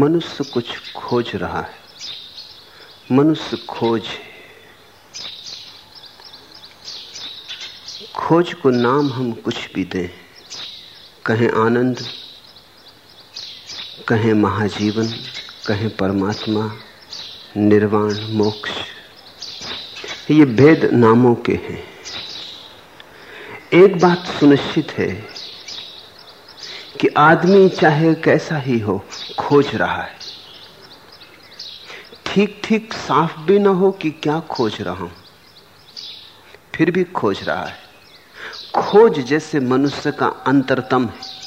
मनुष्य कुछ खोज रहा है। मनुष्य खोज खोज को नाम हम कुछ भी दें। कहें आनंद, कहें महाजीवन, कहें परमात्मा, निर्वाण, मोक्ष। ये भेद नामों के हैं। एक बात सुनिश्चित है कि आदमी चाहे कैसा ही हो, खोज रहा है। ठीक ठीक साफ़ भी ना हो कि क्या खोज रहा हूँ। फिर भी खोज रहा है। खोज जैसे मनुष्य का अंतरतम है।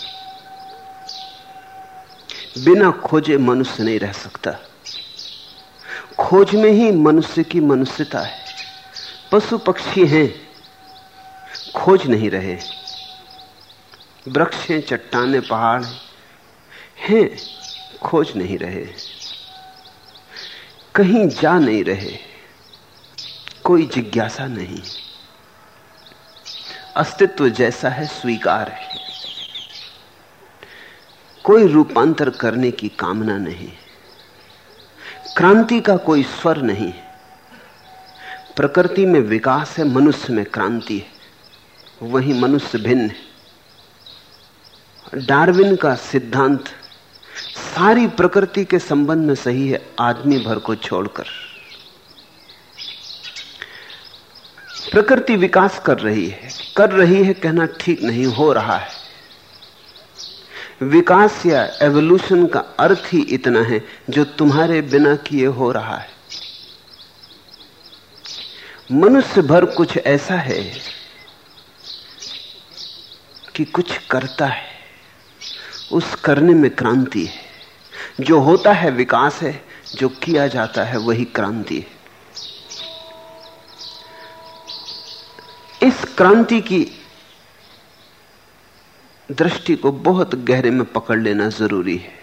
बिना खोजे मनुष्य नहीं रह सकता। खोज में ही मनुष्य की मनुष्यता है। पशु पक्षी हैं। खोज नहीं रहे। वृक्ष हैं चट्टाने पहाड़ हैं, खोज नहीं रहे। कहीं जा नहीं रहे। कोई जिज्ञासा नहीं। अस्तित्व जैसा है, स्वीकार है। कोई रूपांतर करने की कामना नहीं। क्रांति का कोई स्वर नहीं। प्रकृति में विकास है, मनुष्य में क्रांति है। वही मनुष्य भिन्न है। डार्विन का सिद्धांत, सारी प्रकृति के संबंध में सही है, आदमी भर को छोड़कर। प्रकृति विकास कर रही है, कर रही है, कहना ठीक नहीं, हो रहा है। विकास या एवोल्यूशन का अर्थ ही इतना है, जो तुम्हारे बिना किए हो रहा है। मनुष्य भर कुछ ऐसा है कि कुछ करता है। उस करने में क्रांति है। जो होता है विकास है, जो किया जाता है वही क्रांति है। इस क्रांति की दृष्टि को बहुत गहरे में पकड़ लेना ज़रूरी है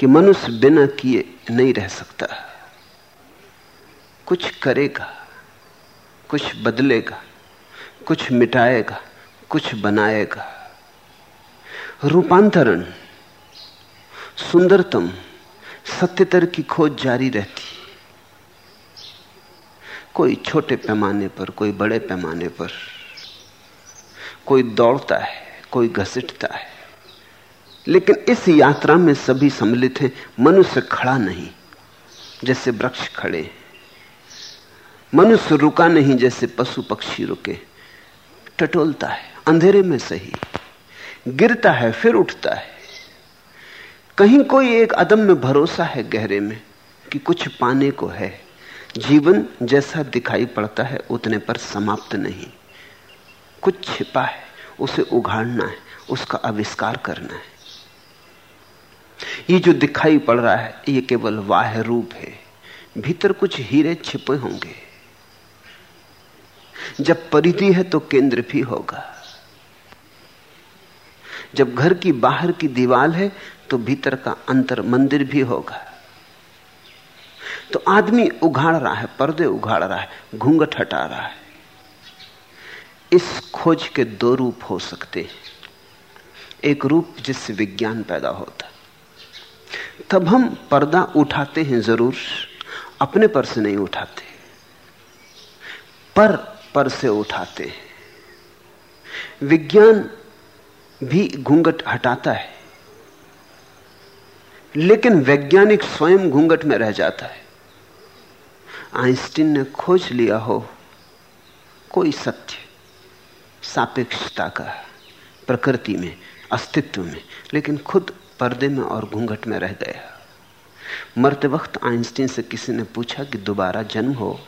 कि मनुष्य बिना किए नहीं रह सकता। कुछ करेगा, कुछ बदलेगा, कुछ मिटाएगा, कुछ बनाएगा। रूपांतरण, सुंदरतम, सत्यतर की खोज जारी रहती। कोई छोटे पैमाने पर, कोई बड़े पैमाने पर, कोई दौड़ता है, कोई घसीटता है, लेकिन इस यात्रा में सभी सम्मिलित हैं, मनुष्य खड़ा नहीं, जैसे वृक्ष खड़े। मनुष्य रुका नहीं, जैसे पशु पक्षी रुके। टटोलता है, अंधेरे में सही। गिरता है, फिर उठता है। कहीं कोई एक अदम में भरोसा है गहरे में कि कुछ पाने को है। जीवन जैसा दिखाई पड़ता है, उतने पर समाप्त नहीं। कुछ छिपा है, उसे उघाड़ना है, उसका आविष्कार करना है। ये जो दिखाई पड़ रहा है, ये केवल वाह रूप है। भीतर कुछ हीरे छिपे होंगे। जब परिधि है तो केंद्र भी होगा। जब घर की बाहर की दीवार है तो भीतर का अंतर मंदिर भी होगा। तो आदमी उघाड़ रहा है, पर्दे उघाड़ रहा है, घूंघट हटा रहा है। इस खोज के दो रूप हो सकते हैं। एक रूप जिससे विज्ञान पैदा होता। तब हम पर्दा उठाते हैं ज़रूर, अपने पर से नहीं उठाते। पर पर से उठाते हैं। विज्ञान भी घूंघट हटाता है। लेकिन वैज्ञानिक स्वयं घूंघट में रह जाता है। आइंस्टीन ने खोज लिया हो, कोई सत्य, सापेक्षता का, प्रकृति में, अस्तित्व में, लेकिन खुद पर्दे में और घूंघट में रह गया। मरते वक्त आइंस्टीन से किसी ने पूछा कि दोबारा जन्म हो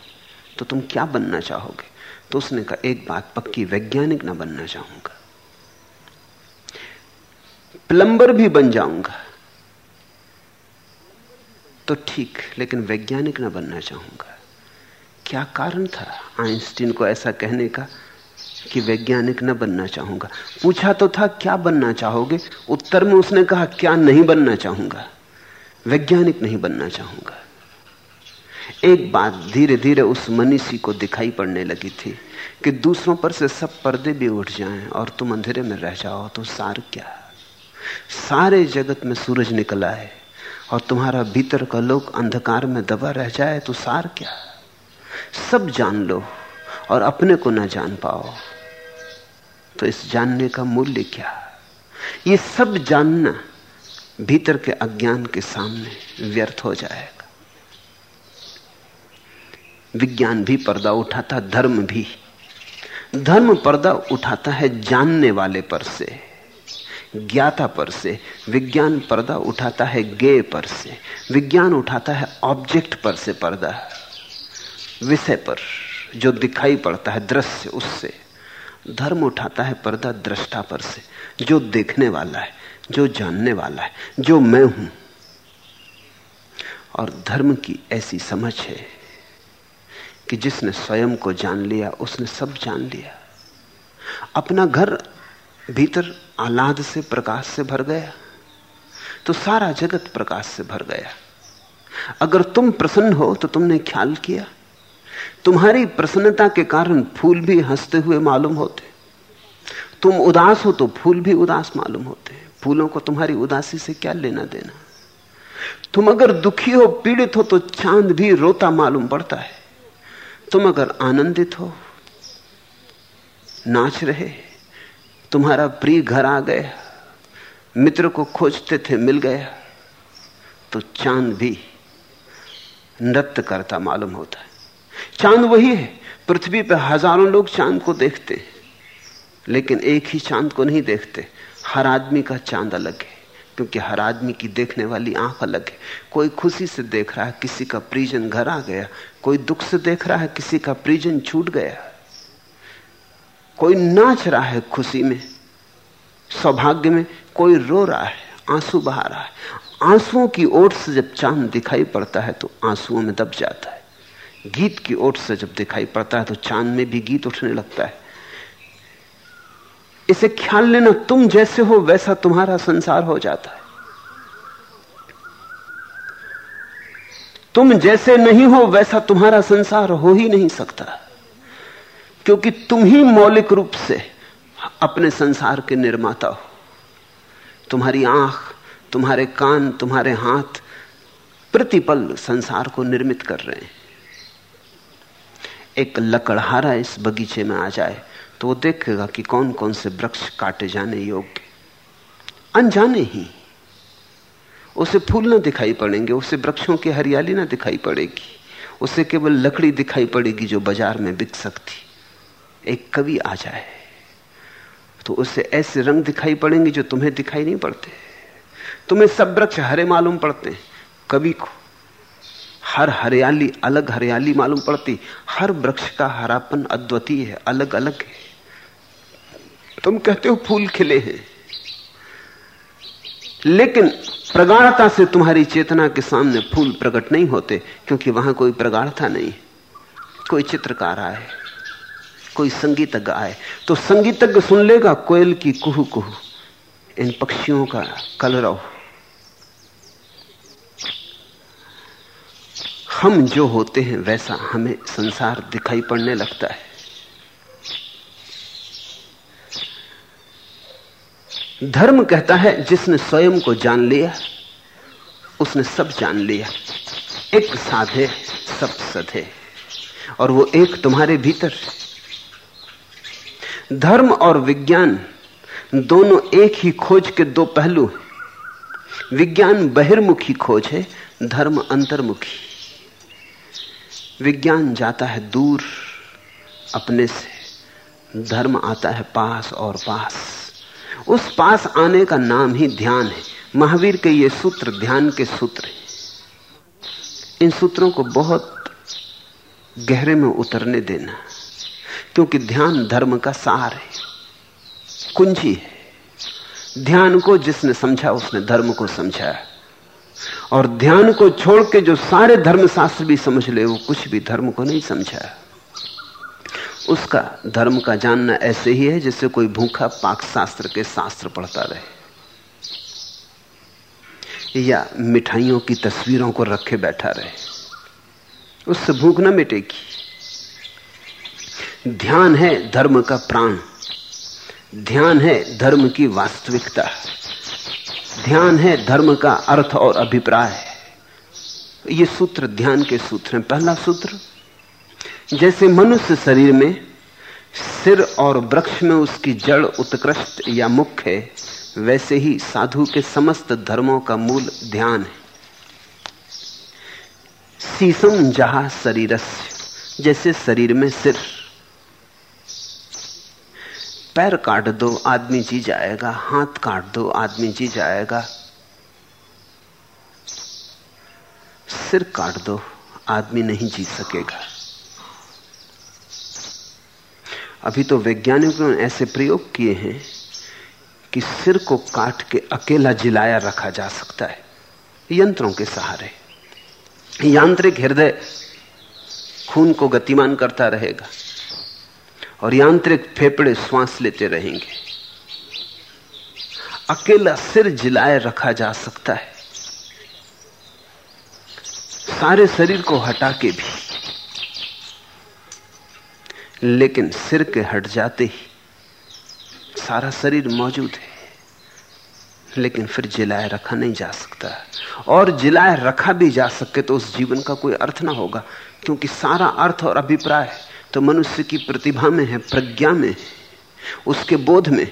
तो तुम क्या बनना चाहोगे? तो उसने कहा, एक बात पक्की, वैज्ञानिक ना बनना चाहूँगा। प्लम्बर भी बन जाऊँगा। तो ठीक, लेकिन वैज्ञानिक ना बनना चाहूँगा। क्या कारण था आइंस्टीन को ऐसा कहने का कि वैज्ञानिक न बनना चाहूँगा? पूछा तो था, क्या बनना चाहोगे? उत्तर में उसने कहा, क्या नहीं बनना चाहूँगा? वैज्ञानिक नहीं बनना चाहूँगा। एक बात धीरे धीरे उस मनीषी को दिखाई पड़ने लगी थी कि दूसरों पर से सब पर्दे भी उठ जाएँ और तुम अंधेरे में रह जाओ तो सार क्या? सारे जगत में सूरज निकला है और तुम्हारा भीतर का लोग अंधकार में दबा रह जाए तो सार क्या? सब जान लो और अपने को ना जान पाओ। तो इस जानने का मूल्य क्या? ये सब जानना भीतर के अज्ञान के सामने व्यर्थ हो जाएगा। विज्ञान भी पर्दा उठाता, धर्म भी। धर्म पर्दा उठाता है जानने वाले पर से। ज्ञाता पर से, विज्ञान पर्दा उठाता है गे पर से, विज्ञान उठाता है ऑब्जेक्ट पर से पर्दा, विषय पर, जो दिखाई पड़ता है दृश्य उससे। धर्म उठाता है पर्दा दृष्टा पर से, जो देखने वाला है, जो जानने वाला है, जो मैं हूँ। और धर्म की ऐसी समझ है कि जिसने स्वयं को जान लिया, उसने सब जान लिया। अपना घर भीतर आह्लाद से प्रकाश से भर गया तो सारा जगत प्रकाश से भर गया। अगर तुम प्रसन्न हो तो तुमने ख्याल किया। तुम्हारी प्रसन्नता के कारण फूल भी हँसते हुए मालूम होते। तुम उदास हो तो फूल भी उदास मालूम होते। फूलों को तुम्हारी उदासी से क्या लेना देना? तुम अगर दुखी हो, पीड़ित हो तो चाँद भी रोता मालूम पड़ता है। तुम अगर आनंदित हो, नाच रहे तुम्हारा प्रिय घर आ गया मित्र को खोजते थे, मिल गया तो चाँद भी नृत्य करता मालूम होता है। चाँद वही है, पृथ्वी पर हज़ारों लोग चाँद को देखते हैं लेकिन एक ही चाँद को नहीं देखते। हर आदमी का चाँद अलग है, क्योंकि हर आदमी की देखने वाली आँख अलग है। कोई खुशी से देख रहा है, किसी का परिजन घर आ गया, कोई दुख से देख रहा है, किसी का परिजन छूट गया। कोई नाच रहा है खुशी में, सौभाग्य में, कोई रो रहा है, आँसू बहा रहा है। आंसुओं की ओट से जब चाँद दिखाई पड़ता है तो आंसुओं में दब जाता है। गीत की ओट से जब दिखाई पड़ता है तो चाँद में भी गीत उठने लगता है। इसे ख्याल लेना, तुम जैसे हो, वैसा तुम्हारा संसार हो जाता है। तुम जैसे नहीं हो, वैसा तुम्हारा संसार हो ही नहीं सकता। क्योंकि तुम ही मौलिक रूप से अपने संसार के निर्माता हो। तुम्हारी आँख, तुम्हारे कान, तुम्हारे हाथ प्रतिपल संसार को निर्मित कर रहे हैं। एक लकड़हारा इस बगीचे में आ जाए तो वो देखेगा कि कौन कौन से वृक्ष काटे जाने योग्य। अनजाने ही। उसे फूल ना दिखाई पड़ेंगे, उसे वृक्षों की हरियाली ना दिखाई पड़ेगी। उसे केवल लकड़ी दिखाई पड़ेगी जो बाज़ार में बिक सकती। एक कवि आ जाए तो उसे ऐसे रंग दिखाई पड़ेंगे जो तुम्हें दिखाई नहीं पड़ते। तुम्हें सब वृक्ष हरे मालूम पड़ते हैं। कवि को हर हरियाली, अलग हरियाली मालूम पड़ती। हर वृक्ष का हरापन अद्वितीय है अलग अलग है। तुम कहते हो फूल खिले हैं। लेकिन प्रगाढ़ता से तुम्हारी चेतना के सामने फूल प्रकट नहीं होते, क्योंकि वहाँ कोई प्रगाढ़ता नहीं कोई चित्रकार आए। कोई संगीतज्ञ आए तो संगीतज्ञ सुन लेगा, कोयल की कुहू कुहू। इन पक्षियों का कलरव हम जो होते हैं, वैसा हमें संसार दिखाई पड़ने लगता है। धर्म कहता है, जिसने स्वयं को जान लिया, उसने सब जान लिया। एक साधे सब सधे और वो एक तुम्हारे भीतर धर्म और विज्ञान दोनों एक ही खोज के दो पहलू हैं। विज्ञान बहिर्मुखी खोज है, धर्म अंतर्मुखी। विज्ञान जाता है दूर, अपने से। धर्म आता है पास और पास। उस पास आने का नाम ही ध्यान है। महावीर के ये सूत्र ध्यान के सूत्र हैं। इन सूत्रों को बहुत गहरे में उतरने देना। क्योंकि ध्यान धर्म का सार है, कुंजी है। ध्यान को जिसने समझा, उसने धर्म को समझा। और ध्यान को छोड़ के जो सारे धर्मशास्त्र भी समझ ले, वो कुछ भी धर्म को नहीं समझा। उसका धर्म का जानना ऐसे ही है जैसे कोई भूखा पाक शास्त्र के शास्त्र पढ़ता रहे, या मिठाइयों की तस्वीरों को रखे बैठा रहे। उससे भूख ना मिटेगी। ध्यान है धर्म का प्राण। ध्यान है धर्म की वास्तविकता। ध्यान है धर्म का अर्थ और अभिप्राय। ये सूत्र ध्यान के सूत्र हैं। पहला सूत्र, जैसे मनुष्य शरीर में सिर और वृक्ष में उसकी जड़ उत्कृष्ट या मुख्य है, वैसे ही साधु के समस्त धर्मों का मूल ध्यान है। सीसम जहा शरीरस्य, जैसे शरीर में सिर। पैर काट दो, आदमी जी जाएगा। हाथ काट दो, आदमी जी जाएगा। सिर काट दो, आदमी नहीं जी सकेगा। अभी तो वैज्ञानिकों ने ऐसे प्रयोग किए हैं कि सिर को काट के अकेला जिलाया रखा जा सकता है। यंत्रों के सहारे। यांत्रिक हृदय खून को गतिमान करता रहेगा। और यांत्रिक फेफड़े श्वास लेते रहेंगे। अकेला सिर जिलाए रखा जा सकता है। सारे शरीर को हटा के भी। लेकिन सिर के हट जाते ही सारा शरीर मौजूद है। लेकिन फिर जिलाए रखा नहीं जा सकता। और जिलाए रखा भी जा सके तो उस जीवन का कोई अर्थ ना होगा, क्योंकि सारा अर्थ और अभिप्राय तो मनुष्य की प्रतिभा में है, प्रज्ञा में उसके बोध में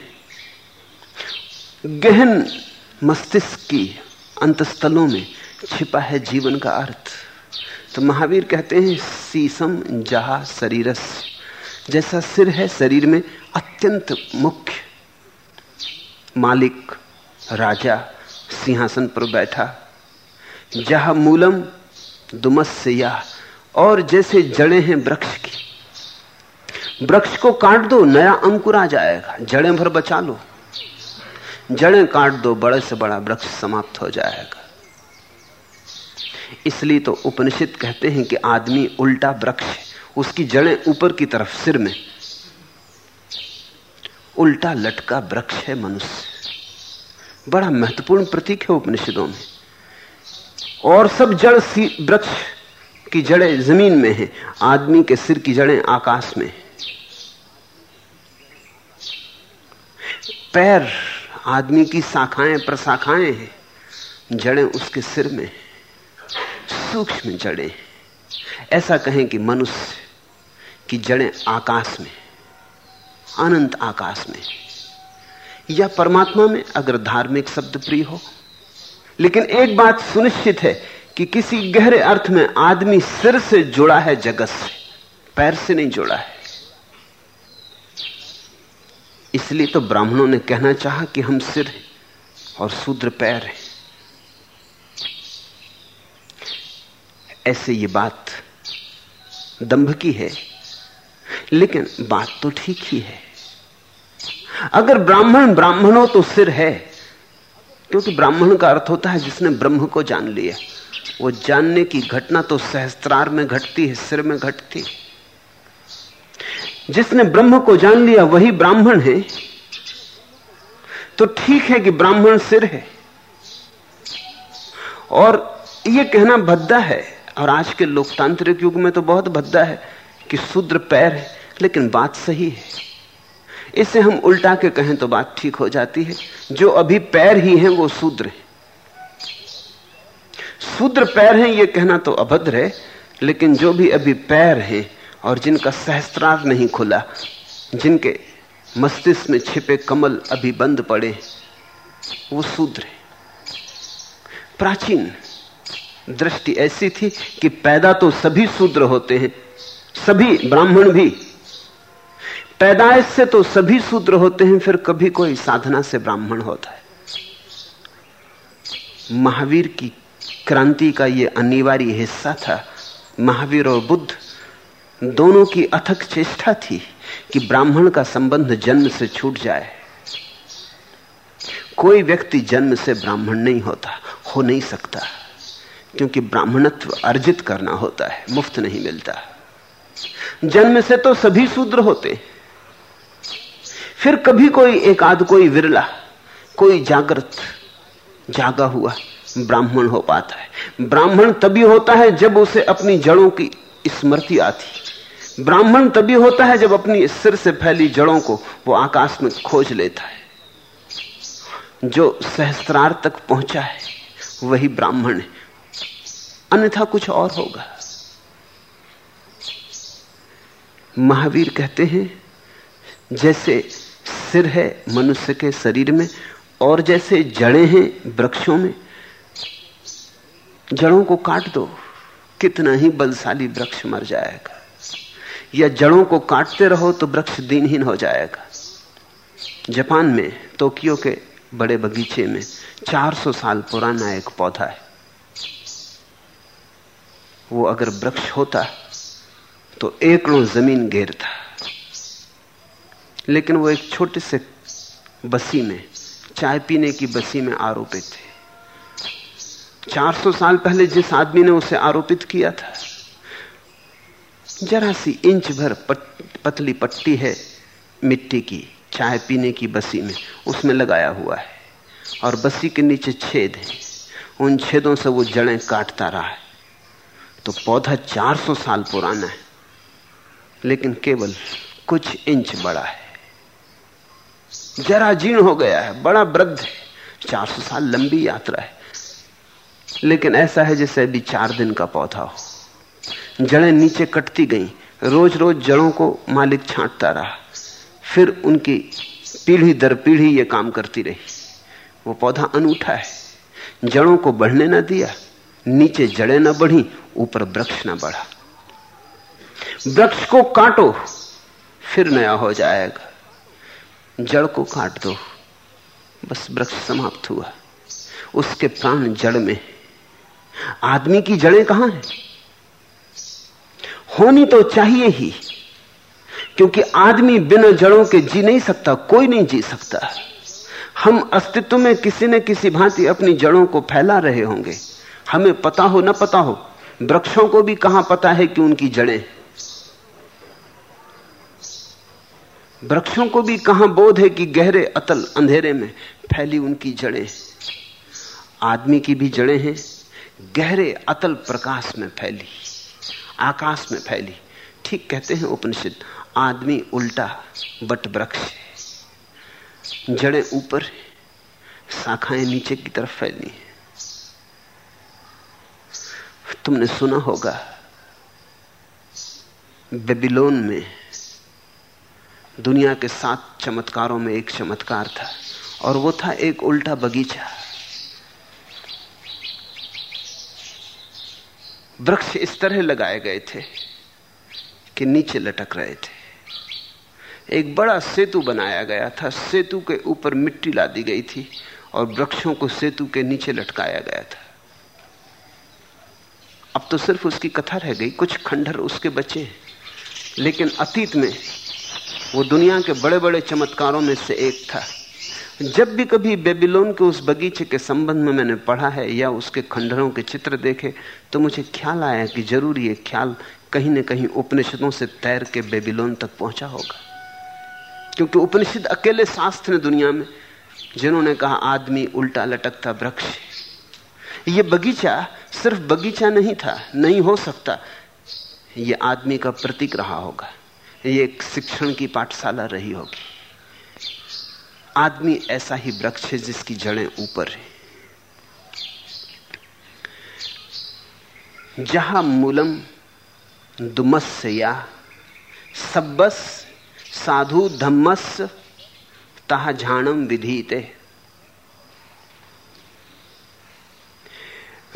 गहन मस्तिष्क की अंतस्थलों में छिपा है जीवन का अर्थ। तो महावीर कहते हैं, सीसम जहा शरीरस। जैसा सिर है, शरीर में अत्यंत मुख्य मालिक, राजा, सिंहासन पर बैठा। जहा मूलम दुमस्य या और जैसे जड़े हैं वृक्ष की वृक्ष को काट दो, नया अंकुर आ जाएगा। जड़ें भर बचा लो। जड़ें काट दो, बड़े से बड़ा वृक्ष समाप्त हो जाएगा। इसलिए तो उपनिषद कहते हैं कि आदमी उल्टा वृक्ष है। उसकी जड़ें ऊपर की तरफ़ सिर में। उल्टा लटका वृक्ष है मनुष्य। बड़ा महत्वपूर्ण प्रतीक है उपनिषदों में। और सब जड़ वृक्ष की जड़ें ज़मीन में है। आदमी के सिर की जड़ें आकाश में पैर आदमी की शाखाएँ प्रशाखाएँ हैं, जड़ें उसके सिर में सूक्ष्म जड़ें ऐसा कहें कि मनुष्य की जड़ें आकाश में अनंत आकाश में या परमात्मा में अगर धार्मिक शब्द प्रिय हो। लेकिन एक बात सुनिश्चित है कि किसी गहरे अर्थ में आदमी सिर से जुड़ा है, जगत से, पैर से नहीं जुड़ा है। इसलिए तो ब्राह्मणों ने कहना चाहा कि हम सिर हैं और शूद्र पैर हैं। ऐसे ये बात दंभ की है, लेकिन बात तो ठीक ही है। अगर ब्राह्मण ब्राह्मण हो तो सिर है, क्योंकि ब्राह्मण का अर्थ होता है जिसने ब्रह्म को जान लिया, वो जानने की घटना तो सहस्त्रार में घटती है, सिर में घटती है। जिसने ब्रह्म को जान लिया वही ब्राह्मण है। तो ठीक है कि ब्राह्मण सिर है। और यह कहना भद्दा है। और आज के लोकतांत्रिक युग में तो बहुत भद्दा है कि शूद्र पैर है, लेकिन बात सही है। इसे हम उल्टा के कहें तो बात ठीक हो जाती है। जो अभी पैर ही हैं, वो शूद्र हैं। शूद्र पैर हैं, ये कहना तो अभद्र है, लेकिन जो भी अभी पैर हैं और जिनका सहस्त्रार नहीं खुला, जिनके मस्तिष्क में छिपे कमल अभी बंद पड़े, वो शूद्र प्राचीन दृष्टि ऐसी थी कि पैदा तो सभी शूद्र होते हैं, सभी ब्राह्मण भी। पैदाइश से तो सभी शूद्र होते हैं, फिर कभी कोई साधना से ब्राह्मण होता है। महावीर की क्रांति का यह अनिवार्य हिस्सा था, महावीर और बुद्ध दोनों की अथक चेष्टा थी कि ब्राह्मण का संबंध जन्म से छूट जाए। कोई व्यक्ति जन्म से ब्राह्मण नहीं होता, हो नहीं सकता, क्योंकि ब्राह्मणत्व अर्जित करना होता है, मुफ़्त नहीं मिलता। जन्म से तो सभी शूद्र होते। फिर कभी कोई एक आध कोई विरला, कोई जागृत, जागा हुआ ब्राह्मण हो पाता है। ब्राह्मण तभी होता है जब उसे अपनी जड़ों की स्मृति आती। ब्राह्मण तभी होता है जब अपनी सिर से फैली जड़ों को वो आकाश में खोज लेता है। जो सहस्त्रार तक पहुँचा है, वही ब्राह्मण है। अन्यथा कुछ और होगा। महावीर कहते हैं, जैसे सिर है मनुष्य के शरीर में, और जैसे जड़े हैं वृक्षों में, जड़ों को काट दो, कितना ही बलशाली वृक्ष मर जाएगा। या जड़ों को काटते रहो तो वृक्ष दिनहीन हो जाएगा। जापान में, टोकियो के बड़े बगीचे में 400 साल पुराना एक पौधा है। वो अगर वृक्ष होता तो एकड़ों ज़मीन घेरता लेकिन वो एक छोटे से बसी में, चाय पीने की बसी में आरोपित थे। 400 साल पहले जिस आदमी ने उसे आरोपित किया था जरा सी इंच भर पट, पतली पट्टी है मिट्टी की चाय पीने की बसी में उसमें लगाया हुआ है। और बसी के नीचे छेद है। उन छेदों से वो जड़ें काटता रहा है। तो पौधा 400 साल पुराना है लेकिन केवल कुछ इंच बड़ा है। जरा जीर्ण हो गया है बड़ा वृद्ध है। 400 साल लंबी यात्रा है। लेकिन ऐसा है जैसे अभी चार दिन का पौधा हो। जड़ें नीचे कटती गई। रोज रोज जड़ों को मालिक छांटता रहा। फिर उनकी पीढ़ी दर पीढ़ी ये काम करती रही। वो पौधा अनूठा है। जड़ों को बढ़ने ना दिया, नीचे जड़ें ना बढ़ी, ऊपर वृक्ष ना बढ़ा। वृक्ष को काटो, फिर नया हो जाएगा। जड़ को काट दो, बस वृक्ष समाप्त हुआ। उसके प्राण जड़ में आदमी की जड़ें कहाँ हैं? होनी तो चाहिए ही, क्योंकि आदमी बिना जड़ों के जी नहीं सकता, कोई नहीं जी सकता। हम अस्तित्व में किसी न किसी भांति अपनी जड़ों को फैला रहे होंगे। हमें पता हो, न पता हो, वृक्षों को भी कहाँ पता है कि उनकी जड़ें? वृक्षों को भी कहाँ बोध है कि गहरे, अतल अंधेरे में फैली उनकी जड़ें? आदमी की भी जड़ें हैं, गहरे, अतल प्रकाश में फैली। आकाश में फैली। ठीक कहते हैं उपनिषद, आदमी उल्टा बट वृक्ष जड़ें ऊपर शाखाएँ नीचे की तरफ़ फैली तुमने सुना होगा, बेबीलोन में दुनिया के सात चमत्कारों में एक चमत्कार था, और वो था एक उल्टा बगीचा। वृक्ष इस तरह लगाए गए थे कि नीचे लटक रहे थे। एक बड़ा सेतु बनाया गया था। सेतु के ऊपर मिट्टी ला दी गई थी और वृक्षों को सेतु के नीचे लटकाया गया था। अब तो सिर्फ़ उसकी कथा रह गई, कुछ खंडर उसके बचे हैं। लेकिन अतीत में वो दुनिया के बड़े बड़े चमत्कारों में से एक था। जब भी कभी बेबीलोन के उस बगीचे के संबंध में मैंने पढ़ा है या उसके खंडरों के चित्र देखे तो मुझे ख्याल आया कि ज़रूर ये ख्याल कहीं न कहीं उपनिषदों से तैर के बेबीलोन तक पहुँचा होगा। क्योंकि उपनिषद अकेले शास्त्र ने दुनिया में, जिन्होंने कहा, आदमी उल्टा लटकता वृक्ष ये बगीचा सिर्फ़ बगीचा नहीं था, नहीं हो सकता। ये आदमी का प्रतीक रहा होगा। ये एक शिक्षण की पाठशाला रही होगी। आदमी ऐसा ही वृक्ष है जिसकी जड़ें ऊपर है। जहाँ मूलम दुमस या सब्बस साधु धम्मस तहा झाणम विधीते।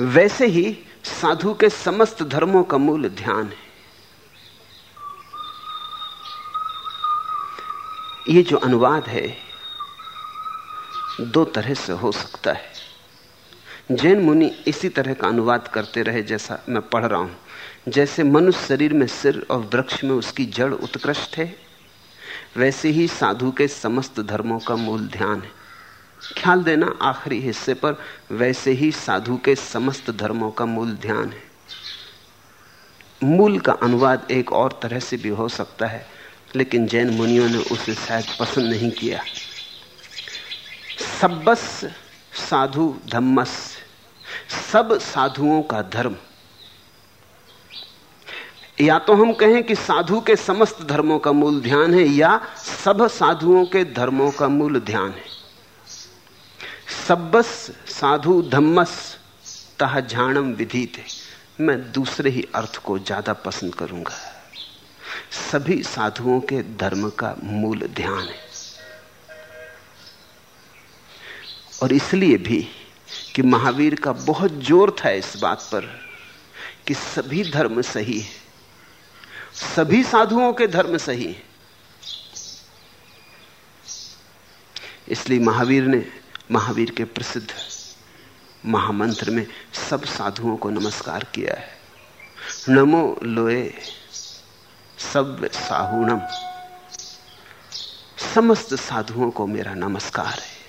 वैसे ही साधु के समस्त धर्मों का मूल ध्यान है। ये जो अनुवाद है दो तरह से हो सकता है। जैन मुनि इसी तरह का अनुवाद करते रहे जैसा मैं पढ़ रहा हूँ। जैसे मनुष्य शरीर में सिर और वृक्ष में उसकी जड़ उत्कृष्ट है, वैसे ही साधु के समस्त धर्मों का मूल ध्यान है। ख्याल देना आखिरी हिस्से पर, वैसे ही साधु के समस्त धर्मों का मूल ध्यान है। मूल का अनुवाद एक और तरह से भी हो सकता है, लेकिन जैन मुनियों ने उसे शायद पसंद नहीं किया। सबस साधु धम्मस। सब साधुओं का धर्म। या तो हम कहें कि साधु के समस्त धर्मों का मूल ध्यान है, या सब साधुओं के धर्मों का मूल ध्यान है। सब्बस साधु धम्मस तह झाणम विधि थे मैं दूसरे ही अर्थ को ज़्यादा पसंद करूँगा। सभी साधुओं के धर्म का मूल ध्यान है। और इसलिए भी कि महावीर का बहुत ज़ोर था इस बात पर कि सभी धर्म सही है। सभी साधुओं के धर्म सही है। इसलिए महावीर ने, महावीर के प्रसिद्ध महामंत्र में सब साधुओं को नमस्कार किया है। नमो लोए, सब साहुणम समस्त साधुओं को मेरा नमस्कार है।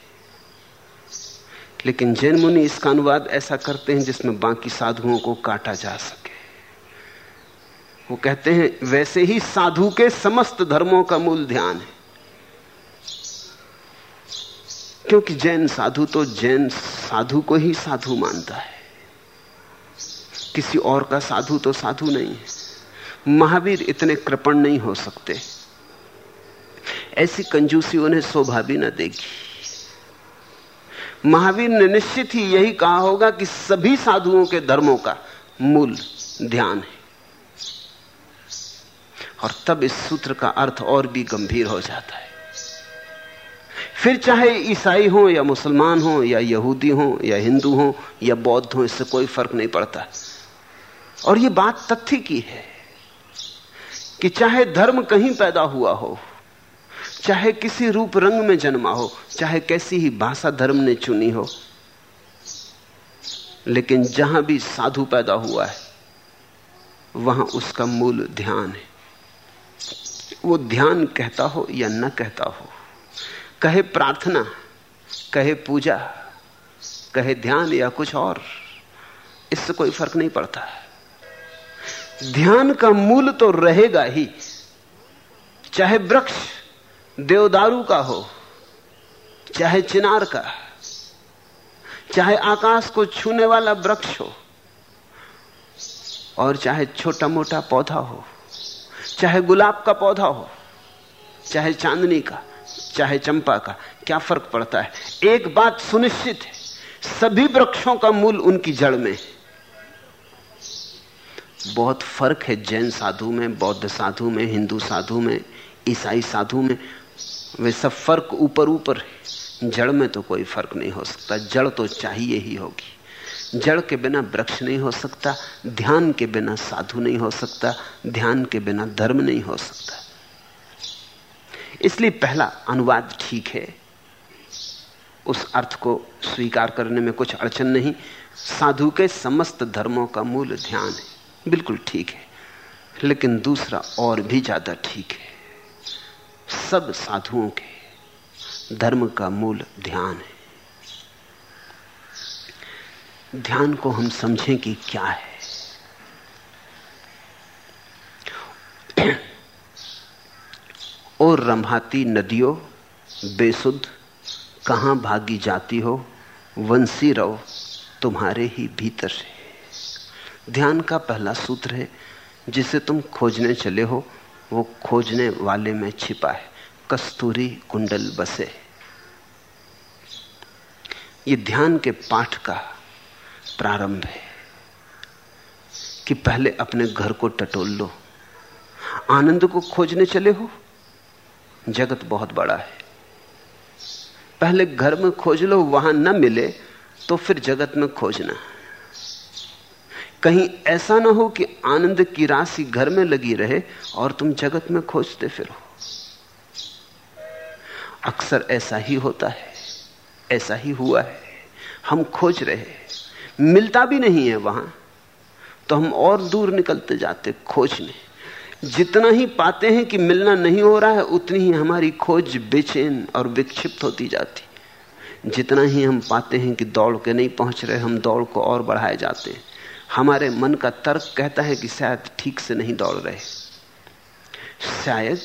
लेकिन जैन मुनि इसका अनुवाद ऐसा करते हैं जिसमें बाकी साधुओं को काटा जा सके। वो कहते हैं, वैसे ही साधु के समस्त धर्मों का मूल ध्यान है। क्योंकि जैन साधु तो जैन साधु को ही साधु मानता है। किसी और का साधु तो साधु नहीं है। महावीर इतने कृपण नहीं हो सकते। ऐसी कंजूसी उन्हें शोभा भी न देगी। महावीर ने निश्चित ही यही कहा होगा कि सभी साधुओं के धर्मों का मूल ध्यान है। और तब इस सूत्र का अर्थ और भी गंभीर हो जाता है। फिर चाहे ईसाई हो या मुसलमान हो या यहूदी हो या हिंदू हो या बौद्ध हो, इससे कोई फ़र्क नहीं पड़ता। और यह बात तथ्य की है कि चाहे धर्म कहीं पैदा हुआ हो चाहे किसी रूप रंग में जन्मा हो, चाहे कैसी ही भाषा धर्म ने चुनी हो, लेकिन जहाँ भी साधु पैदा हुआ है, वहाँ उसका मूल ध्यान है। वो ध्यान कहता हो या न कहता हो, कहे प्रार्थना, कहे पूजा, कहे ध्यान या कुछ और, इससे कोई फ़र्क नहीं पड़ता। ध्यान का मूल तो रहेगा ही, चाहे वृक्ष देवदारू का हो, चाहे चिनार का, चाहे आकाश को छूने वाला वृक्ष हो, और चाहे छोटा मोटा पौधा हो, चाहे गुलाब का पौधा हो, चाहे चांदनी का, चाहे चंपा का, क्या फ़र्क पड़ता है? एक बात सुनिश्चित है, सभी वृक्षों का मूल उनकी जड़ में बहुत फ़र्क है जैन साधु में, बौद्ध साधु में, हिंदू साधु में, ईसाई साधु में वे सब फ़र्क ऊपर ऊपर है। जड़ में तो कोई फ़र्क नहीं हो सकता। जड़ तो चाहिए ही होगी। जड़ के बिना वृक्ष नहीं हो सकता। ध्यान के बिना साधु नहीं हो सकता। ध्यान के बिना धर्म नहीं हो सकता। इसलिए पहला अनुवाद ठीक है। उस अर्थ को स्वीकार करने में कुछ अड़चन नहीं। साधु के समस्त धर्मों का मूल ध्यान है। बिल्कुल ठीक है। लेकिन दूसरा और भी ज़्यादा ठीक है। सब साधुओं के धर्म का मूल ध्यान है। ध्यान को हम समझें कि क्या है। और रंभाती नदियों, बेसुध, कहाँ भागी जाती हो, वंशी रहो, तुम्हारे ही भीतर से। ध्यान का पहला सूत्र है, जिसे तुम खोजने चले हो, वो खोजने वाले में छिपा है। कस्तूरी कुंडल बसे। ये ध्यान के पाठ का प्रारंभ है कि पहले अपने घर को टटोल लो। आनंद को खोजने चले हो? जगत बहुत बड़ा है। पहले घर में खोज लो, वहाँ न मिले तो फिर जगत में खोजना। कहीं ऐसा ना हो कि आनंद की राशि घर में लगी रहे और तुम जगत में खोजते फिरो। अक्सर ऐसा ही होता है, ऐसा ही हुआ है। हम खोज रहे मिलता भी नहीं है वहाँ तो हम और दूर निकलते जाते खोजने। जितना ही पाते हैं कि मिलना नहीं हो रहा है, उतनी ही हमारी खोज बेचैन और विक्षिप्त होती जाती जितना ही हम पाते हैं कि दौड़ के नहीं पहुँच रहे, हम दौड़ को और बढ़ाए जाते हैं। हमारे मन का तर्क कहता है कि शायद ठीक से नहीं दौड़ रहे। शायद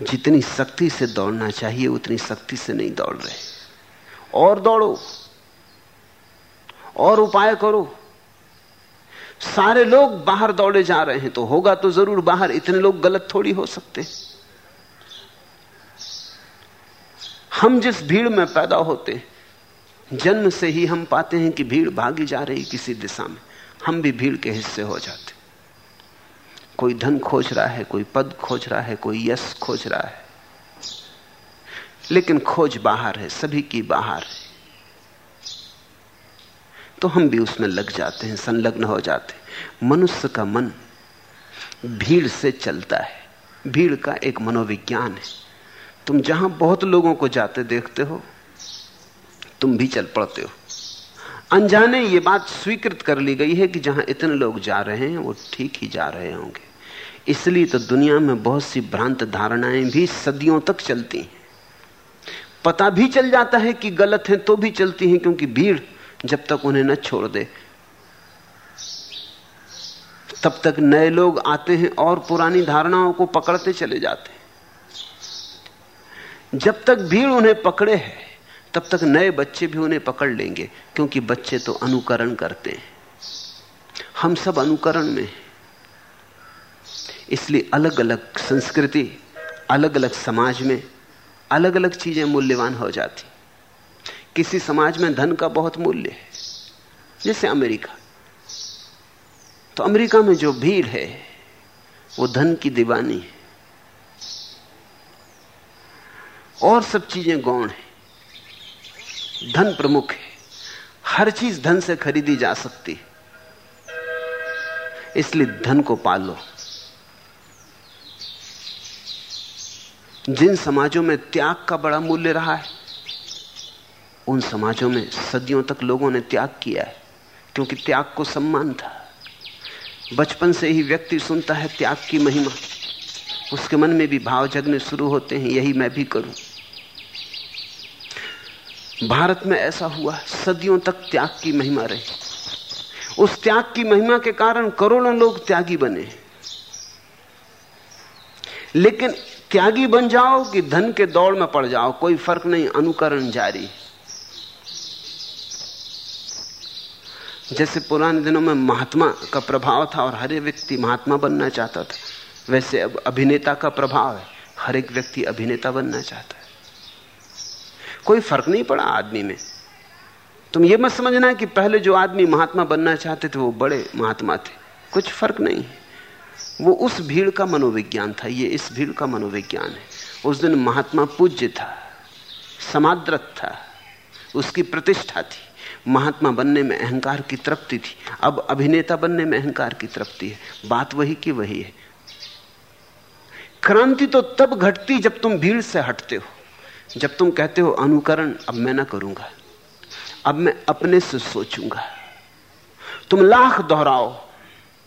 जितनी शक्ति से दौड़ना चाहिए, उतनी शक्ति से नहीं दौड़ रहे। और दौड़ो। और उपाय करो। सारे लोग बाहर दौड़े जा रहे हैं तो होगा तो ज़रूर बाहर। इतने लोग गलत थोड़ी हो सकते। हम जिस भीड़ में पैदा होते जन्म से ही हम पाते हैं कि भीड़ भागी जा रही किसी दिशा में। हम भी भीड़ के हिस्से हो जाते। कोई धन खोज रहा है, कोई पद खोज रहा है, कोई यश खोज रहा है। लेकिन खोज बाहर है, सभी की बाहर है। तो हम भी उसमें लग जाते हैं, संलग्न हो जाते हैं। मनुष्य का मन भीड़ से चलता है। भीड़ का एक मनोविज्ञान है। तुम जहाँ बहुत लोगों को जाते देखते हो, तुम भी चल पड़ते हो। अनजाने ये बात स्वीकृत कर ली गई है कि जहाँ इतने लोग जा रहे हैं, वो ठीक ही जा रहे होंगे। इसलिए तो दुनिया में बहुत सी भ्रांत धारणाएँ भी सदियों तक चलती हैं। पता भी चल जाता है कि गलत है तो भी चलती हैं, क्योंकि भीड़ जब तक उन्हें न छोड़ दे। तब तक नए लोग आते हैं और पुरानी धारणाओं को पकड़ते चले जाते हैं। जब तक भीड़ उन्हें पकड़े है, तब तक नए बच्चे भी उन्हें पकड़ लेंगे, क्योंकि बच्चे तो अनुकरण करते हैं। हम सब अनुकरण में हैं। इसलिए अलग अलग संस्कृति अलग अलग समाज में अलग अलग चीज़ें मूल्यवान हो जाती। किसी समाज में धन का बहुत मूल्य है, जैसे अमेरिका। तो अमेरिका में जो भीड़ है, वो धन की दीवानी है। और सब चीज़ें गौण है। धन प्रमुख है। हर चीज़ धन से खरीदी जा सकती है। इसलिए धन को पालो। जिन समाजों में त्याग का बड़ा मूल्य रहा है, उन समाजों में सदियों तक लोगों ने त्याग किया है, क्योंकि त्याग को सम्मान था। बचपन से ही व्यक्ति सुनता है त्याग की महिमा। उसके मन में भी भाव जगने शुरू होते हैं, यही मैं भी करूँ। भारत में ऐसा हुआ, सदियों तक त्याग की महिमा रही। उस त्याग की महिमा के कारण करोड़ों लोग त्यागी बने। लेकिन त्यागी बन जाओ कि धन के दौड़ में पड़ जाओ। कोई फ़र्क नहीं, अनुकरण जारी। जैसे पुराने दिनों में महात्मा का प्रभाव था और हर एक व्यक्ति महात्मा बनना चाहता था, वैसे अब अभिनेता का प्रभाव है। हर एक व्यक्ति अभिनेता बनना चाहता है। कोई फ़र्क नहीं पड़ा आदमी में। तुम ये मत समझना कि पहले जो आदमी महात्मा बनना चाहते थे, वो बड़े महात्मा थे। कुछ फ़र्क नहीं। है वो उस भीड़ का मनोविज्ञान था, ये इस भीड़ का मनोविज्ञान है। उस दिन महात्मा पूज्य था, समाद्रत था, उसकी प्रतिष्ठा थी। महात्मा बनने में अहंकार की तृप्ति थी, अब अभिनेता बनने में अहंकार की तृप्ति है। बात वही की वही है। क्रांति तो तब घटती जब तुम भीड़ से हटते हो। जब तुम कहते हो, अनुकरण अब मैं ना करूँगा, अब मैं अपने से सोचूँगा। तुम लाख दोहराओ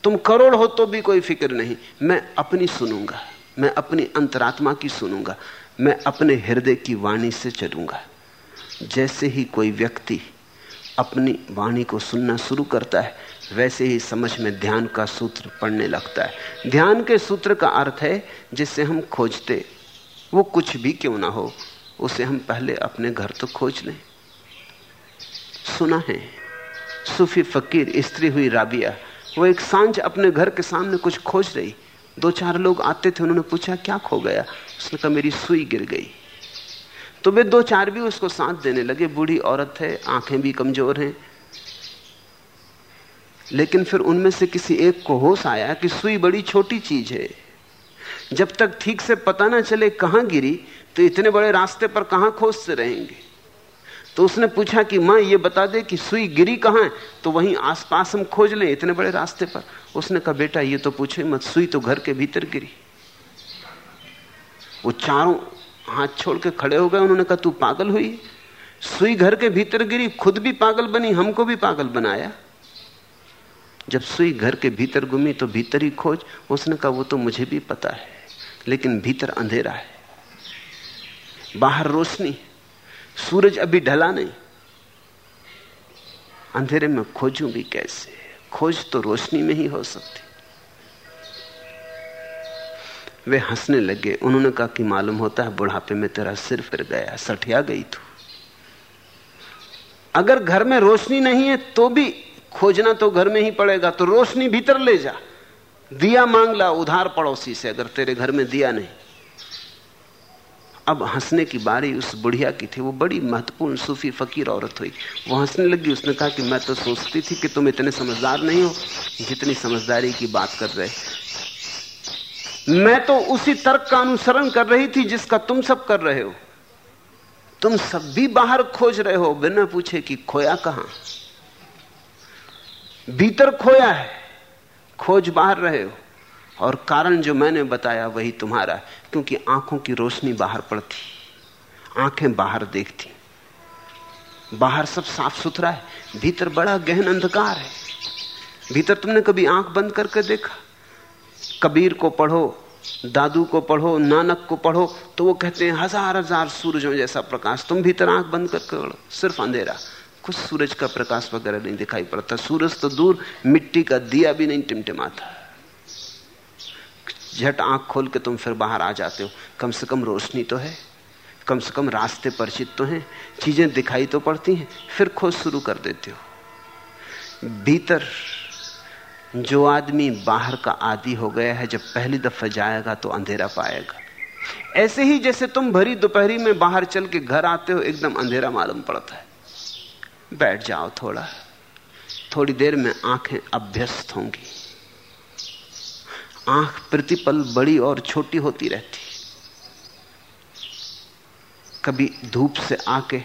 तुम करोड़ हो तो भी कोई फ़िक्र नहीं। मैं अपनी सुनूँगा। मैं अपनी अंतरात्मा की सुनूँगा। मैं अपने हृदय की वाणी से चलूँगा। जैसे ही कोई व्यक्ति अपनी वाणी को सुनना शुरू करता है, वैसे ही समझ में ध्यान का सूत्र पढ़ने लगता है। ध्यान के सूत्र का अर्थ है, जिससे हम खोजते, वो कुछ भी क्यों ना हो, उसे हम पहले अपने घर तो खोज लें। सुना है, सूफी फकीर, स्त्री हुई राबिया वो एक साँझ अपने घर के सामने कुछ खोज रही। दो चार लोग आते थे, उन्होंने पूछा, क्या खो गया? उसने कहा, मेरी सुई गिर गई। तो वे दो चार भी उसको साथ देने लगे। बूढ़ी औरत है, आँखें भी कमज़ोर हैं। लेकिन फिर उनमें से किसी एक को होश आया कि सुई बड़ी छोटी चीज़ है। जब तक ठीक से पता ना चले कहाँ गिरी तो इतने बड़े रास्ते पर कहाँ खोजते रहेंगे? तो उसने पूछा कि माँ, ये बता दे कि सुई गिरी कहाँ है? तो वहीं आसपास हम खोज लें इतने बड़े रास्ते पर। उसने कहा, बेटा, ये तो पूछे मत, सुई तो घर के भीतर गिरी। वो चारों हाथ छोड़ के खड़े हो गए। उन्होंने कहा, तू पागल हुई? सुई घर के भीतर गिरी, खुद भी पागल बनी, हमको भी पागल बनाया। जब सुई घर के भीतर घूमी तो भीतर ही खोज। उसने कहा, वो तो मुझे भी पता है, लेकिन भीतर अंधेरा है। बाहर रोशनी। है सूरज अभी ढला नहीं। अंधेरे में खोजूं भी कैसे? खोज तो रोशनी में ही हो सकती। वे हंसने लगे। उन्होंने कहा कि मालूम होता है बुढ़ापे में तेरा सिर फिर गया, सठिया गई तू। अगर घर में रोशनी नहीं है तो भी खोजना तो घर में ही पड़ेगा तो रोशनी भीतर ले जा। दिया मांग ला उधार पड़ोसी से, अगर तेरे घर में दिया नहीं। अब हंसने की बारी उस बुढ़िया की थी, वो बड़ी महत्वपूर्ण सूफी फकीर औरत हुई। वो हंसने लगी, उसने कहा कि मैं तो सोचती थी कि तुम इतने समझदार नहीं हो, जितनी समझदारी की बात कर रहे मैं तो उसी तर्क का अनुसरण कर रही थी जिसका तुम सब कर रहे हो। तुम सब भी बाहर खोज रहे हो, बिना पूछे कि खोया कहाँ? भीतर खोया है, खोज बाहर रहे हो। और कारण जो मैंने बताया, वही तुम्हारा है। क्योंकि आँखों की रोशनी बाहर पड़ती, आँखें बाहर देखती। बाहर सब साफ़ सुथरा है, भीतर बड़ा गहन अंधकार है। भीतर तुमने कभी आँख बंद करके देखा? कबीर को पढ़ो, दादू को पढ़ो, नानक को पढ़ो तो वो कहते हैं, हज़ार हज़ार सूरजों जैसा प्रकाश, तुम भीतर आँख बंद करके पढ़ो, सिर्फ़ अंधेरा। कुछ सूरज का प्रकाश वगैरह नहीं दिखाई पड़ता। सूरज तो दूर, मिट्टी का दिया भी नहीं टिमटिमाता। झट आँख खोल के तुम फिर बाहर आ जाते हो। कम से कम रोशनी तो है। कम से कम रास्ते परिचित तो हैं। चीज़ें दिखाई तो पड़ती हैं। फिर खोज शुरू कर देते हो। भीतर जो आदमी बाहर का आदि हो गया है, जब पहली दफ़ा जाएगा तो अंधेरा पाएगा। ऐसे ही जैसे तुम भरी दोपहरी में बाहर चल के घर आते हो, एकदम अंधेरा मालूम पड़ता है। बैठ जाओ थोड़ा। थोड़ी देर में आँखें अभ्यस्त होंगी। आँख प्रतिपल बड़ी और छोटी होती रहती कभी धूप से आके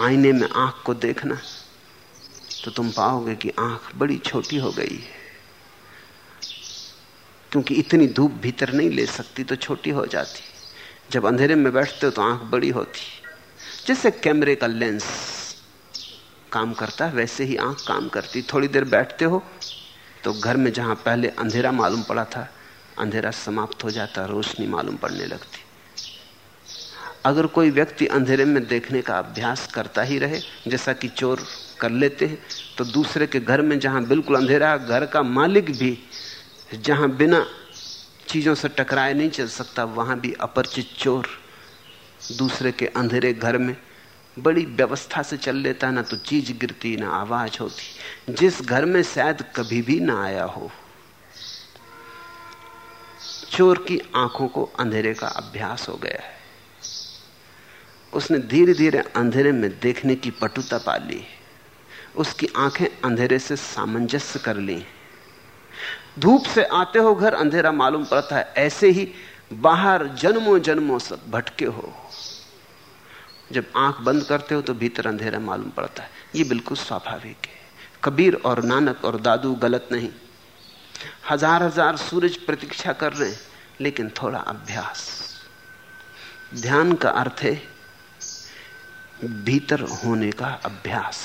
आईने में आँख को देखना तो तुम पाओगे कि आँख बड़ी छोटी हो गई है। क्योंकि इतनी धूप भीतर नहीं ले सकती तो छोटी हो जाती जब अंधेरे में बैठते हो तो आँख बड़ी होती जैसे कैमरे का लेंस काम करता है, वैसे ही आँख काम करती थोड़ी देर बैठते हो तो घर में जहाँ पहले अंधेरा मालूम पड़ा था, अंधेरा समाप्त हो जाता रोशनी मालूम पड़ने लगती। अगर कोई व्यक्ति अंधेरे में देखने का अभ्यास करता ही रहे, जैसा कि चोर कर लेते हैं तो दूसरे के घर में जहाँ बिल्कुल अंधेरा, घर का मालिक भी जहाँ बिना चीज़ों से टकराए नहीं चल सकता, वहाँ भी अपरिचित चोर दूसरे के अंधेरे घर में बड़ी व्यवस्था से चल लेता, ना तो चीज़ गिरती, ना आवाज़ होती। जिस घर में शायद कभी भी ना आया हो। चोर की आँखों को अंधेरे का अभ्यास हो गया है। उसने धीरे धीरे अंधेरे में देखने की पटुता पा ली उसकी आँखें अंधेरे से सामंजस्य कर ली। धूप से आते हो घर, अंधेरा मालूम पड़ता है। ऐसे ही बाहर जन्मों जन्मों से भटके हो। जब आँख बंद करते हो तो भीतर अंधेरा मालूम पड़ता है। ये बिल्कुल स्वाभाविक है। कबीर और नानक और दादू गलत नहीं। हज़ार हज़ार सूरज प्रतीक्षा कर रहे लेकिन थोड़ा अभ्यास। ध्यान का अर्थ है, भीतर होने का अभ्यास।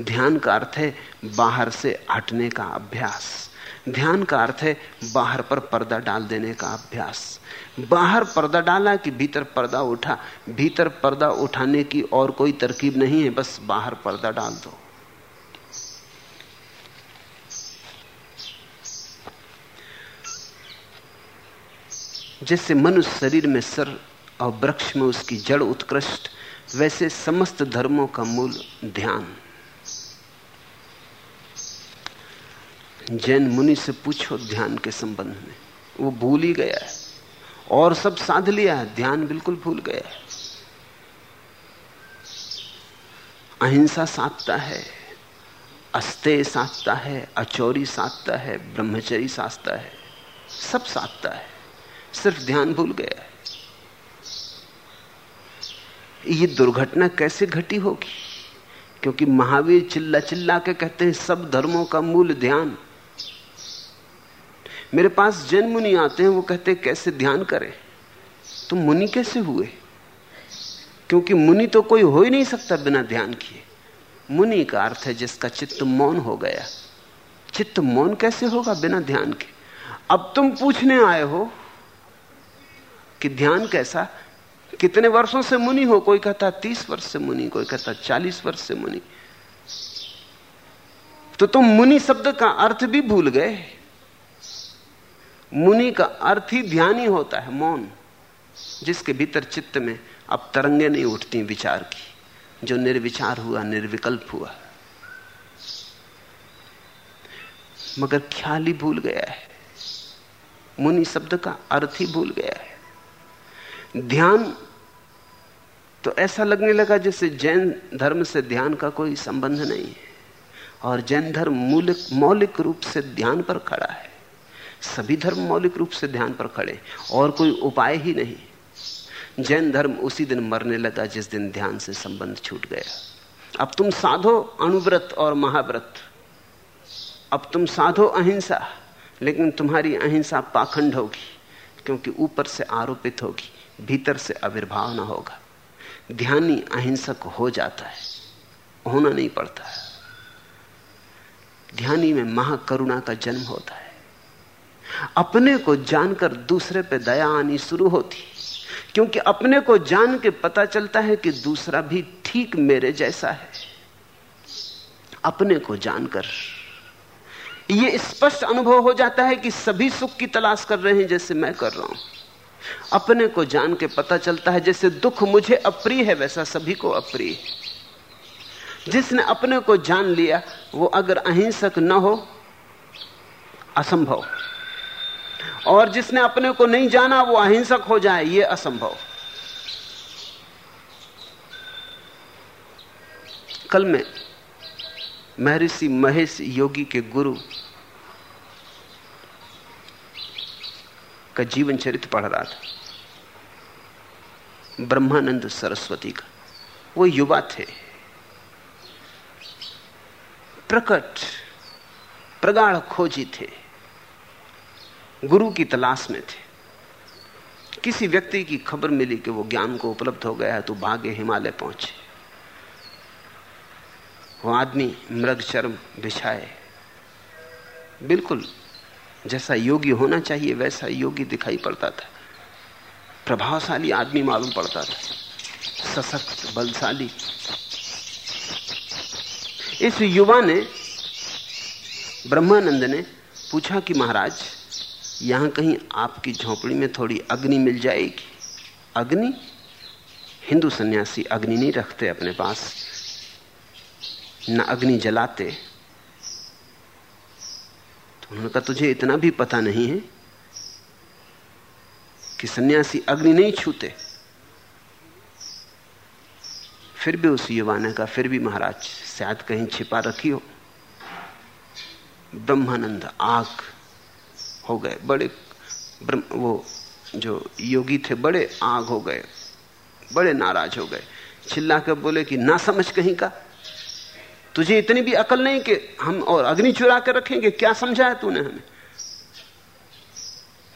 ध्यान का अर्थ है, बाहर से हटने का अभ्यास। ध्यान का अर्थ है बाहर पर पर्दा डाल देने का अभ्यास। बाहर पर्दा डाला कि भीतर पर्दा उठा। भीतर पर्दा उठाने की और कोई तरकीब नहीं है, बस बाहर पर्दा डाल दो। जैसे मनुष्य शरीर में सर और वृक्ष में उसकी जड़ उत्कृष्ट, वैसे समस्त धर्मों का मूल ध्यान। जैन मुनि से पूछो ध्यान के संबंध में। वो भूल ही गया है। और सब साध लिया है, ध्यान बिल्कुल भूल गया है। अहिंसा साधता है अस्ते साधता है, अचौरी साधता है, ब्रह्मचरी साधता है, सब साधता है। सिर्फ़ ध्यान भूल गया है। ये दुर्घटना कैसे घटी होगी? क्योंकि महावीर चिल्ला चिल्ला के कहते हैं, सब धर्मों का मूल ध्यान मेरे पास जैन मुनि आते हैं, वो कहते कैसे ध्यान करें? तुम मुनि कैसे हुए? क्योंकि मुनि तो कोई हो ही नहीं सकता बिना ध्यान किए। मुनि का अर्थ है जिसका चित्त मौन हो गया। चित्त मौन कैसे होगा बिना ध्यान के? अब तुम पूछने आए हो कि ध्यान कैसा? कितने वर्षों से मुनि हो? कोई कहता, तीस वर्ष से मुनि। कोई कहता, चालीस वर्ष से मुनि। तो तुम मुनि शब्द का अर्थ भी भूल गए। मुनि का अर्थ ही ध्यान ही होता है, मौन, जिसके भीतर चित्त में अब तरंगे नहीं उठती विचार की। जो निर्विचार हुआ, निर्विकल्प हुआ। मगर ख्याल ही भूल गया है। मुनि शब्द का अर्थ ही भूल गया है। ध्यान तो ऐसा लगने लगा जैसे जैन धर्म से ध्यान का कोई संबंध नहीं है, और जैन धर्म मौलिक मौलिक रूप से ध्यान पर खड़ा है। सभी धर्म मौलिक रूप से ध्यान पर खड़े, और कोई उपाय ही नहीं। जैन धर्म उसी दिन मरने लगा, जिस दिन ध्यान से संबंध छूट गया। अब तुम साधो अणुव्रत और महाव्रत। अब तुम साधो अहिंसा, लेकिन तुम्हारी अहिंसा पाखंड होगी, क्योंकि ऊपर से आरोपित होगी, भीतर से आविर्भाव ना होगा। ध्यानी अहिंसक हो जाता है, होना नहीं पड़ता। ध्यानी में महाकरुणा का जन्म होता है। अपने को जानकर दूसरे पे दया आनी शुरू होती। क्योंकि अपने को जान के पता चलता है कि दूसरा भी ठीक मेरे जैसा है। अपने को जानकर। यह स्पष्ट अनुभव हो जाता है कि सभी सुख की तलाश कर रहे हैं जैसे मैं कर रहा हूँ। अपने को जान के पता चलता है, जैसे दुख मुझे अप्रिय है, वैसा सभी को अप्रिय जिसने अपने को जान लिया, वो अगर अहिंसक न हो, असंभव। और जिसने अपने को नहीं जाना, वो अहिंसक हो जाए, ये असंभव। कल में महर्षि महेश योगी के गुरु का जीवन चरित्र पढ़ रहा था। ब्रह्मानंद सरस्वती का। वो युवा थे। प्रकट, प्रगाढ़ खोजी थे। गुरु की तलाश में थे। किसी व्यक्ति की खबर मिली कि वो ज्ञान को उपलब्ध हो गया है तो भागे हिमालय पहुँचे। वो आदमी मृग चर्म बिछाए। बिल्कुल जैसा योगी होना चाहिए, वैसा योगी दिखाई पड़ता था। प्रभावशाली आदमी मालूम पड़ता था। सशक्त, बलशाली। इस युवा ने, ब्रह्मानंद ने पूछा कि महाराज यहाँ कहीं आपकी झोपड़ी में थोड़ी अग्नि मिल जाएगी। अग्नि? हिंदू सन्यासी अग्नि नहीं रखते अपने पास। न अग्नि जलाते। तो उन्होंने कहा, तुझे इतना भी पता नहीं है कि सन्यासी अग्नि नहीं छूते? फिर भी उस युवा ने कहा फिर भी महाराज, शायद कहीं छिपा रखी हो। ब्रह्मानंद आग हो गए। बड़े वो जो योगी थे, बड़े आग हो गए, बड़े नाराज़ हो गए। चिल्ला कर बोले कि ना समझ कहीं का। तुझे इतनी भी अकल नहीं कि हम और अग्नि चुरा कर रखेंगे, क्या समझा है तूने हमें?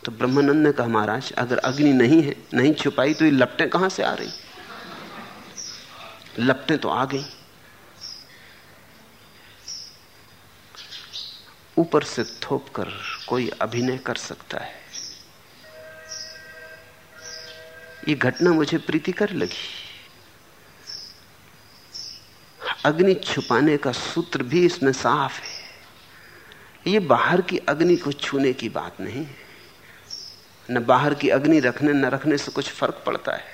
तो ब्रह्मानंद ने कहा, महाराज, अगर अग्नि नहीं है, नहीं छुपाई तो ये लपटें कहाँ से आ रही? लपटें तो आ गई। ऊपर से थोप कर कोई अभिनय कर सकता है। ये घटना मुझे प्रीतिकर लगी। अग्नि छुपाने का सूत्र भी इसमें साफ़ है। ये बाहर की अग्नि को छूने की बात नहीं है। न बाहर की अग्नि रखने, न रखने से कुछ फ़र्क पड़ता है।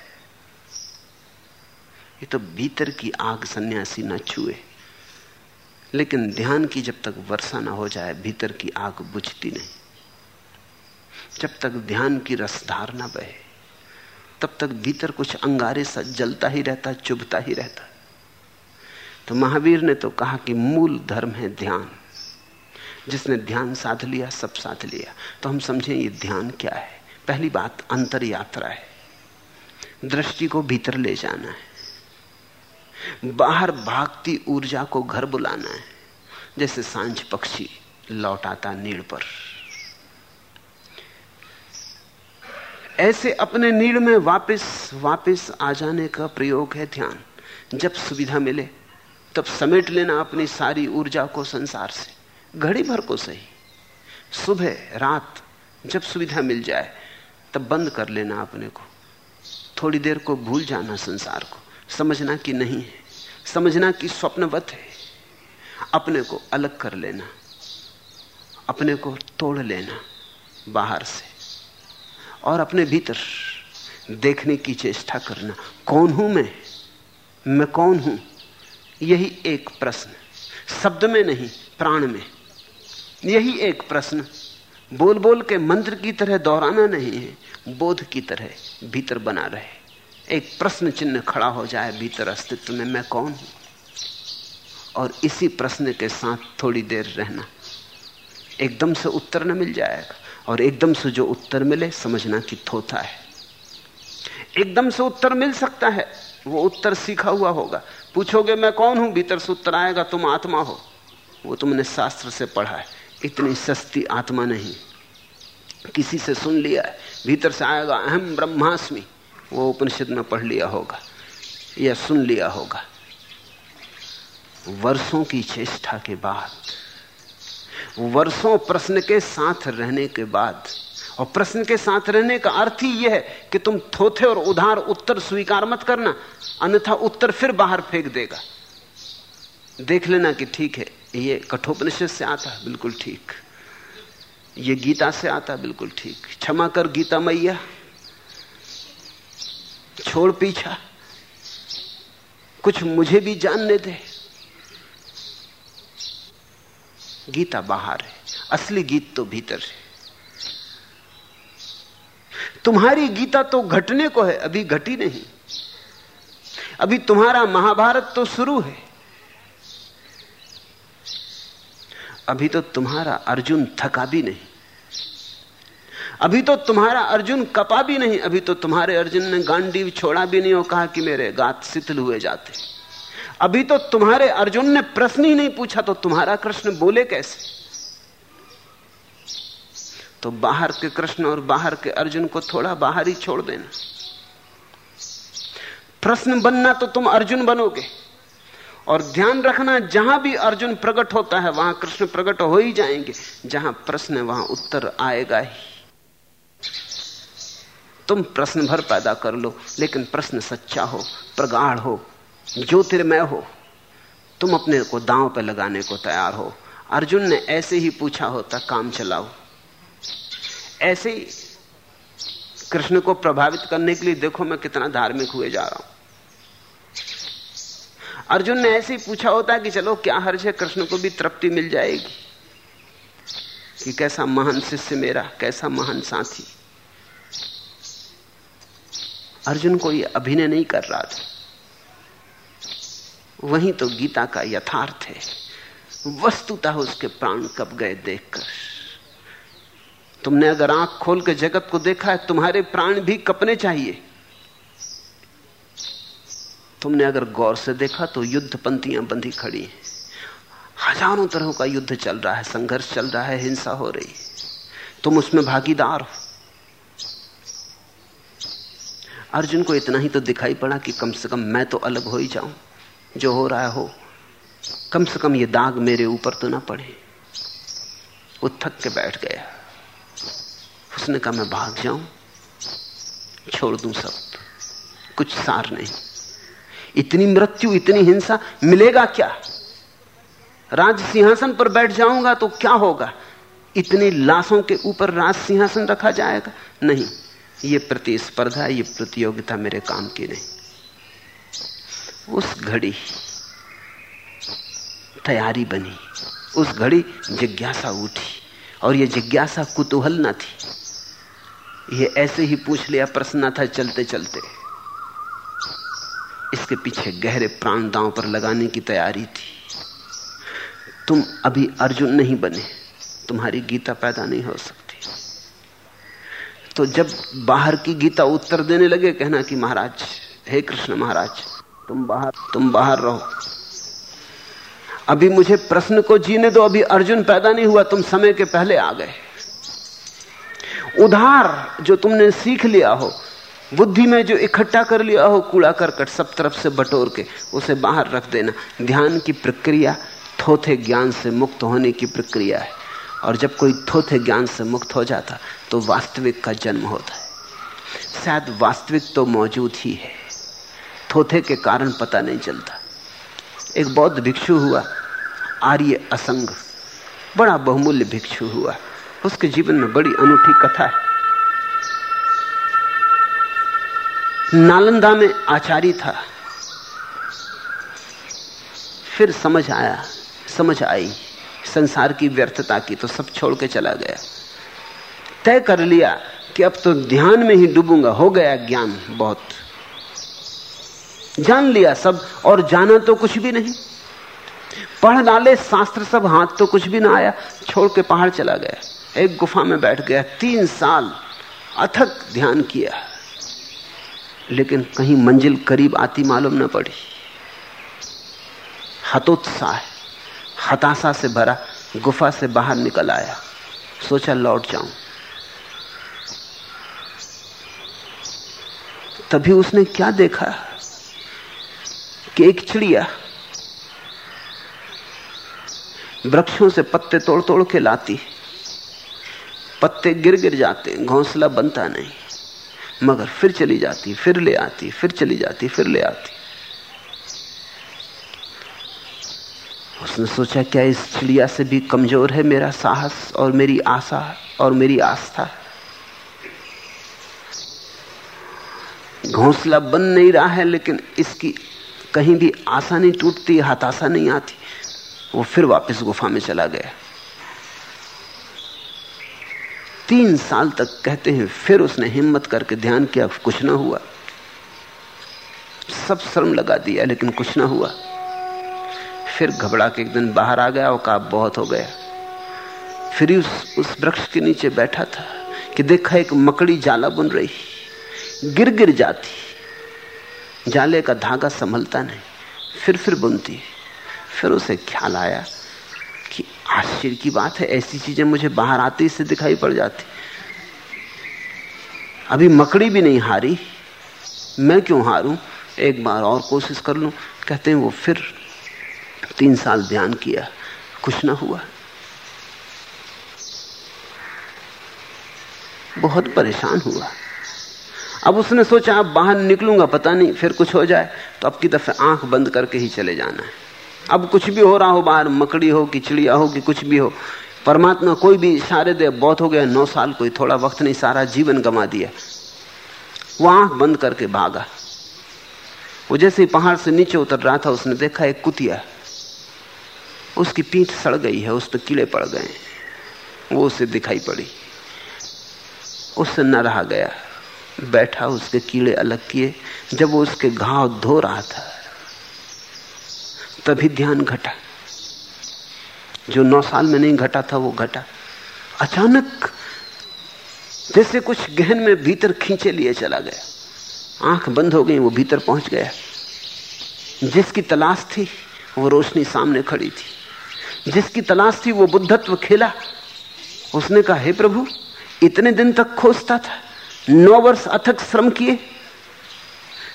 ये तो भीतर की आग सन्यासी न छुए। लेकिन ध्यान की जब तक वर्षा ना हो जाए, भीतर की आग बुझती नहीं। जब तक ध्यान की रसधार ना बहे, तब तक भीतर कुछ अंगारे सा जलता ही रहता, चुभता ही रहता। तो महावीर ने तो कहा कि मूल धर्म है ध्यान। जिसने ध्यान साध लिया, सब साध लिया। तो हम समझें ये ध्यान क्या है? पहली बात अंतर यात्रा है। दृष्टि को भीतर ले जाना है। बाहर भागती ऊर्जा को घर बुलाना है। जैसे साँझ पक्षी लौट आता नीड़ पर। ऐसे अपने नीड़ में वापस वापस आ जाने का प्रयोग है ध्यान। जब सुविधा मिले, तब समेट लेना अपनी सारी ऊर्जा को संसार से। घड़ी भर को सही। सुबह, रात, जब सुविधा मिल जाए, तब बंद कर लेना अपने को। थोड़ी देर को भूल जाना संसार को। समझना कि नहीं है, समझना कि स्वप्नवत है। अपने को अलग कर लेना, अपने को तोड़ लेना बाहर से, और अपने भीतर देखने की चेष्टा करना। कौन हूँ मैं? मैं कौन हूँ? यही एक प्रश्न। शब्द में नहीं, प्राण में। यही एक प्रश्न। बोल बोल के मंत्र की तरह दोहराना नहीं है, बोध की तरह भीतर बना रहे। एक प्रश्न चिन्ह खड़ा हो जाए भीतर अस्तित्व में, मैं कौन हूँ? और इसी प्रश्न के साथ थोड़ी देर रहना। एकदम से उत्तर न मिल जाएगा, और एकदम से जो उत्तर मिले, समझना कि थोथा है। एकदम से उत्तर मिल सकता है, वो उत्तर सीखा हुआ होगा। पूछोगे, मैं कौन हूँ? भीतर से उत्तर आएगा, तुम आत्मा हो। वो तुमने शास्त्र से पढ़ा है। इतनी सस्ती आत्मा नहीं। किसी से सुन लिया है, भीतर से आएगा अहम ब्रह्मास्मि। वो उपनिषद में पढ़ लिया होगा या सुन लिया होगा। वर्षों की चेष्टा के बाद, वर्षों प्रश्न के साथ रहने के बाद, और प्रश्न के साथ रहने का अर्थ ही यह है कि तुम थोथे और उधार उत्तर स्वीकार मत करना, अन्यथा उत्तर फिर बाहर फेंक देगा। देख लेना कि ठीक है, ये कठोपनिषद से आता है, बिल्कुल ठीक। ये गीता से आता है, बिल्कुल ठीक। क्षमा कर गीता मैया। छोड़ पीछा। कुछ मुझे भी जानने दे। गीता बाहर है। असली गीत तो भीतर है। तुम्हारी गीता तो घटने को है, अभी घटी नहीं। अभी तुम्हारा महाभारत तो शुरू है। अभी तो तुम्हारा अर्जुन थका भी नहीं। अभी तो तुम्हारा अर्जुन कपा भी नहीं, अभी तो तुम्हारे अर्जुन ने गांडीव छोड़ा भी नहीं और कहा कि मेरे गात शिथिल हुए जाते। अभी तो तुम्हारे अर्जुन ने प्रश्न ही नहीं पूछा तो तुम्हारा कृष्ण बोले कैसे? तो बाहर के कृष्ण और बाहर के अर्जुन को थोड़ा बाहर ही छोड़ देना। प्रश्न बनना तो तुम अर्जुन बनोगे। और ध्यान रखना, जहाँ भी अर्जुन प्रकट होता है, वहाँ कृष्ण प्रकट हो ही जाएँगे। जहाँ प्रश्न वहाँ उत्तर आएगा ही। तुम प्रश्न भर पैदा कर लो, लेकिन प्रश्न सच्चा हो, प्रगाढ़ हो, ज्योतिर्मय हो। तुम अपने को दांव पर लगाने को तैयार हो। अर्जुन ने ऐसे ही पूछा होता, काम चलाओ। ऐसे ही कृष्ण को प्रभावित करने के लिए देखो, मैं कितना धार्मिक हुए जा रहा हूँ। अर्जुन ने ऐसे ही पूछा होता कि चलो, क्या हर्ष है कृष्ण को भी तृप्ति मिल जाएगी? कि कैसा महान शिष्य मेरा, कैसा महान साथी। अर्जुन को यह अभिनय नहीं कर रहा था। वही तो गीता का यथार्थ है। वस्तुतः उसके प्राण कब गए देखकर। तुमने अगर आँख खोल के जगत को देखा है, तुम्हारे प्राण भी कपने चाहिए। तुमने अगर गौर से देखा तो युद्ध पंक्तियाँ बंधी खड़ी हैं। हज़ारों तरह का युद्ध चल रहा है, संघर्ष चल रहा है, हिंसा हो रही तुम उसमें भागीदार हो। अर्जुन को इतना ही तो दिखाई पड़ा कि कम से कम मैं तो अलग हो ही जाऊँ। जो हो रहा है हो कम से कम ये दाग मेरे ऊपर तो ना पड़े। वो थक के बैठ गया। उसने कहा, मैं भाग जाऊँ? छोड़ दूँ सब। कुछ सार नहीं। इतनी मृत्यु, इतनी हिंसा, मिलेगा क्या? राज सिंहासन पर बैठ जाऊँगा तो क्या होगा? इतनी लाशों के ऊपर राज सिंहासन रखा जाएगा? नहीं। ये प्रतिस्पर्धा, ये प्रतियोगिता मेरे काम की नहीं। उस घड़ी तैयारी बनी, उस घड़ी जिज्ञासा उठी, और ये जिज्ञासा कुतूहल न थी। ये ऐसे ही पूछ लिया, प्रश्न था चलते चलते इसके पीछे गहरे प्राण दांव पर लगाने की तैयारी थी। तुम अभी अर्जुन नहीं बने, तुम्हारी गीता पैदा नहीं हो सकती। तो जब बाहर की गीता उत्तर देने लगे, कहना कि महाराज, हे कृष्ण महाराज, तुम बाहर तुम बाहर रहो। अभी मुझे प्रश्न को जीने दो, अभी अर्जुन पैदा नहीं हुआ, तुम समय के पहले आ गए। उधार जो तुमने सीख लिया हो, बुद्धि में जो इकट्ठा कर लिया हो, कूड़ा करकट सब तरफ़ से बटोर के, उसे बाहर रख देना। ध्यान की प्रक्रिया, थोथे ज्ञान से मुक्त होने की प्रक्रिया है। और जब कोई थोथे ज्ञान से मुक्त हो जाता तो वास्तविक का जन्म होता है। शायद वास्तविक तो मौजूद ही है। थोथे के कारण पता नहीं चलता। एक बौद्ध भिक्षु हुआ, आर्य असंग। बड़ा बहुमूल्य भिक्षु हुआ। उसके जीवन में बड़ी अनूठी कथा है। नालंदा में आचार्य था। फिर समझ आया, समझ आई। संसार की व्यर्थता की तो सब छोड़ के चला गया। तय कर लिया कि अब तो ध्यान में ही डूबूँगा, हो गया ज्ञान बहुत। जान लिया सब, और जाना तो कुछ भी नहीं। पढ़ डाले, शास्त्र सब, हाथ तो कुछ भी ना आया, छोड़ के पहाड़ चला गया। एक गुफा में बैठ गया, तीन साल अथक ध्यान किया। लेकिन कहीं मंजिल करीब आती मालूम न पड़ी। हतोत्साह हताशा से भरा, गुफा से बाहर निकल आया। सोचा, लौट जाऊँ। तभी उसने क्या देखा? कि एक चिड़िया वृक्षों से पत्ते तोड़ तोड़ के लाती। पत्ते गिर गिर जाते, घोंसला बनता नहीं। मगर फिर चली जाती, फिर ले आती, फिर चली जाती, फिर ले आती। उसने सोचा, क्या इस चिड़िया से भी कमज़ोर है मेरा साहस और मेरी आशा और मेरी आस्था? घोंसला बन नहीं रहा है, लेकिन इसकी कहीं भी आशा नहीं टूटती, हताशा नहीं आती। वो फिर वापस गुफा में चला गया। तीन साल तक कहते हैं, फिर उसने हिम्मत करके ध्यान किया, कुछ ना हुआ। सब श्रम लगा दिया, लेकिन कुछ ना हुआ। फिर घबरा के एक दिन बाहर आ गया और कहा बहुत हो गया फिर उस उस वृक्ष के नीचे बैठा था कि देखा एक मकड़ी जाला बुन रही, गिर गिर जाती। जाले का धागा संभलता नहीं, फिर फिर बुनती। फिर उसे ख्याल आया कि आश्चर्य की बात है, ऐसी चीज़ें मुझे बाहर आती से दिखाई पड़ जाती। अभी मकड़ी भी नहीं हारी, मैं क्यों हारूं? एक बार और कोशिश कर लूँ। कहते हैं वो फिर तीन साल ध्यान किया। कुछ ना हुआ। बहुत परेशान हुआ। अब उसने सोचा, अब बाहर निकलूँगा, पता नहीं, फिर कुछ हो जाए तो अब की दफे आँख बंद करके ही चले जाना है। अब कुछ भी हो रहा हो, बाहर मकड़ी हो कि चिड़िया हो कि कुछ भी हो, परमात्मा कोई भी इशारे दे बहुत हो गया नौ साल कोई थोड़ा वक्त नहीं, सारा जीवन गंवा दिया। वो आँख बंद करके भागा। वो जैसे पहाड़ से नीचे उतर रहा था, उसने देखा एक कुतिया उसकी पीठ सड़ गई है, उस पर कीड़े पड़ गए वो उसे दिखाई पड़ी। उससे न रहा गया। बैठा, उसके कीड़े अलग किए। जब वो उसके घाव धो रहा था, तभी ध्यान घटा। जो नौ साल में नहीं घटा था, वो घटा। अचानक जैसे कुछ गहन में भीतर खींचे लिए चला गया। आँख बंद हो गई, वो भीतर पहुँच गया। जिसकी तलाश थी, वो रोशनी सामने खड़ी थी। जिसकी तलाश थी वो बुद्धत्व खेला। उसने कहा, हे प्रभु, इतने दिन तक खोजता था, नौ वर्ष अथक श्रम किए।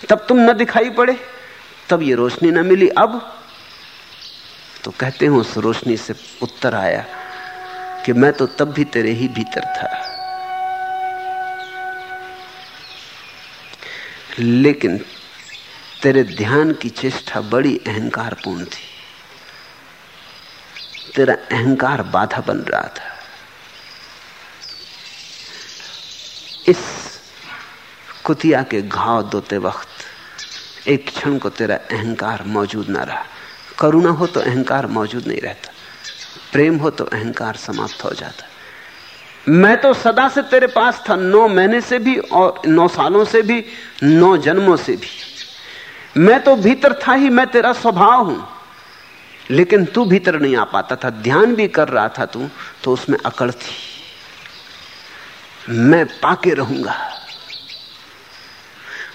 तब तुम न दिखाई पड़े, तब ये रोशनी न मिली। अब तो कहते हैं, उस रोशनी से उत्तर आया कि मैं तो तब भी तेरे ही भीतर था। लेकिन तेरे ध्यान की चेष्टा बड़ी अहंकारपूर्ण थी। तेरा अहंकार बाधा बन रहा था। इस कुतिया के घाव दोते वक्त एक क्षण को तेरा अहंकार मौजूद ना रहा। करुणा हो तो अहंकार मौजूद नहीं रहता। प्रेम हो तो अहंकार समाप्त हो जाता। मैं तो सदा से तेरे पास था, नौ महीने से भी और नौ सालों से भी, नौ जन्मों से भी। मैं तो भीतर था ही, मैं तेरा स्वभाव हूँ। लेकिन तू भीतर नहीं आ पाता था, ध्यान भी कर रहा था तू तो उसमें अकड़ थी। मैं पाके रहूँगा।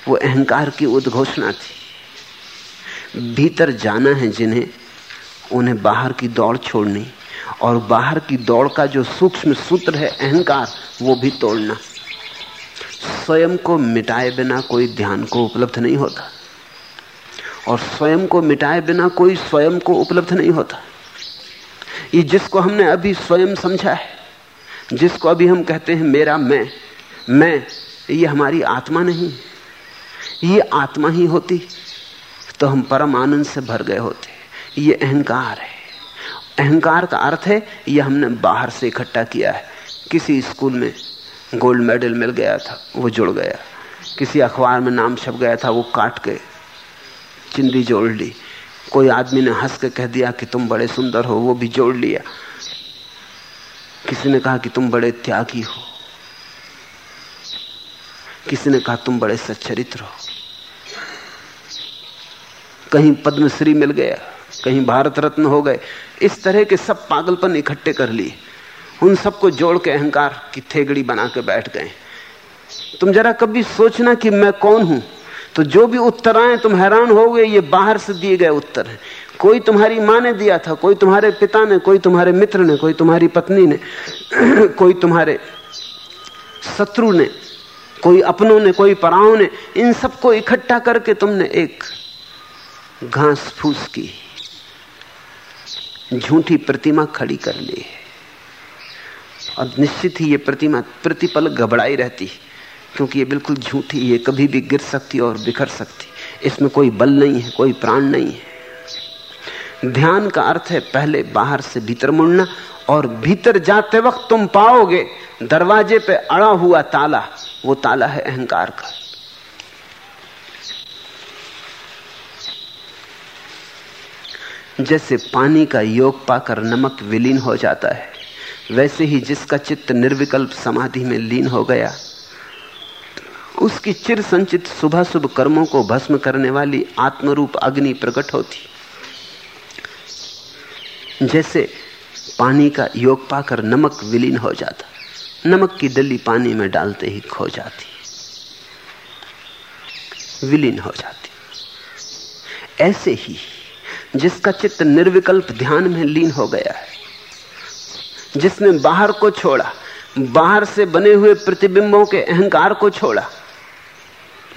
वो अहंकार की उद्घोषणा थी। भीतर जाना है जिन्हें, उन्हें बाहर की दौड़ छोड़नी, और बाहर की दौड़ का जो सूक्ष्म सूत्र है अहंकार, वो भी तोड़ना। स्वयं को मिटाए बिना कोई ध्यान को उपलब्ध नहीं होता। और स्वयं को मिटाए बिना कोई स्वयं को उपलब्ध नहीं होता। ये जिसको हमने अभी स्वयं समझा है, जिसको अभी हम कहते हैं मेरा मैं मैं, ये हमारी आत्मा नहीं। ये आत्मा ही होती तो हम परम आनंद से भर गए होते। ये अहंकार है। अहंकार का अर्थ है, ये हमने बाहर से इकट्ठा किया है। किसी स्कूल में गोल्ड मेडल मिल गया था, वो जुड़ गया। किसी अखबार में नाम छप गया था, वो काट के चिंदी जोड़ ली। कोई आदमी ने हंस के कह दिया कि तुम बड़े सुंदर हो, वो भी जोड़ लिया। किसी ने कहा कि तुम बड़े त्यागी हो। किसी ने कहा तुम बड़े सच्चरित्र हो। कहीं पद्मश्री मिल गया, कहीं भारत रत्न हो गए। इस तरह के सब पागलपन इकट्ठे कर लिए। उन सबको जोड़ के अहंकार की थेगड़ी बना के बैठ गए। तुम जरा कभी सोचना कि मैं कौन हूँ? तो जो भी उत्तर आए तुम हैरान हो गए ये बाहर से दिए गए उत्तर हैं। कोई तुम्हारी माँ ने दिया था, कोई तुम्हारे पिता ने, कोई तुम्हारे मित्र ने, कोई तुम्हारी पत्नी ने, कोई तुम्हारे शत्रु ने, कोई अपनों ने, कोई पराओं ने, इन सबको इकट्ठा करके तुमने एक घास फूस की, झूठी प्रतिमा खड़ी कर ली है। और निश्चित ही ये प्रतिमा प्रतिपल घबराई रहती क्योंकि ये बिल्कुल झूठी, ये कभी भी गिर सकती और बिखर सकती। इसमें कोई बल नहीं है, कोई प्राण नहीं है। ध्यान का अर्थ है पहले बाहर से भीतर मुड़ना और भीतर जाते वक्त तुम पाओगे, दरवाजे पे अड़ा हुआ ताला, वो ताला है अहंकार का। जैसे पानी का योग पाकर नमक विलीन हो जाता है, वैसे ही जिसका चित्त निर्विकल्प समाधि में लीन हो गया उसकी चिर संचित सुबह शुभ कर्मों को भस्म करने वाली आत्मरूप अग्नि प्रकट होती। जैसे पानी का योग पाकर नमक विलीन हो जाता, नमक की डली पानी में डालते ही खो जाती, विलीन हो जाती। ऐसे ही जिसका चित्त निर्विकल्प ध्यान में लीन हो गया है, जिसने बाहर को छोड़ा, बाहर से बने हुए प्रतिबिंबों के अहंकार को छोड़ा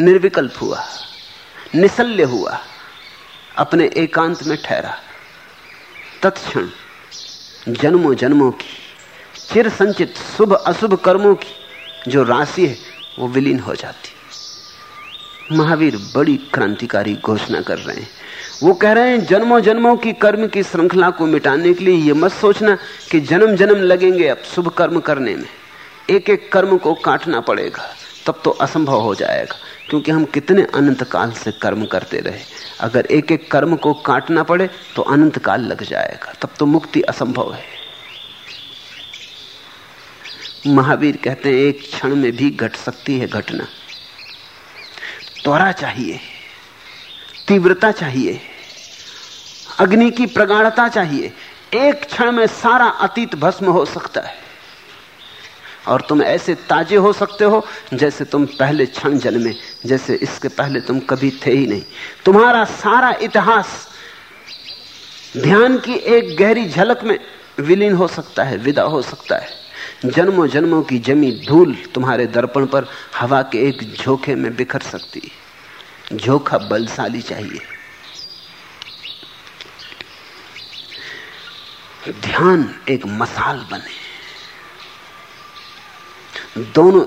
निर्विकल्प हुआ, निसल्य हुआ, अपने एकांत में ठहरा। तत्क्षण जन्मों जन्मों की, चिर संचित शुभ अशुभ कर्मों की जो राशि है, वो विलीन हो जाती। महावीर बड़ी क्रांतिकारी घोषणा कर रहे हैं। वो कह रहे हैं, जन्मों जन्मों की कर्म की श्रृंखला को मिटाने के लिए ये मत सोचना कि जन्म जन्म लगेंगे अब शुभ कर्म करने में। एक एक कर्म को काटना पड़ेगा, तब तो असंभव हो जाएगा। क्योंकि हम कितने अनंत काल से कर्म करते रहे। अगर एक एक कर्म को काटना पड़े तो अनंत काल लग जाएगा। तब तो मुक्ति असंभव है। महावीर कहते हैं, एक क्षण में भी घट सकती है घटना। त्वरा चाहिए, तीव्रता चाहिए, अग्नि की प्रगाढ़ता चाहिए। एक क्षण में सारा अतीत भस्म हो सकता है। और तुम ऐसे ताजे हो सकते हो जैसे तुम पहले क्षण जन्मे, जैसे इसके पहले तुम कभी थे ही नहीं। तुम्हारा सारा इतिहास ध्यान की एक गहरी झलक में विलीन हो सकता है, विदा हो सकता है। जन्मों जन्मों की जमी धूल तुम्हारे दर्पण पर हवा के एक झोंके में बिखर सकती है। झोंका बलशाली चाहिए। ध्यान एक मसाल बने। दोनों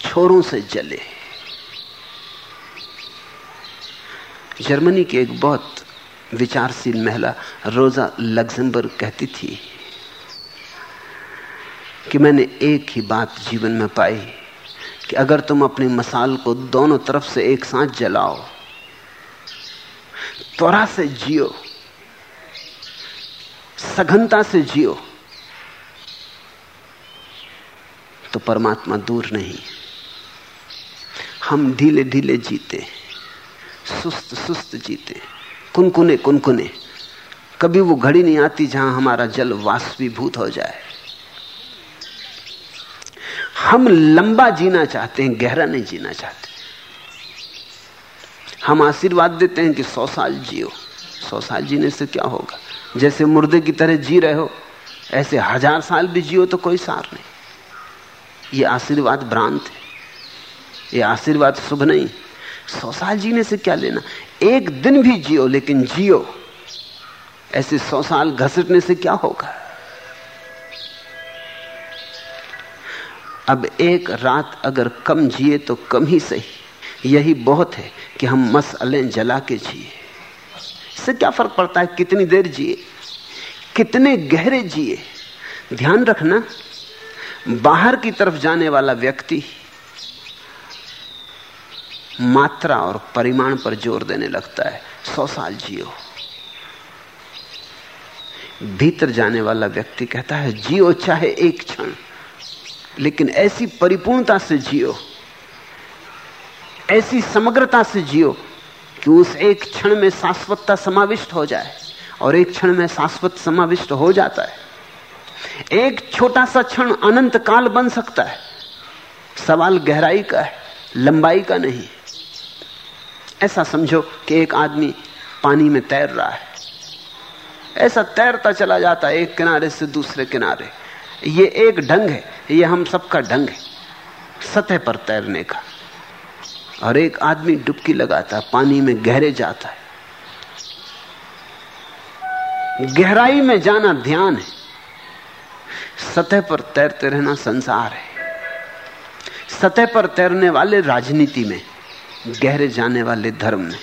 छोरों से जले। जर्मनी की एक बहुत विचारशील महिला रोजा लग्जमबर्ग कहती थी कि मैंने एक ही बात जीवन में पाई कि अगर तुम अपनी मसाल को दोनों तरफ़ से एक साथ जलाओ, त्वरा से जियो, सघनता से जियो तो परमात्मा दूर नहीं। हम ढीले ढीले जीते सुस्त सुस्त जीते कुनकुने कुनकुने। कभी वो घड़ी नहीं आती जहाँ हमारा जल वाष्पीभूत हो जाए। हम लंबा जीना चाहते हैं, गहरा नहीं जीना चाहते। हम आशीर्वाद देते हैं कि सौ साल जियो। सौ साल जीने से क्या होगा? जैसे मुर्दे की तरह जी रहे हो, ऐसे हज़ार साल भी जियो तो कोई सार नहीं। ये आशीर्वाद भ्रांत है। ये आशीर्वाद शुभ नहीं। सौ साल जीने से क्या लेना? एक दिन भी जियो, लेकिन जियो। ऐसे सौ साल घसटने से क्या होगा? अब एक रात अगर कम जिए तो कम ही सही। यही बहुत है कि हम मसलें जला के जिए। इससे क्या फ़र्क पड़ता है? कितनी देर जिए? कितने गहरे जिए? ध्यान रखना बाहर की तरफ़ जाने वाला व्यक्ति मात्रा और परिमाण पर ज़ोर देने लगता है। सौ साल जियो। भीतर जाने वाला व्यक्ति कहता है, जियो चाहे एक क्षण, लेकिन ऐसी परिपूर्णता से जियो, ऐसी समग्रता से जियो कि उस एक क्षण में शाश्वतता समाविष्ट हो जाए और एक क्षण में शाश्वत समाविष्ट हो जाता है। एक छोटा सा क्षण अनंत काल बन सकता है। सवाल गहराई का है, लंबाई का नहीं। ऐसा समझो कि एक आदमी पानी में तैर रहा है। ऐसा तैरता चला जाता है एक किनारे से दूसरे किनारे। ये एक ढंग है, ये हम सबका ढंग है, सतह पर तैरने का। और एक आदमी डुबकी लगाता है पानी में गहरे जाता है। गहराई में जाना ध्यान है। सतह पर तैरते रहना संसार है। सतह पर तैरने वाले राजनीति में, गहरे जाने वाले धर्म में।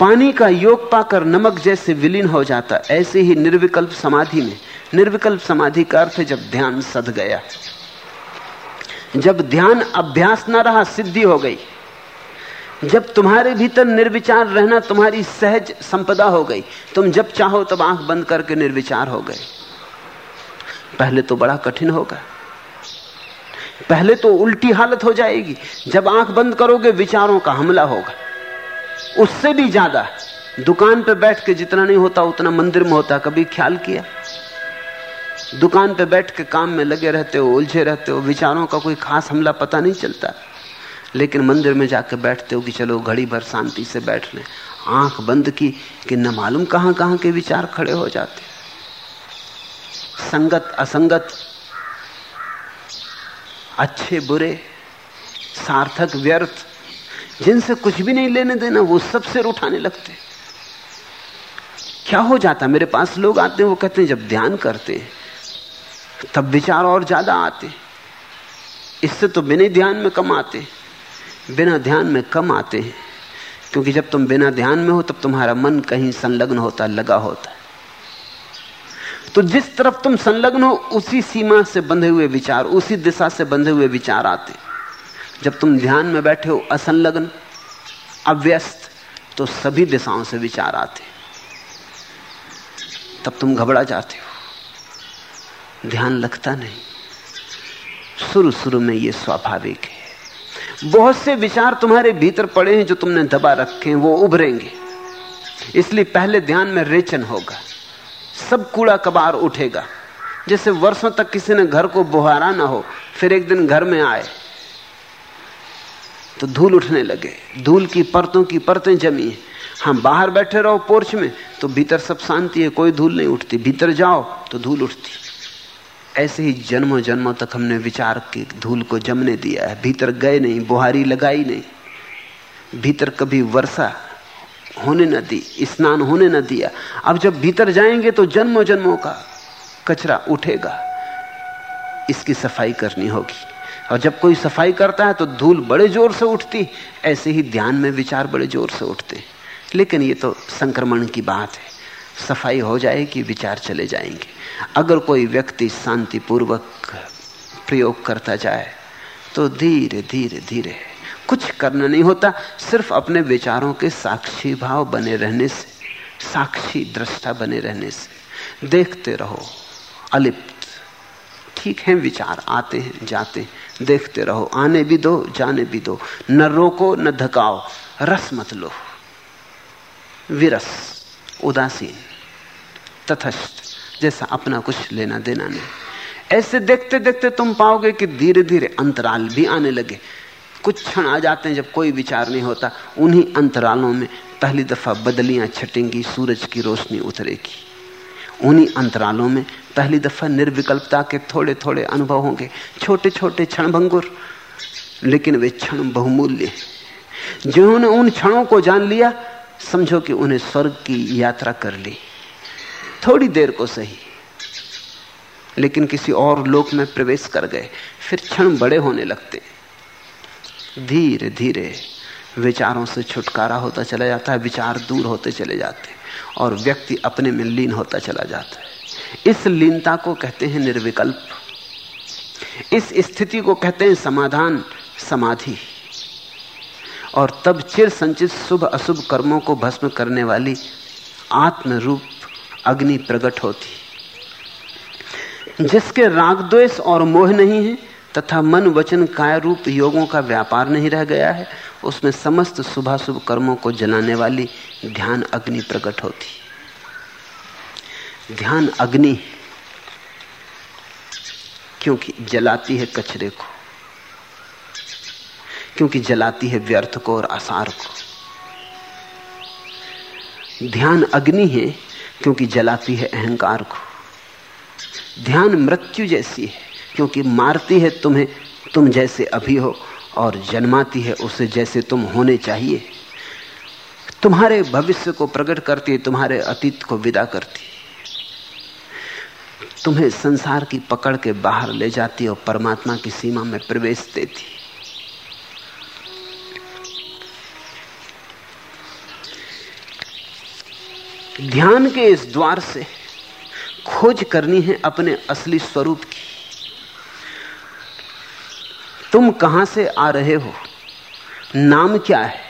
पानी का योग पाकर नमक जैसे विलीन हो जाता, ऐसे ही निर्विकल्प समाधि में। निर्विकल्प समाधि का अर्थ जब ध्यान सद गया। जब ध्यान अभ्यास न रहा, सिद्धि हो गई। जब तुम्हारे भीतर निर्विचार रहना तुम्हारी सहज संपदा हो गई, तुम जब चाहो तब आँख बंद करके निर्विचार हो गए। पहले तो बड़ा कठिन होगा, पहले तो उल्टी हालत हो जाएगी। जब आँख बंद करोगे, विचारों का हमला होगा। उससे भी ज़्यादा, दुकान पे बैठ के जितना नहीं होता, उतना मंदिर में होता। कभी ख्याल किया? दुकान पे बैठ के काम में लगे रहते हो, उलझे रहते हो, विचारों का कोई खास हमला पता नहीं चलता। लेकिन मंदिर में जाकर बैठते हो कि चलो घड़ी भर शांति से बैठ लें आँख बंद की कि न मालूम कहाँ कहाँ के विचार खड़े हो जाते। संगत, असंगत, अच्छे, बुरे, सार्थक, व्यर्थ, जिनसे कुछ भी नहीं लेने देना, वो सब सिर उठाने लगते। क्या हो जाता? मेरे पास लोग आते हैं, वो कहते हैं, जब ध्यान करते हैं, तब विचार और ज़्यादा आते। इससे तो बिना ध्यान में कम आते बिना ध्यान में कम आते हैं। क्योंकि जब तुम बिना ध्यान में हो, तब तुम्हारा मन कहीं संलग्न होता, लगा होता। है तो जिस तरफ़ तुम संलग्न हो, उसी सीमा से बंधे हुए विचार, उसी दिशा से बंधे हुए विचार आते जब तुम ध्यान में बैठे हो, असंलग्न, अव्यस्त तो सभी दिशाओं से विचार आते तब तुम घबरा जाते हो। ध्यान लगता नहीं। शुरू शुरू में यह स्वाभाविक है। बहुत से विचार तुम्हारे भीतर पड़े हैं जो तुमने दबा रखे हैं, वो उभरेंगे। इसलिए पहले ध्यान में रेचन होगा। सब कूड़ा कबार उठेगा। जैसे वर्षों तक किसी ने घर को बुहारा ना हो, फिर एक दिन घर में आए। तो धूल उठने लगे। धूल की परतों की परतें जमी है। हम बाहर बैठे रहो पोर्च में तो भीतर सब शांति है, कोई धूल नहीं उठती। भीतर जाओ तो धूल उठती। ऐसे ही जन्मों जन्मों तक हमने विचार की, धूल को जमने दिया है, भीतर गए नहीं, बुहारी लगाई नहीं, भीतर कभी वर्षा होने न दी, स्नान होने न दिया। अब जब भीतर जाएँगे तो जन्मों जन्मों का कचरा उठेगा, इसकी सफ़ाई करनी होगी। और जब कोई सफ़ाई करता है तो धूल बड़े ज़ोर से उठती, ऐसे ही ध्यान में विचार बड़े ज़ोर से उठते। लेकिन ये तो संक्रमण की बात है, सफ़ाई हो जाएगी, विचार चले जाएँगे। अगर कोई व्यक्ति शांतिपूर्वक प्रयोग करता जाए तो धीरे धीरे धीरे कुछ करना नहीं होता, सिर्फ़ अपने विचारों के साक्षी भाव बने रहने से, साक्षी दृष्टा बने रहने से। देखते रहो, अलिप्त। ठीक है, विचार आते हैं, जाते हैं। देखते रहो, आने भी दो, जाने भी दो। न रोको, न धकाओ, रस मत लो। विरस, उदासीन, तथस्थ। जैसा अपना कुछ लेना देना नहीं। ऐसे देखते देखते तुम पाओगे कि धीरे धीरे अंतराल भी आने लगे। कुछ क्षण आ जाते हैं जब कोई विचार नहीं होता। उन्हीं अंतरालों में पहली दफ़ा बदलियाँ छटेंगी, सूरज की रोशनी उतरेगी। उन्हीं अंतरालों में पहली दफ़ा निर्विकल्पता के थोड़े थोड़े अनुभव होंगे। छोटे छोटे क्षण भंगुर लेकिन वे क्षण बहुमूल्य जिन्होंने उन क्षणों को जान लिया, समझो कि उन्हें स्वर्ग की यात्रा कर ली। थोड़ी देर को सही। लेकिन किसी और लोक में प्रवेश कर गए, फिर क्षण बड़े होने लगते। धीरे धीरे विचारों से छुटकारा होता चला जाता है, विचार दूर होते चले जाते और व्यक्ति अपने में लीन होता चला जाता है। इस लीनता को कहते हैं निर्विकल्प। इस स्थिति को कहते हैं समाधान, समाधि। और तब चिर संचित शुभ अशुभ कर्मों को भस्म करने वाली आत्म रूप अग्नि प्रकट होती जिसके राग द्वेष और मोह नहीं है, तथा मन वचन काय रूप योगों का व्यापार नहीं रह गया है, उसमें समस्त शुभाशुभ कर्मों को जलाने वाली ध्यान अग्नि प्रकट होती ध्यान अग्नि क्योंकि जलाती है कचरे को, क्योंकि जलाती है व्यर्थ को और आसार को। ध्यान अग्नि है क्योंकि जलाती है अहंकार को। ध्यान मृत्यु जैसी है, क्योंकि मारती है तुम्हें, तुम जैसे अभी हो, और जन्माती है उसे जैसे तुम होने चाहिए। तुम्हारे भविष्य को प्रकट करती है, तुम्हारे अतीत को विदा करती है। तुम्हें संसार की पकड़ के बाहर ले जाती और परमात्मा की सीमा में प्रवेश देती ध्यान के इस द्वार से खोज करनी है अपने असली स्वरूप की। तुम कहाँ से आ रहे हो? नाम क्या है?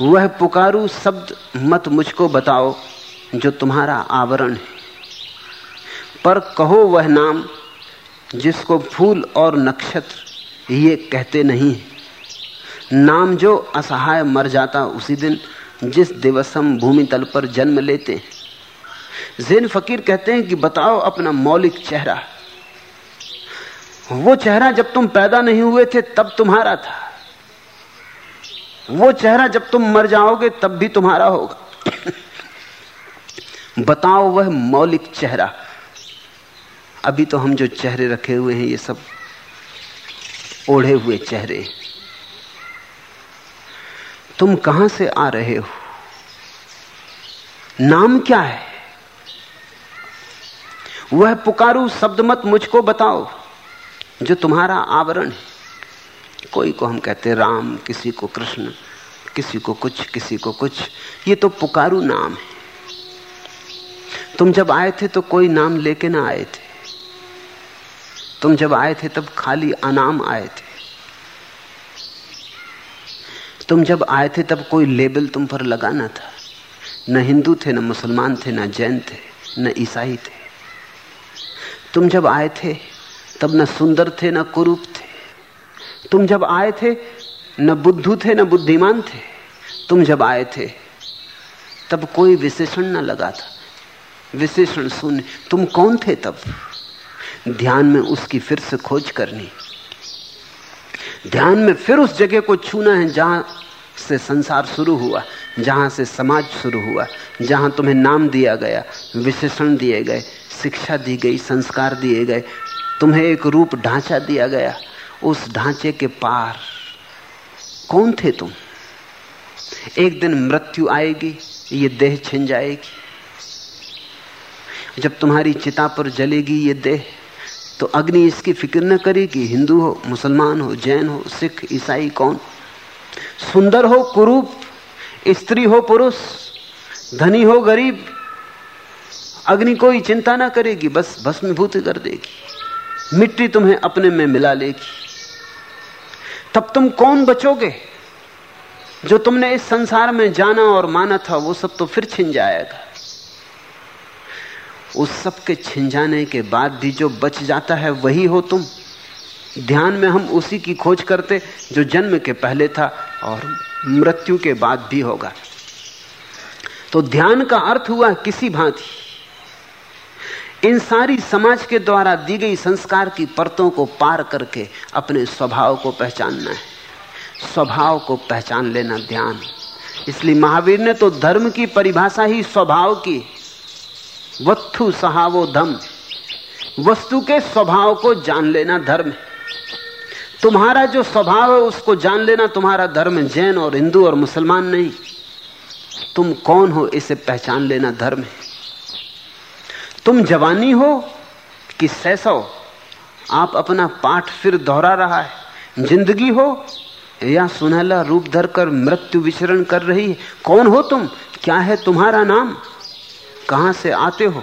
वह पुकारू शब्द मत मुझको बताओ, जो तुम्हारा आवरण है। पर कहो वह नाम, जिसको फूल और नक्षत्र ये कहते नहीं नाम जो असहाय मर जाता उसी दिन जिस दिवस हम भूमि तल पर जन्म लेते हैं। जैन फकीर कहते हैं कि बताओ अपना मौलिक चेहरा। वो चेहरा जब तुम पैदा नहीं हुए थे, तब तुम्हारा था। वो चेहरा जब तुम मर जाओगे, तब भी तुम्हारा होगा। बताओ वह मौलिक चेहरा। अभी तो हम जो चेहरे रखे हुए हैं, ये सब ओढ़े हुए चेहरे। तुम कहाँ से आ रहे हो? नाम क्या है? वह पुकारू शब्द मत मुझको बताओ, जो तुम्हारा आवरण है। कोई को हम कहते राम, किसी को कृष्ण, किसी को कुछ, किसी को कुछ, ये तो पुकारू नाम है। तुम जब आए थे तो कोई नाम लेके ना आए थे। तुम जब आए थे तब खाली अनाम आए थे। तुम जब आए थे, तब कोई लेबल तुम पर लगाना था। न हिंदू थे, न मुसलमान थे, न जैन थे, न ईसाई थे। तुम जब आए थे, तब न सुंदर थे, न कुरूप थे। तुम जब आए थे, न बुद्धू थे, न बुद्धिमान थे। तुम जब आए थे, तब कोई विशेषण न लगा था। विशेषण शून्य। तुम कौन थे तब? ध्यान में उसकी फिर से खोज करनी। ध्यान में फिर उस जगह को छूना है जहाँ से संसार शुरू हुआ, जहाँ से समाज शुरू हुआ, जहाँ तुम्हें नाम दिया गया, विशेषण दिए गए, शिक्षा दी गई, संस्कार दिए गए, तुम्हें एक रूप ढांचा दिया गया। उस ढांचे के पार कौन थे तुम? एक दिन मृत्यु आएगी, ये देह छिन जाएगी। जब तुम्हारी चिता पर जलेगी ये देह तो अग्नि इसकी फ़िक्र न करेगी। हिंदू हो, मुसलमान हो, जैन हो, सिख, ईसाई कौन? सुंदर हो, कुरूप, स्त्री हो, पुरुष, धनी हो, गरीब, अग्नि कोई चिंता ना करेगी, बस भस्मीभूत कर देगी। मिट्टी तुम्हें अपने में मिला लेगी। तब तुम कौन बचोगे? जो तुमने इस संसार में जाना और माना था, वो सब तो फिर छिन जाएगा। उस सब के छिन जाने के बाद भी जो बच जाता है वही हो तुम। ध्यान में हम उसी की खोज करते जो जन्म के पहले था और मृत्यु के बाद भी होगा। तो ध्यान का अर्थ हुआ किसी भांति। इन सारी समाज के द्वारा दी गई संस्कार की परतों को पार करके अपने स्वभाव को पहचानना है। स्वभाव को पहचान लेना ध्यान। इसलिए महावीर ने तो धर्म की परिभाषा ही स्वभाव की वत्थु सहावो धम। वस्तु के स्वभाव को जान लेना धर्म है। तुम्हारा जो स्वभाव है, उसको जान लेना तुम्हारा धर्म जैन और हिंदू और मुसलमान नहीं। तुम कौन हो, इसे पहचान लेना धर्म है। तुम जवानी हो कि सैसव आप अपना पाठ फिर दोहरा रहा है। ज़िंदगी हो या सुनहला रूप धरकर मृत्यु विचरण कर रही है। कौन हो तुम? क्या है तुम्हारा नाम? कहाँ से आते हो?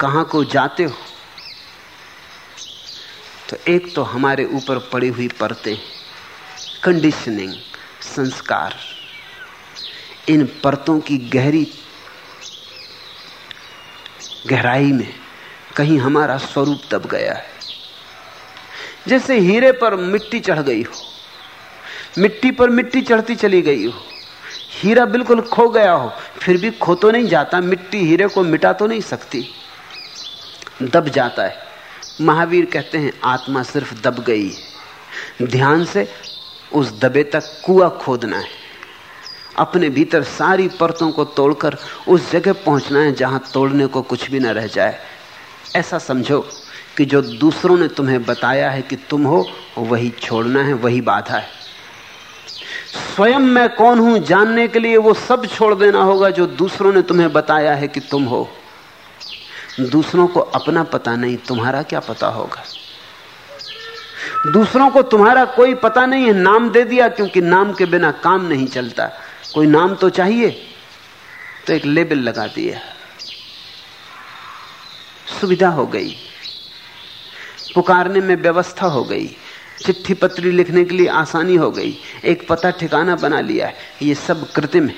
कहाँ को जाते हो? तो एक तो हमारे ऊपर पड़ी हुई परतें कंडीशनिंग संस्कार। इन परतों की गहरी, गहराई में कहीं हमारा स्वरूप दब गया है। जैसे हीरे पर मिट्टी चढ़ गई हो, मिट्टी पर मिट्टी चढ़ती चली गई हो हीरा बिल्कुल खो गया हो, फिर भी खो तो नहीं जाता, मिट्टी हीरे को मिटा तो नहीं सकती। दब जाता है। महावीर कहते हैं, आत्मा सिर्फ़ दब गई है। ध्यान से उस दबे तक कुआ खोदना है। अपने भीतर सारी परतों को तोड़कर उस जगह पहुँचना है जहाँ तोड़ने को कुछ भी ना रह जाए। ऐसा समझो कि जो दूसरों ने तुम्हें बताया है कि तुम हो, वही छोड़ना है, वही बाधा है। स्वयं मैं कौन हूँ जानने के लिए वो सब छोड़ देना होगा जो दूसरों ने तुम्हें बताया है कि तुम हो। दूसरों को अपना पता नहीं, तुम्हारा क्या पता होगा? दूसरों को तुम्हारा कोई पता नहीं है, नाम दे दिया क्योंकि नाम के बिना काम नहीं चलता। कोई नाम तो चाहिए? तो एक लेबल लगा दिया। सुविधा हो गई। पुकारने में व्यवस्था हो गई। चिट्ठी पत्री लिखने के लिए आसानी हो गई। एक पता ठिकाना बना लिया है। ये सब कृत्रिम है।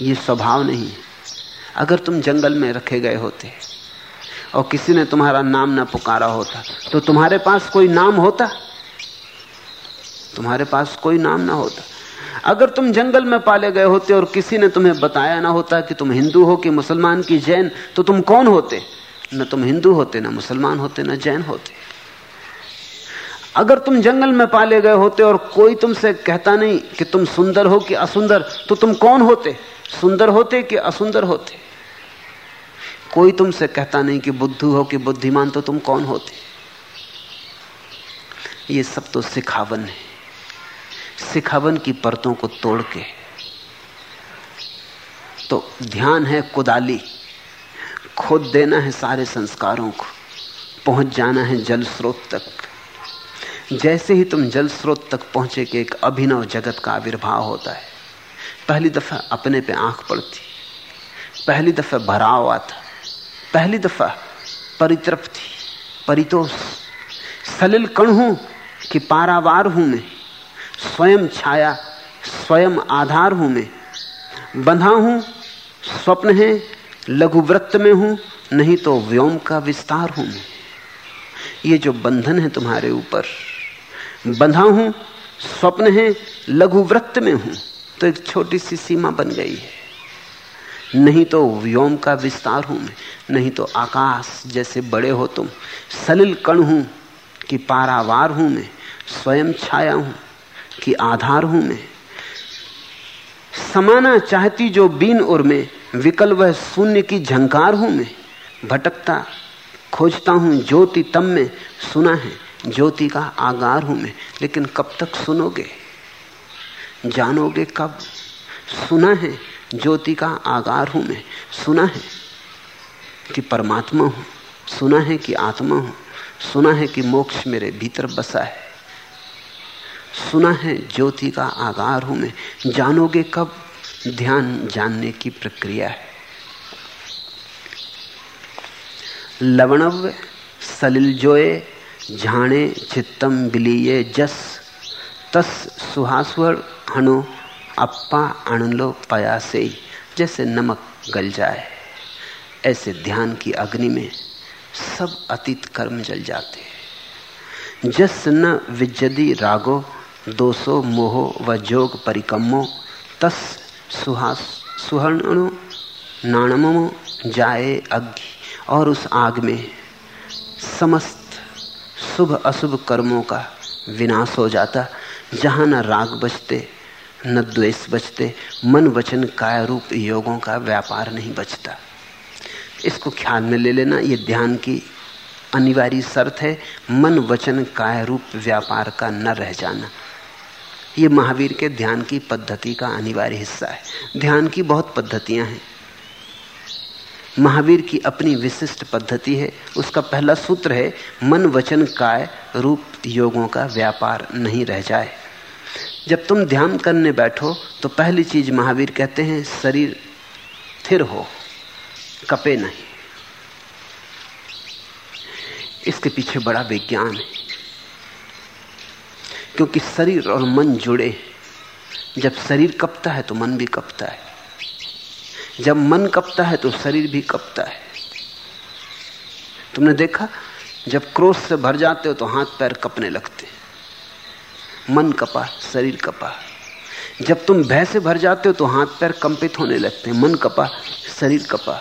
ये स्वभाव नहीं है। अगर तुम जंगल में रखे गए होते और किसी ने तुम्हारा नाम ना पुकारा होता तो तुम्हारे पास कोई नाम होता? तुम्हारे पास कोई नाम ना होता। अगर तुम जंगल में पाले गए होते और किसी ने तुम्हें बताया ना होता कि तुम हिंदू हो कि मुसलमान की जैन तो तुम कौन होते? न तुम हिंदू होते, ना मुसलमान होते, ना जैन होते। अगर तुम जंगल में पाले गए होते और कोई तुमसे कहता नहीं कि तुम सुंदर हो कि असुंदर तो तुम कौन होते? सुंदर होते कि असुंदर होते? कोई तुमसे कहता नहीं कि बुद्धू हो कि बुद्धिमान तो तुम कौन होते? ये सब तो सिखावन है। सिखावन की परतों को तोड़ के। तो ध्यान है कुदाली। खोद देना है सारे संस्कारों को। पहुँच जाना है जल स्रोत तक। जैसे ही तुम जल स्रोत तक पहुँचे कि एक अभिनव जगत का आविर्भाव होता है, पहली दफ़ा अपने पे आँख पड़ती, पहली दफ़ा भराव आता, पहली दफ़ा परितृप्ति, परितोष। सलिल कण हूँ कि पारावार हूँ मैं, स्वयं छाया, स्वयं आधार हूँ मैं। बंधा हूँ, स्वप्न है लघु लघुव्रत में हूँ, नहीं तो व्योम का विस्तार हूँ मैं। ये जो बंधन है तुम्हारे ऊपर बंधा हूँ, स्वप्न है, लघुव्रत में हूँ। तो एक छोटी सी सीमा बन गई है। नहीं तो व्योम का विस्तार हूँ मैं, नहीं तो आकाश जैसे बड़े हो तुम। सलिल कण हूँ कि पारावार हूँ मैं, स्वयं छाया हूँ कि आधार हूँ मैं। समाना चाहती जो बीन और में, विकल वह शून्य की झंकार हूँ मैं। भटकता, खोजता हूँ ज्योति तम में, सुना है। ज्योति का आगार हूँ मैं, लेकिन कब तक सुनोगे? जानोगे कब? सुना है, ज्योति का आगार हूँ मैं, सुना है कि परमात्मा हूँ, सुना है कि आत्मा हूँ, सुना है कि मोक्ष मेरे भीतर बसा है। सुना है, ज्योति का आगार हूँ मैं, जानोगे कब? ध्यान जानने की प्रक्रिया है। लवणव्य, सलिल जोए झाणे चित्तम बिलीये जस, तस सुहास्वर हणो अप्पा अणलो पयासे, जैसे नमक गल जाए। ऐसे ध्यान की अग्नि में सब अतीत कर्म जल जाते। जस न विजदी रागो, दोषो मोहो व जोग परिकमो तस सुहास सुहर्णो नाणमो जाए अग्नि। और उस आग में समस्त शुभ अशुभ कर्मों का विनाश हो जाता। जहाँ न राग बचते न द्वेष बचते मन वचन काय रूप योगों का व्यापार नहीं बचता। इसको ख्याल में ले लेना, ये ध्यान की अनिवार्य शर्त है, मन वचन काय रूप व्यापार का न रह जाना। ये महावीर के ध्यान की पद्धति का अनिवार्य हिस्सा है। ध्यान की बहुत पद्धतियाँ हैं। महावीर की अपनी विशिष्ट पद्धति है। उसका पहला सूत्र है, मन वचन काय रूप योगों का व्यापार नहीं रह जाए। जब तुम ध्यान करने बैठो तो पहली चीज़ महावीर कहते हैं, शरीर स्थिर हो, कपे नहीं। इसके पीछे बड़ा विज्ञान है, क्योंकि शरीर और मन जुड़े। जब शरीर कपता है तो मन भी कपता है। जब मन कपता है तो शरीर भी कपता है। तुमने देखा? जब क्रोध से भर जाते हो तो हाथ पैर कपने लगते मन कपा, शरीर कपा। जब तुम भय से भर जाते हो तो हाथ पैर कंपित होने लगते हैं। मन कपा, शरीर कपा।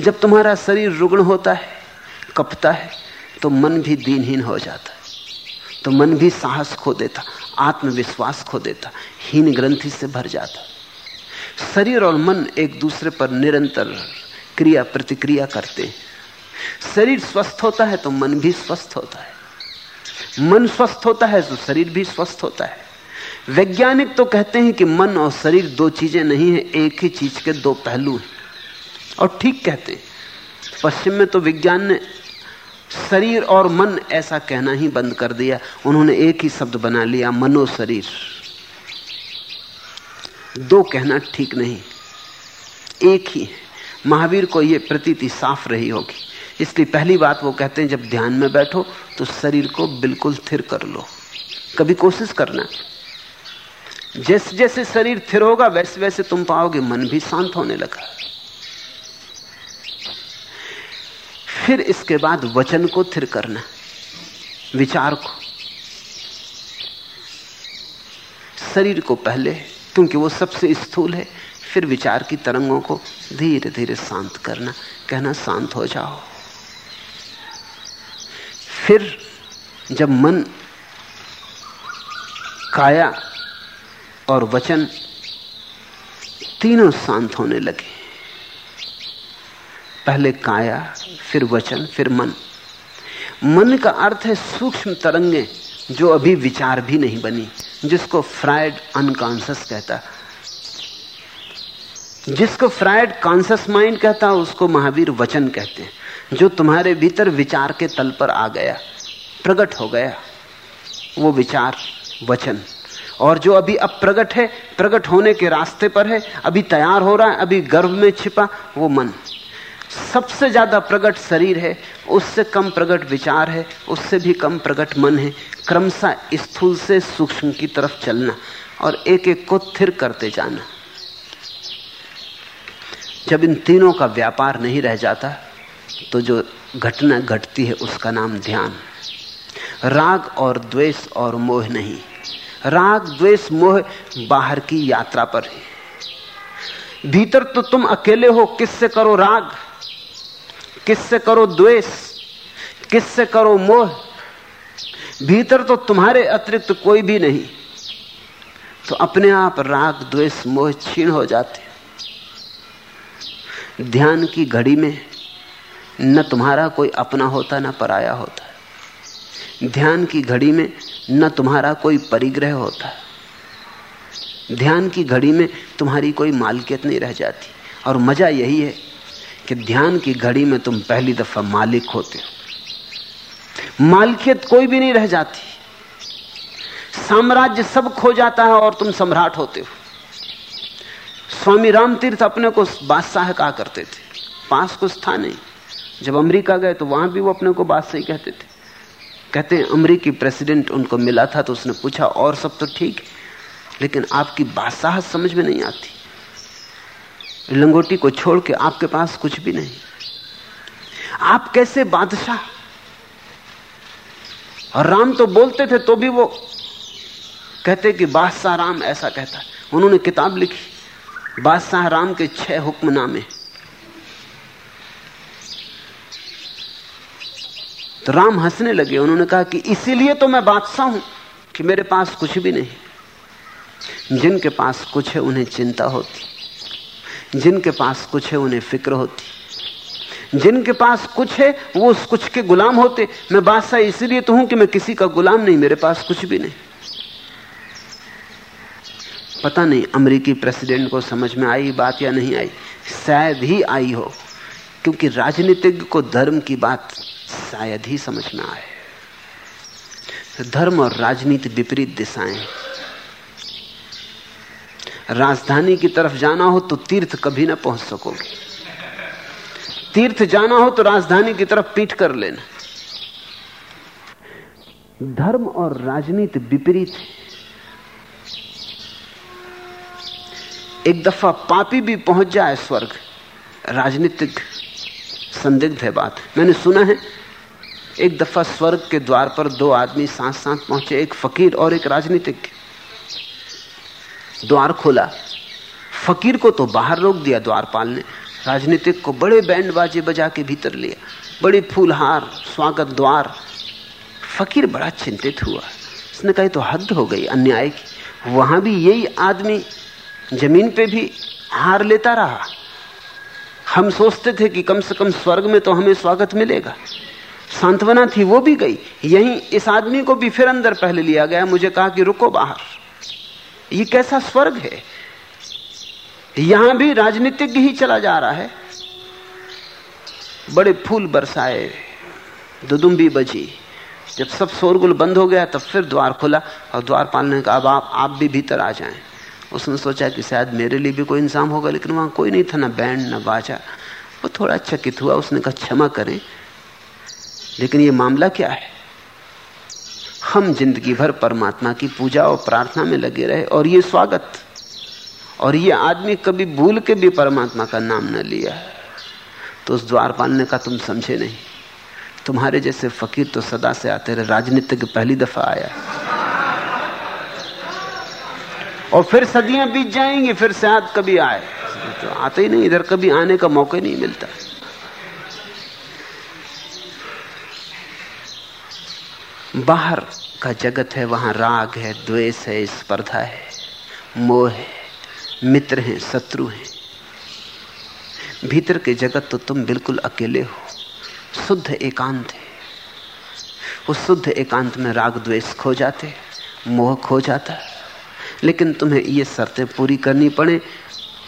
जब तुम्हारा शरीर रुग्ण होता है, कपता है तो मन भी दीनहीन हो जाता है। तो मन भी साहस खो देता, आत्मविश्वास खो देता, हीन ग्रंथि से भर जाता। शरीर और मन एक दूसरे पर निरंतर क्रिया प्रतिक्रिया करते हैं। शरीर स्वस्थ होता है तो मन भी स्वस्थ होता है। मन स्वस्थ होता है तो शरीर भी स्वस्थ होता है। वैज्ञानिक तो कहते हैं कि मन और शरीर दो चीज़ें नहीं है, एक ही चीज़ के दो पहलू हैं। और ठीक कहते हैं, पश्चिम में तो विज्ञान ने शरीर और मन ऐसा कहना ही बंद कर दिया। उन्होंने एक ही शब्द बना लिया, मनो शरीर। दो कहना ठीक नहीं। एक ही, महावीर को यह प्रतीति साफ़ रही होगी। इसलिए पहली बात वो कहते हैं, जब ध्यान में बैठो तो शरीर को बिल्कुल स्थिर कर लो। कभी कोशिश करना जैसे जैसे शरीर स्थिर होगा, वैसे वैसे तुम पाओगे, मन भी शांत होने लगा। फिर इसके बाद वचन को थिर करना, विचार को। शरीर को पहले क्योंकि वो सबसे स्थूल है। फिर विचार की तरंगों को धीरे धीरे शांत करना, कहना, शांत हो जाओ। फिर जब मन काया और वचन तीनों शांत होने लगे, पहले काया, फिर वचन, फिर मन। मन का अर्थ है सूक्ष्म तरंगे जो अभी विचार भी नहीं बनी। जिसको फ्राइड अनकॉन्सियस कहता जिसको फ्राइड कॉन्सियस माइंड कहता उसको महावीर वचन कहते हैं, जो तुम्हारे भीतर विचार के तल पर आ गया प्रकट हो गया। वो विचार, वचन। और जो अभी अब प्रकट है प्रकट होने के रास्ते पर है, अभी तैयार हो रहा है, अभी गर्भ में छिपा, वो मन। सबसे ज़्यादा प्रकट शरीर है, उससे कम प्रकट विचार है, उससे भी कम प्रकट मन है। क्रमशः स्थूल से सूक्ष्म की तरफ़ चलना और एक एक को थिर करते जाना। जब इन तीनों का व्यापार नहीं रह जाता तो जो घटना घटती है, उसका नाम ध्यान। राग और द्वेष और मोह नहीं। राग, द्वेष, मोह बाहर की यात्रा पर है। भीतर तो तुम अकेले हो, किससे करो राग? किससे करो द्वेष? किससे करो मोह? भीतर तो तुम्हारे अतिरिक्त तो कोई भी नहीं। तो अपने आप राग, द्वेष, मोह छीण हो जाते ध्यान की घड़ी में न तुम्हारा कोई अपना होता, न पराया होता ध्यान की घड़ी में न तुम्हारा कोई परिग्रह होता ध्यान की घड़ी में तुम्हारी कोई मालिकियत नहीं रह जाती। और मज़ा यही है कि ध्यान की घड़ी में तुम पहली दफ़ा मालिक होते हो। मालिकियत कोई भी नहीं रह जाती। साम्राज्य सब खो जाता है और तुम सम्राट होते हो। स्वामी राम तीर्थ अपने को बादशाह कहा करते थे। पास कुछ था नहीं। जब अमेरिका गए तो वहाँ भी वो अपने को बादशाह ही कहते थे। कहते हैं अमरीकी प्रेसिडेंट उनको मिला था तो उसने पूछा, और सब तो ठीक लेकिन आपकी बादशाह समझ में नहीं आती। लंगोटी को छोड़ के आपके पास कुछ भी नहीं। आप कैसे बादशाह? और राम तो बोलते थे तो भी वो कहते कि बादशाह राम ऐसा कहता है। उन्होंने किताब लिखी, बादशाह राम के छह हुक्मनामे। तो राम हंसने लगे, उन्होंने कहा कि इसीलिए तो मैं बादशाह हूँ कि मेरे पास कुछ भी नहीं। जिनके पास कुछ है, उन्हें चिंता होती। जिनके पास कुछ है, उन्हें फ़िक्र होती। जिनके पास कुछ है, वो उस कुछ के गुलाम होते। मैं बादशाह इसलिए तो हूँ कि मैं किसी का गुलाम नहीं, मेरे पास कुछ भी नहीं। पता नहीं अमेरिकी प्रेसिडेंट को समझ में आई बात या नहीं आई। शायद ही आई हो, क्योंकि राजनीतिज्ञ को धर्म की बात शायद ही समझ में आए। धर्म और राजनीति विपरीत दिशाएँ राजधानी की तरफ़ जाना हो तो तीर्थ कभी ना पहुँच सकोगे। तीर्थ जाना हो तो राजधानी की तरफ़ पीठ कर लेना। धर्म और राजनीति विपरीत है। एक दफ़ा पापी भी पहुँच जाए स्वर्ग। राजनीतिक संदिग्ध है बात। मैंने सुना है, एक दफ़ा स्वर्ग के द्वार पर दो आदमी साथ साथ पहुँचे, एक फकीर और एक राजनीतिक। द्वार खोला। फकीर को तो बाहर रोक दिया द्वारपाल ने। राजनीतिक को बड़े बैंड बाजे बजा के भीतर लिया। बड़े फूलहार, स्वागत द्वार। फकीर बड़ा चिंतित हुआ। उसने कहा तो हद हो गई अन्याय की। वहाँ भी यही आदमी ज़मीन पे भी हार लेता रहा। हम सोचते थे कि कम से कम स्वर्ग में तो हमें स्वागत मिलेगा। सांत्वना थी वो भी गई। यहीं इस आदमी को भी फिर अंदर पहले लिया गया। मुझे कहा कि रुको बाहर। ये कैसा स्वर्ग है? यहाँ भी राजनीतिज्ञ ही चला जा रहा है। बड़े फूल बरसाए, दुदुम्बी बजी। जब सब शोरगुल बंद हो गया, तब फिर द्वार खुला और द्वारपाल ने कहा अब आप आप भी भीतर आ जाएँ। उसने सोचा कि शायद मेरे लिए भी कोई इंतज़ाम होगा, लेकिन वहाँ कोई नहीं था, ना बैंड, ना बाजा। वो थोड़ा चकित हुआ, उसने कहा, क्षमा करें। लेकिन ये मामला क्या है? हम ज़िंदगी भर परमात्मा की पूजा और प्रार्थना में लगे रहे और ये स्वागत। और ये आदमी कभी भूल के भी परमात्मा का नाम न लिया तो उस द्वारपाल ने कहा तुम समझे नहीं। तुम्हारे जैसे फकीर तो सदा से आते रहे। राजनीतिक पहली दफ़ा आया। और फिर सदियाँ बीत जाएँगी, फिर शायद कभी आए। तो आते ही नहीं, इधर कभी आने का मौका नहीं मिलता। बाहर का जगत है, वहाँ राग है, द्वेष है, स्पर्धा है, मोह है, मित्र हैं, शत्रु हैं। भीतर के जगत तो तुम बिल्कुल अकेले हो। शुद्ध एकांत है। उस शुद्ध एकांत में राग, द्वेष खो जाते, मोह खो जाता। लेकिन तुम्हें ये शर्तें पूरी करनी पड़े,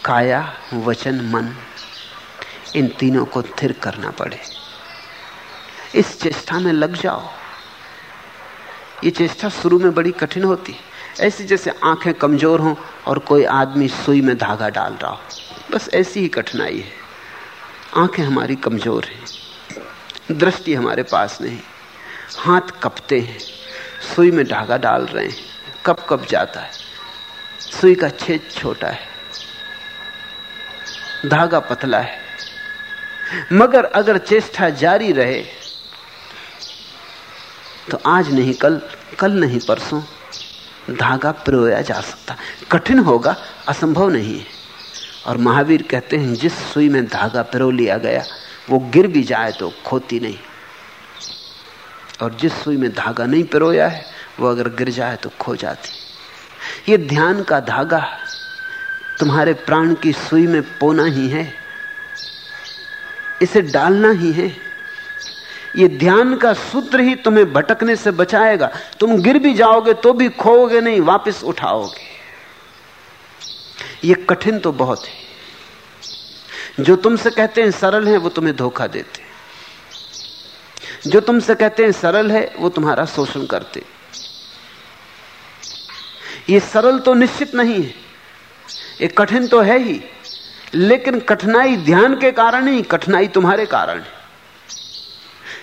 काया, वचन, मन, इन तीनों को थिर करना पड़े। इस चेष्टा में लग जाओ। ये चेष्टा शुरू में बड़ी कठिन होती है। ऐसी जैसे आँखें कमज़ोर हों और कोई आदमी सुई में धागा डाल रहा हो। बस ऐसी ही कठिनाई है। आँखें हमारी कमज़ोर हैं। दृष्टि हमारे पास नहीं। हाथ कपते हैं। सुई में धागा डाल रहे हैं। कब कब जाता है। सुई का छेद छोटा है। धागा पतला है। मगर अगर चेष्टा जारी रहे तो आज नहीं, कल कल नहीं, परसों धागा पिरोया जा सकता। कठिन होगा, असंभव नहीं है। और महावीर कहते हैं, जिस सुई में धागा पिरो लिया गया, वो गिर भी जाए तो खोती नहीं। और जिस सुई में धागा नहीं पिरोया है, वो अगर गिर जाए तो खो जाती। ये ध्यान का धागा तुम्हारे प्राण की सुई में पोना ही है। इसे डालना ही है। ये ध्यान का सूत्र ही तुम्हें भटकने से बचाएगा। तुम गिर भी जाओगे तो भी खोओगे नहीं, वापस उठाओगे। ये कठिन तो बहुत है। जो तुमसे कहते हैं सरल है, वो तुम्हें धोखा देते जो तुमसे कहते हैं सरल है, वो तुम्हारा शोषण करते ये सरल तो निश्चित नहीं है। ये कठिन तो है ही, लेकिन कठिनाई ध्यान के कारण ही, कठिनाई तुम्हारे कारण है।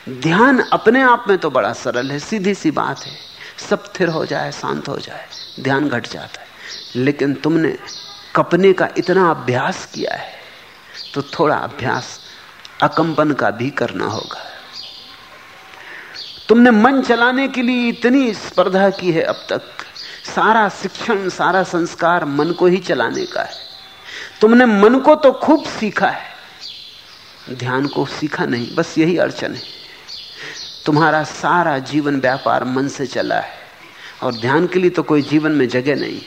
ध्यान अपने आप में तो बड़ा सरल है, सीधी सी बात है। सब स्थिर हो जाए, शांत हो जाए, ध्यान घट जाता है। लेकिन तुमने कपने का इतना अभ्यास किया है तो थोड़ा अभ्यास अकंपन का भी करना होगा। तुमने मन चलाने के लिए इतनी स्पर्धा की है अब तक। सारा शिक्षण, सारा संस्कार मन को ही चलाने का है। तुमने मन को तो खूब सीखा है, ध्यान को सीखा नहीं, बस यही अड़चन है। तुम्हारा सारा जीवन व्यापार मन से चला है। और ध्यान के लिए तो कोई जीवन में जगह नहीं।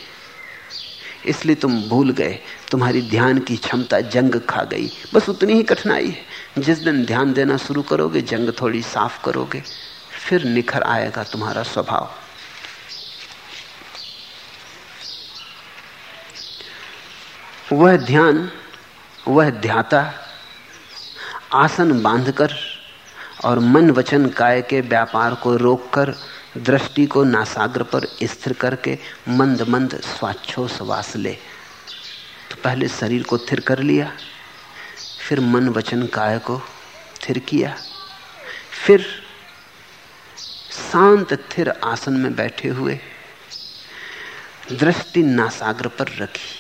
इसलिए तुम भूल गए। तुम्हारी ध्यान की क्षमता जंग खा गई। बस उतनी ही कठिनाई है। जिस दिन ध्यान देना शुरू करोगे, जंग थोड़ी साफ़ करोगे, फिर निखर आएगा तुम्हारा स्वभाव। वह ध्यान, वह ध्याता, आसन बांधकर और मन वचन काय के व्यापार को रोककर, दृष्टि को नासाग्र पर स्थिर करके मंद मंद स्वाच्छोस ले। तो पहले शरीर को थिर कर लिया, फिर मन वचन काय को थिर किया, फिर शांत थिर आसन में बैठे हुए दृष्टि नासाग्र पर रखी।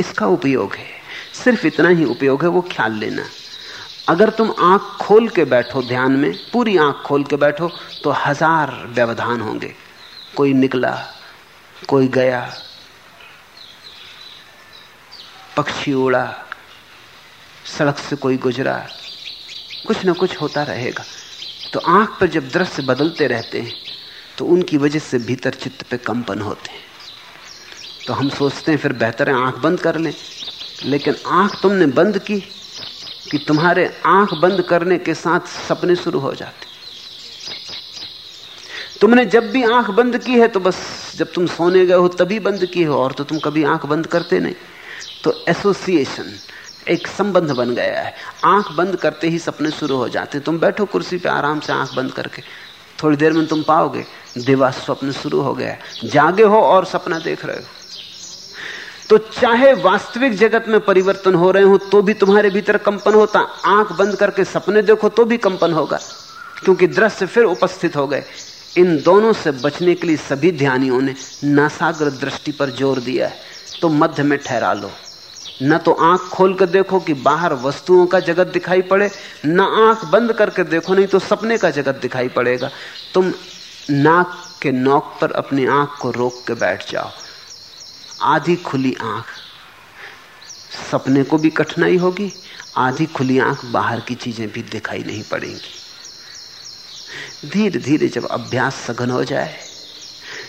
इसका उपयोग है, सिर्फ़ इतना ही उपयोग है, वो ख्याल लेना। अगर तुम आँख खोल के बैठो ध्यान में, पूरी आँख खोल के बैठो तो हज़ार व्यवधान होंगे। कोई निकला, कोई गया, पक्षी उड़ा, सड़क से कोई गुजरा, कुछ ना कुछ होता रहेगा। तो आँख पर जब दृश्य बदलते रहते हैं तो उनकी वजह से भीतर चित्त पे कंपन होते हैं। तो हम सोचते हैं फिर बेहतर है आँख बंद कर लें। लेकिन आँख तुमने बंद की कि तुम्हारे आँख बंद करने के साथ सपने शुरू हो जाते। तुमने जब भी आँख बंद की है तो बस जब तुम सोने गए हो तभी बंद की हो, और तो तुम कभी आँख बंद करते नहीं। तो एसोसिएशन एक संबंध बन गया है। आँख बंद करते ही सपने शुरू हो जाते। तुम बैठो कुर्सी पे आराम से आँख बंद करके। थोड़ी देर में तुम पाओगे, दिवा स्वप्न शुरू हो गया जागे हो और सपना देख रहे हो। तो चाहे वास्तविक जगत में परिवर्तन हो रहे हो तो भी तुम्हारे भीतर कंपन होता। आँख बंद करके सपने देखो तो भी कंपन होगा। क्योंकि दृश्य फिर उपस्थित हो गए। इन दोनों से बचने के लिए सभी ध्यानियों ने नासाग्र दृष्टि पर ज़ोर दिया है। तो मध्य में ठहरा लो। न तो आँख खोल कर देखो कि बाहर वस्तुओं का जगत दिखाई पड़े, न आँख बंद करके देखो, नहीं तो सपने का जगत दिखाई पड़ेगा। तुम नाक के नोक पर अपनी आँख को रोक के बैठ जाओ। आधी खुली आँख। सपने को भी कठिनाई होगी, आधी खुली आँख बाहर की चीज़ें भी दिखाई नहीं पड़ेंगी। धीरे धीरे जब अभ्यास सघन हो जाए,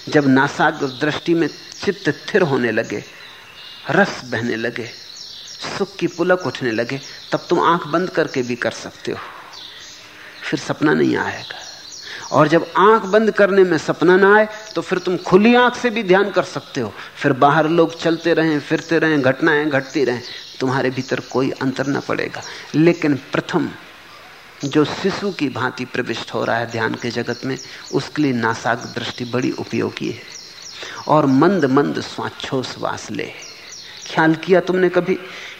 जब नासाग्र दृष्टि में चित्त थिर होने लगे, रस बहने लगे, सुख की पुलक उठने लगे, तब तुम आँख बंद करके भी कर सकते हो। फिर सपना नहीं आएगा। और जब आँख बंद करने में सपना ना आए तो फिर तुम खुली आँख से भी ध्यान कर सकते हो। फिर बाहर लोग चलते रहें, फिरते रहें, घटनाएँ घटती रहें, तुम्हारे भीतर कोई अंतर ना पड़ेगा। लेकिन प्रथम, जो शिशु की भांति प्रविष्ट हो रहा है ध्यान के जगत में, उसके लिए नासाग दृष्टि बड़ी उपयोगी है। और मंद मंद स्वाच्छोश्वास ले। ख्याल किया तुमने कभी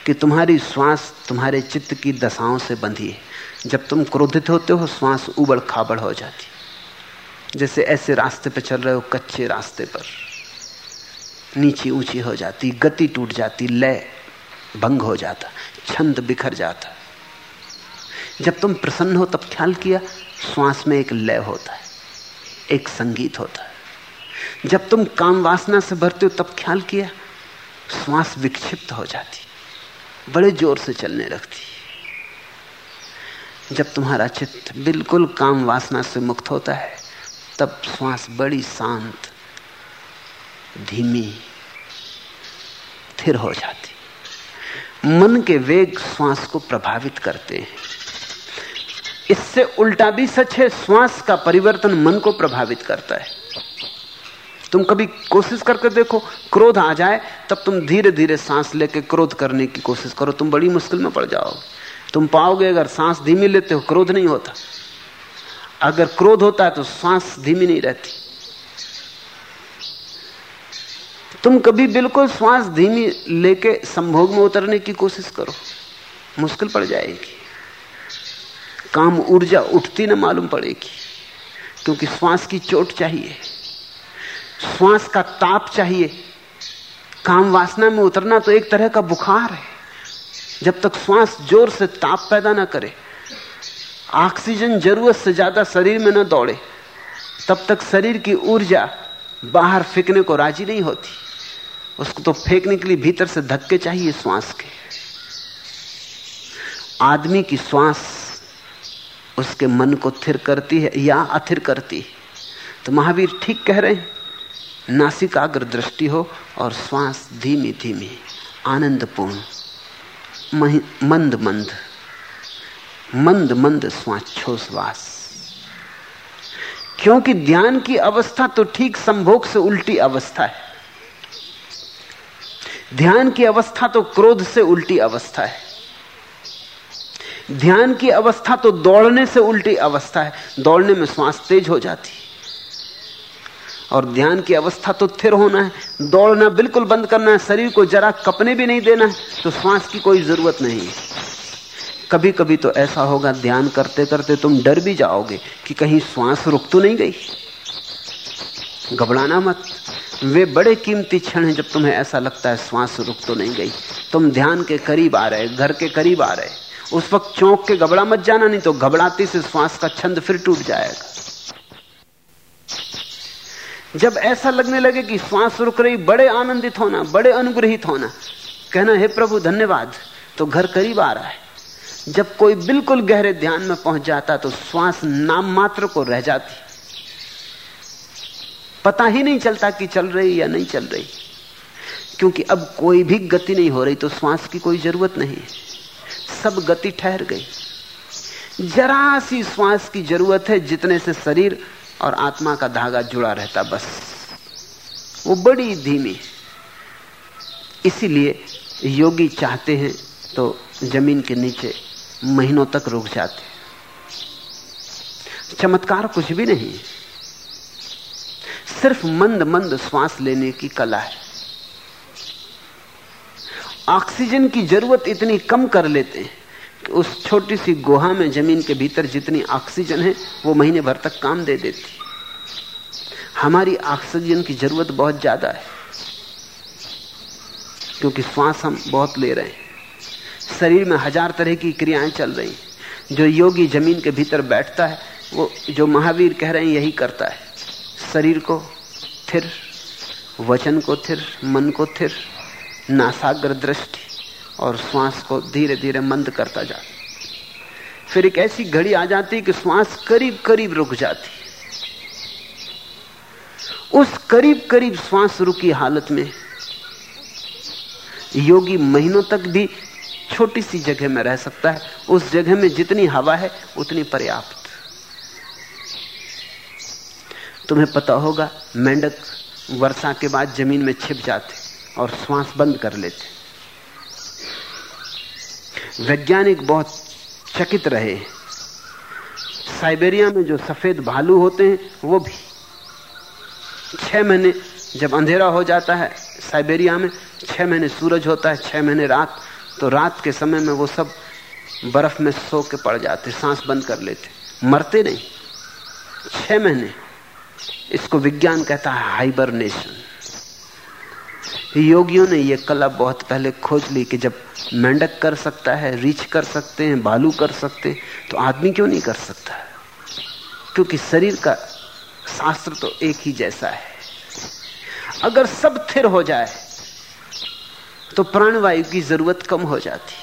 कि तुम्हारी श्वास तुम्हारे चित्त की दशाओं से बंधी है? जब तुम क्रोधित होते हो, श्वास उबड़ खाबड़ हो जाती जैसे ऐसे रास्ते पर चल रहे हो, कच्चे रास्ते पर। नीची ऊँची हो जाती, गति टूट जाती, लय भंग हो जाता, छंद बिखर जाता। जब तुम प्रसन्न हो, तब ख्याल किया, श्वास में एक लय होता है, एक संगीत होता है। जब तुम काम वासना से भरते हो, तब ख्याल किया, श्वास विक्षिप्त हो जाती, बड़े ज़ोर से चलने लगती। जब तुम्हारा चित्त बिल्कुल काम वासना से मुक्त होता है तब श्वास बड़ी शांत, धीमी, स्थिर हो जाती। मन के वेग श्वास को प्रभावित करते हैं। इससे उल्टा भी सच है श्वास का परिवर्तन मन को प्रभावित करता है। तुम कभी कोशिश करके देखो, क्रोध आ जाए, तब तुम धीरे धीरे सांस लेके क्रोध करने की कोशिश करो। तुम बड़ी मुश्किल में पड़ जाओगे। तुम पाओगे, अगर सांस धीमी लेते हो, क्रोध नहीं होता। अगर क्रोध होता है तो सांस धीमी नहीं रहती। तुम कभी बिल्कुल श्वास धीमी लेके संभोग में उतरने की कोशिश करो। मुश्किल पड़ जाएगी। काम ऊर्जा उठती ना मालूम पड़ेगी। क्योंकि श्वास की चोट चाहिए। श्वास का ताप चाहिए। काम वासना में उतरना तो एक तरह का बुखार है। जब तक श्वास ज़ोर से ताप पैदा ना करे ऑक्सीजन ज़रूरत से ज़्यादा शरीर में ना दौड़े, तब तक शरीर की ऊर्जा बाहर फेंकने को राज़ी नहीं होती। उसको तो फेंकने के लिए भीतर से धक्के चाहिए श्वास के। आदमी की श्वास उसके मन को थिर करती है या अथिर करती है। तो महावीर ठीक कह रहे हैं नासिकाग्र दृष्टि हो और श्वास धीमी धीमी आनंदपूर्ण मंद मंद मंद मंद श्वास क्योंकि ध्यान की अवस्था तो ठीक संभोग से उल्टी अवस्था है। ध्यान की अवस्था तो क्रोध से उल्टी अवस्था है। ध्यान की अवस्था तो दौड़ने से उल्टी अवस्था है। दौड़ने में श्वास तेज हो जाती और ध्यान की अवस्था तो थिर होना है। दौड़ना बिल्कुल बंद करना है। शरीर को जरा कपने भी नहीं देना है। तो श्वास की कोई ज़रूरत नहीं है। कभी कभी तो ऐसा होगा, ध्यान करते करते तुम डर भी जाओगे कि कहीं श्वास रुक तो नहीं गई। घबराना मत। वे बड़े कीमती क्षण हैं जब तुम्हें ऐसा लगता है श्वास रुक तो नहीं गई। तुम ध्यान के करीब आ रहे, घर के करीब आ रहे। उस वक्त चौंक के घबरा मत जाना, नहीं तो घबराती से श्वास का छंद फिर टूट जाएगा। जब ऐसा लगने लगे कि श्वास रुक रही, बड़े आनंदित होना, बड़े अनुग्रहित होना, कहना, हे प्रभु, धन्यवाद। तो घर करीब आ रहा है। जब कोई बिल्कुल गहरे ध्यान में पहुँच जाता तो श्वास नाम मात्र को रह जाती। पता ही नहीं चलता कि चल रही या नहीं चल रही। क्योंकि अब कोई भी गति नहीं हो रही तो श्वास की कोई ज़रूरत नहीं सब गति ठहर गई। जरा सी श्वास की ज़रूरत है जितने से शरीर और आत्मा का धागा जुड़ा रहता बस। वो बड़ी धीमी इसीलिए योगी चाहते हैं तो ज़मीन के नीचे महीनों तक रुक जाते चमत्कार कुछ भी नहीं सिर्फ़ मंद मंद श्वास लेने की कला है। ऑक्सीजन की ज़रूरत इतनी कम कर लेते हैं कि उस छोटी सी गुहा में ज़मीन के भीतर जितनी ऑक्सीजन है, वो महीने भर तक काम दे देती हमारी ऑक्सीजन की ज़रूरत बहुत ज़्यादा है, क्योंकि श्वास हम बहुत ले रहे हैं। शरीर में हज़ार तरह की क्रियाएँ चल रही जो योगी ज़मीन के भीतर बैठता है, वो जो महावीर कह रहे हैं, यही करता है। शरीर को थिर, वचन को थिर, मन को थिर, नासाग्र दृष्टि और श्वास को धीरे धीरे मंद करता जाता फिर एक ऐसी घड़ी आ जाती कि श्वास करीब करीब रुक जाती उस करीब करीब श्वास रुकी हालत में योगी महीनों तक भी छोटी सी जगह में रह सकता है। उस जगह में जितनी हवा है, उतनी पर्याप्त। तुम्हें पता होगा, मेंढक वर्षा के बाद ज़मीन में छिप जाते और श्वास बंद कर लेते। वैज्ञानिक बहुत चकित रहे। साइबेरिया में जो सफ़ेद भालू होते हैं, वो भी। छह महीने जब अंधेरा हो जाता है, साइबेरिया में छह महीने सूरज होता है, छह महीने रात तो रात के समय में वो सब बर्फ़ में सो के पड़ जाते, सांस बंद कर लेते। मरते नहीं। छह महीने। इसको विज्ञान कहता है हाइबरनेशन योगियों ने यह कला बहुत पहले खोज ली कि जब मेंढक कर सकता है, रीछ कर सकते हैं, भालू कर सकते हैं तो आदमी क्यों नहीं कर सकता? क्योंकि शरीर का शास्त्र तो एक ही जैसा है। अगर सब थिर हो जाए तो प्राणवायु की ज़रूरत कम हो जाती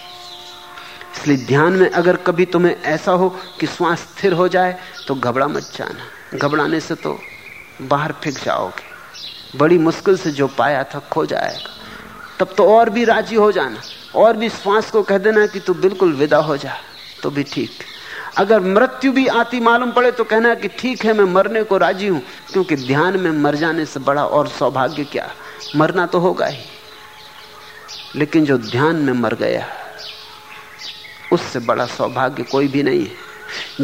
इसलिए ध्यान में अगर कभी तुम्हें ऐसा हो कि श्वास स्थिर हो जाए तो घबरा मत जाना। घबराने से तो बाहर फेंक जाओगे। बड़ी मुश्किल से जो पाया था खो जाएगा। तब तो और भी राज़ी हो जाना। और भी श्वास को कह देना कि तू बिल्कुल विदा हो जा तो भी ठीक। अगर मृत्यु भी आती मालूम पड़े तो कहना कि ठीक है, मैं मरने को राज़ी हूँ, क्योंकि ध्यान में मर जाने से बड़ा और सौभाग्य क्या। मरना तो होगा ही। लेकिन जो ध्यान में मर गया, उससे बड़ा सौभाग्य कोई भी नहीं है।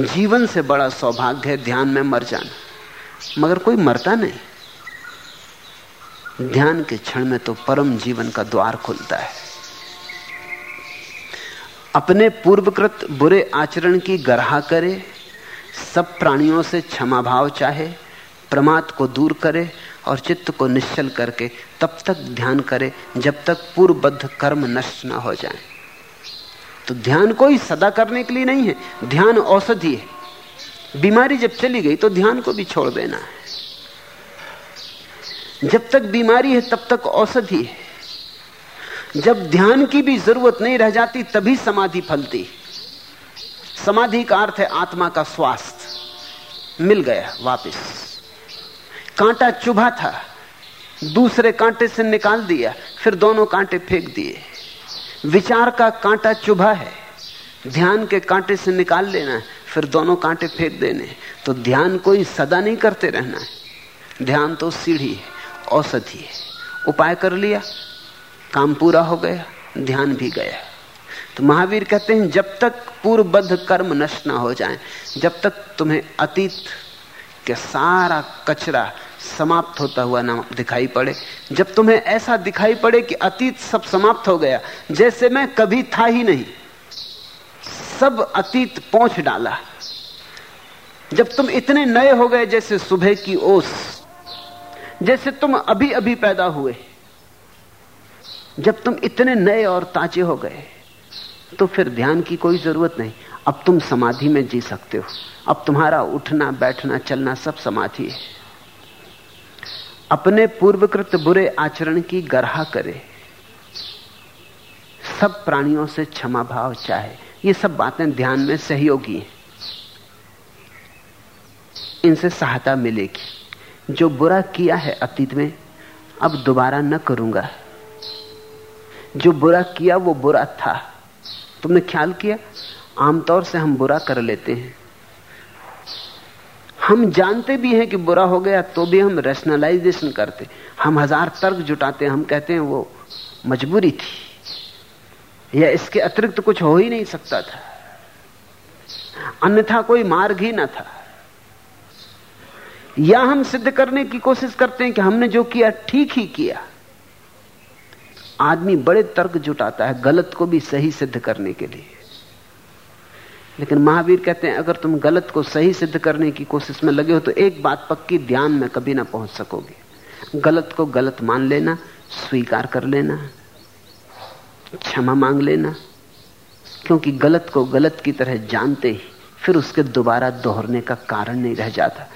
जीवन से बड़ा सौभाग्य है ध्यान में मर जाना। मगर कोई मरता नहीं। ध्यान के क्षण में तो परम जीवन का द्वार खुलता है। अपने पूर्वकृत बुरे आचरण की गरहा करे, सब प्राणियों से क्षमा भाव चाहे, प्रमाद को दूर करे और चित्त को निश्चल करके तब तक ध्यान करे जब तक पूर्वबद्ध कर्म नष्ट ना हो जाए। तो ध्यान कोई सदा करने के लिए नहीं है, ध्यान औषधि है। बीमारी जब चली गई तो ध्यान को भी छोड़ देना है। जब तक बीमारी है तब तक औषधि है। जब ध्यान की भी ज़रूरत नहीं रह जाती तभी समाधि फलती समाधि का अर्थ है आत्मा का स्वास्थ्य। मिल गया वापस। कांटा चुभा था। दूसरे कांटे से निकाल दिया, फिर दोनों कांटे फेंक दिए। विचार का कांटा चुभा है, ध्यान के कांटे से निकाल लेना है फिर दोनों कांटे फेंक देने। तो ध्यान कोई सदा नहीं करते रहना। है ध्यान तो सीढ़ी है औषधि है। उपाय कर लिया, काम पूरा हो गया, ध्यान भी गया। तो महावीर कहते हैं, जब तक पूर्वबद्ध कर्म नष्ट ना हो जाए, जब तक तुम्हें अतीत के सारा कचरा समाप्त होता हुआ ना दिखाई पड़े। जब तुम्हें ऐसा दिखाई पड़े कि अतीत सब समाप्त हो गया, जैसे मैं कभी था ही नहीं, सब अतीत पहुँच डाला। जब तुम इतने नए हो गए जैसे सुबह की ओस, जैसे तुम अभी अभी पैदा हुए, जब तुम इतने नए और ताजे हो गए तो फिर ध्यान की कोई ज़रूरत नहीं। अब तुम समाधि में जी सकते हो। अब तुम्हारा उठना, बैठना, चलना सब समाधि है। अपने पूर्वकृत बुरे आचरण की गरहा करे। सब प्राणियों से क्षमा भाव चाहे। ये सब बातें ध्यान में सहयोगी हैं। इनसे सहायता मिलेगी। जो बुरा किया है अतीत में, अब दोबारा न करूँगा। जो बुरा किया वो बुरा था। तुमने ख्याल किया? आमतौर से हम बुरा कर लेते हैं। हम जानते भी हैं कि बुरा हो गया तो भी हम रेशनलाइजेशन करते हम हज़ार तर्क जुटाते हम कहते हैं वो मजबूरी थी। या इसके अतिरिक्त कुछ हो ही नहीं सकता था। अन्यथा कोई मार्ग ही ना था। या हम सिद्ध करने की कोशिश करते हैं कि हमने जो किया ठीक ही किया। आदमी बड़े तर्क जुटाता है, गलत को भी सही सिद्ध करने के लिए। लेकिन महावीर कहते हैं, अगर तुम गलत को सही सिद्ध करने की कोशिश में लगे हो तो एक बात पक्की, ध्यान में कभी ना पहुँच सकोगे। गलत को गलत मान लेना, स्वीकार कर लेना, क्षमा मांग लेना, क्योंकि गलत को गलत की तरह जानते ही फिर उसके दोबारा दोहरने का कारण नहीं रह जाता।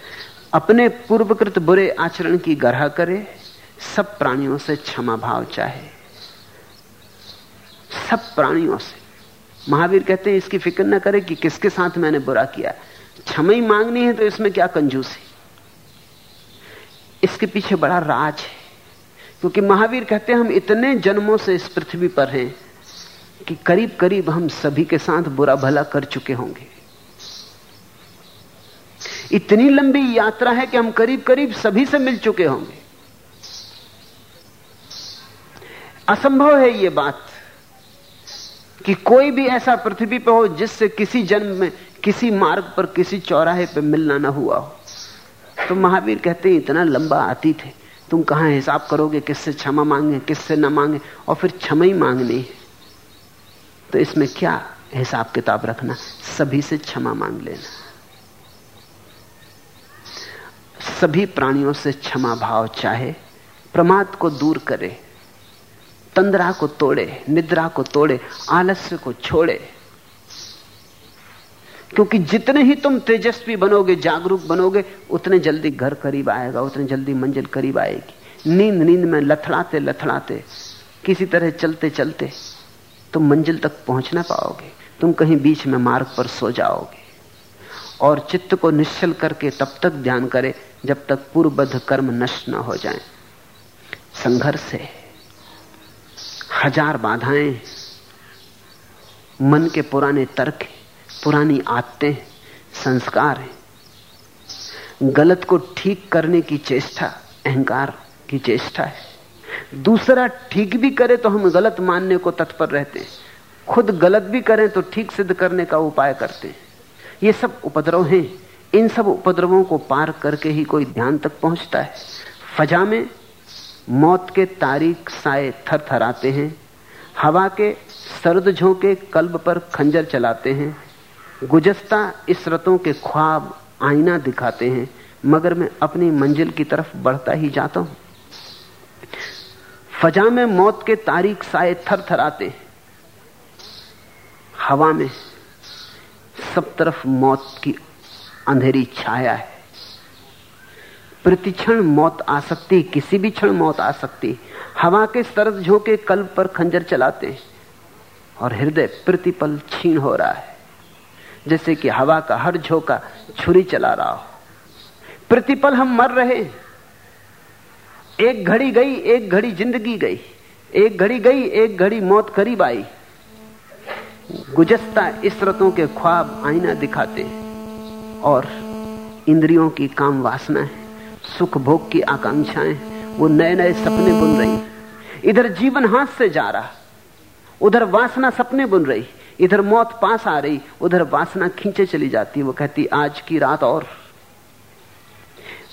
अपने पूर्वकृत बुरे आचरण की गढ़ा करे, सब प्राणियों से क्षमा भाव चाहे, सब प्राणियों से। महावीर कहते हैं, इसकी फ़िक्र ना करें कि किसके साथ मैंने बुरा किया क्षमा ही मांगनी है तो इसमें क्या कंजूसी? इसके पीछे बड़ा राज है। क्योंकि महावीर कहते हैं, हम इतने जन्मों से इस पृथ्वी पर हैं कि करीब करीब हम सभी के साथ बुरा भला कर चुके होंगे। इतनी लंबी यात्रा है कि हम करीब करीब सभी से मिल चुके होंगे। असंभव है यह बात। कि कोई भी ऐसा पृथ्वी पर हो जिससे किसी जन्म में, किसी मार्ग पर, किसी चौराहे पर मिलना ना हुआ हो। तो महावीर कहते हैं, इतना लंबा अतीत है। तुम कहाँ हिसाब करोगे, किससे क्षमा मांगे, किससे ना मांगे? और फिर क्षमा ही मांगनी है। तो इसमें क्या हिसाब किताब रखना? सभी से क्षमा मांग लेना। सभी प्राणियों से क्षमा भाव चाहे, प्रमाद को दूर करे। तंद्रा को तोड़े, निद्रा को तोड़े, आलस्य को छोड़े। क्योंकि जितने ही तुम तेजस्वी बनोगे, जागरूक बनोगे, उतने जल्दी घर करीब आएगा, उतने जल्दी मंजिल करीब आएगी। नींद नींद में लथड़ाते लथड़ाते, किसी तरह चलते चलते तुम मंजिल तक पहुँच ना पाओगे। तुम कहीं बीच में मार्ग पर सो जाओगे। और चित्त को निश्चल करके तब तक ध्यान करे, जब तक पूर्वबद्ध कर्म नष्ट न हो जाए। संघर्ष है। हज़ार बाधाएँ मन के पुराने तर्क पुरानी आदतें संस्कार हैं। गलत को ठीक करने की चेष्टा, अहंकार की चेष्टा है। दूसरा, ठीक भी करे तो हम गलत मानने को तत्पर रहते हैं। खुद गलत भी करें तो ठीक सिद्ध करने का उपाय करते हैं। ये सब उपद्रव हैं। इन सब उपद्रवों को पार करके ही कोई ध्यान तक पहुँचता है। फजा में मौत के तारीख साए थर थराते हैं, हवा के सर्द झोंके कल्ब पर खंजर चलाते हैं, गुजस्ता इसरतों के ख्वाब आईना दिखाते हैं, मगर मैं अपनी मंजिल की तरफ़ बढ़ता ही जाता हूँ। फजा में मौत के तारीख साए थर थराते हवा में सब तरफ़ मौत की अंधेरी छाया है। प्रतिक्षण मौत आ सकती किसी भी क्षण मौत आ सकती हवा के सरद झोंके कल्प पर खंजर चलाते और हृदय प्रतिपल छीन हो रहा है। जैसे कि हवा का हर झोंका छुरी चला रहा हो। प्रतिपल हम मर रहे एक घड़ी गई, एक घड़ी ज़िंदगी गई। एक घड़ी गई, एक घड़ी मौत करीब आई। गुजस्ता इसरतों के ख्वाब आईना दिखाते और इंद्रियों की काम वासना है। सुख भोग की आकांक्षाएँ, वो नए नए सपने बुन रही। इधर जीवन हाथ से जा रहा, उधर वासना सपने बुन रही, इधर मौत पास आ रही, उधर वासना खींचे चली जाती, वो कहती, आज की रात और।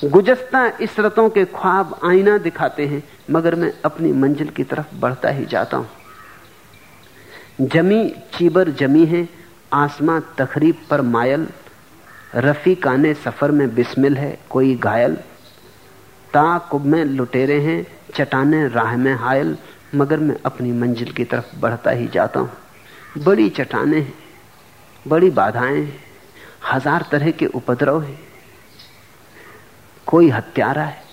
गुजस्ता इसरतों के ख्वाब आईना दिखाते हैं, मगर मैं अपनी मंजिल की तरफ़ बढ़ता ही जाता हूँ। जमी चीबर जमी है, आसमां तकरीब पर मायल रफी काने सफ़र में बिस्मिल है, कोई घायल। ताकुब में लुटेरे हैं, चटाने राह में हायल, मगर मैं अपनी मंजिल की तरफ़ बढ़ता ही जाता हूँ। बड़ी चटाने हैं, बड़ी बाधाएँ हैं, हज़ार तरह के उपद्रव हैं। कोई हत्यारा है,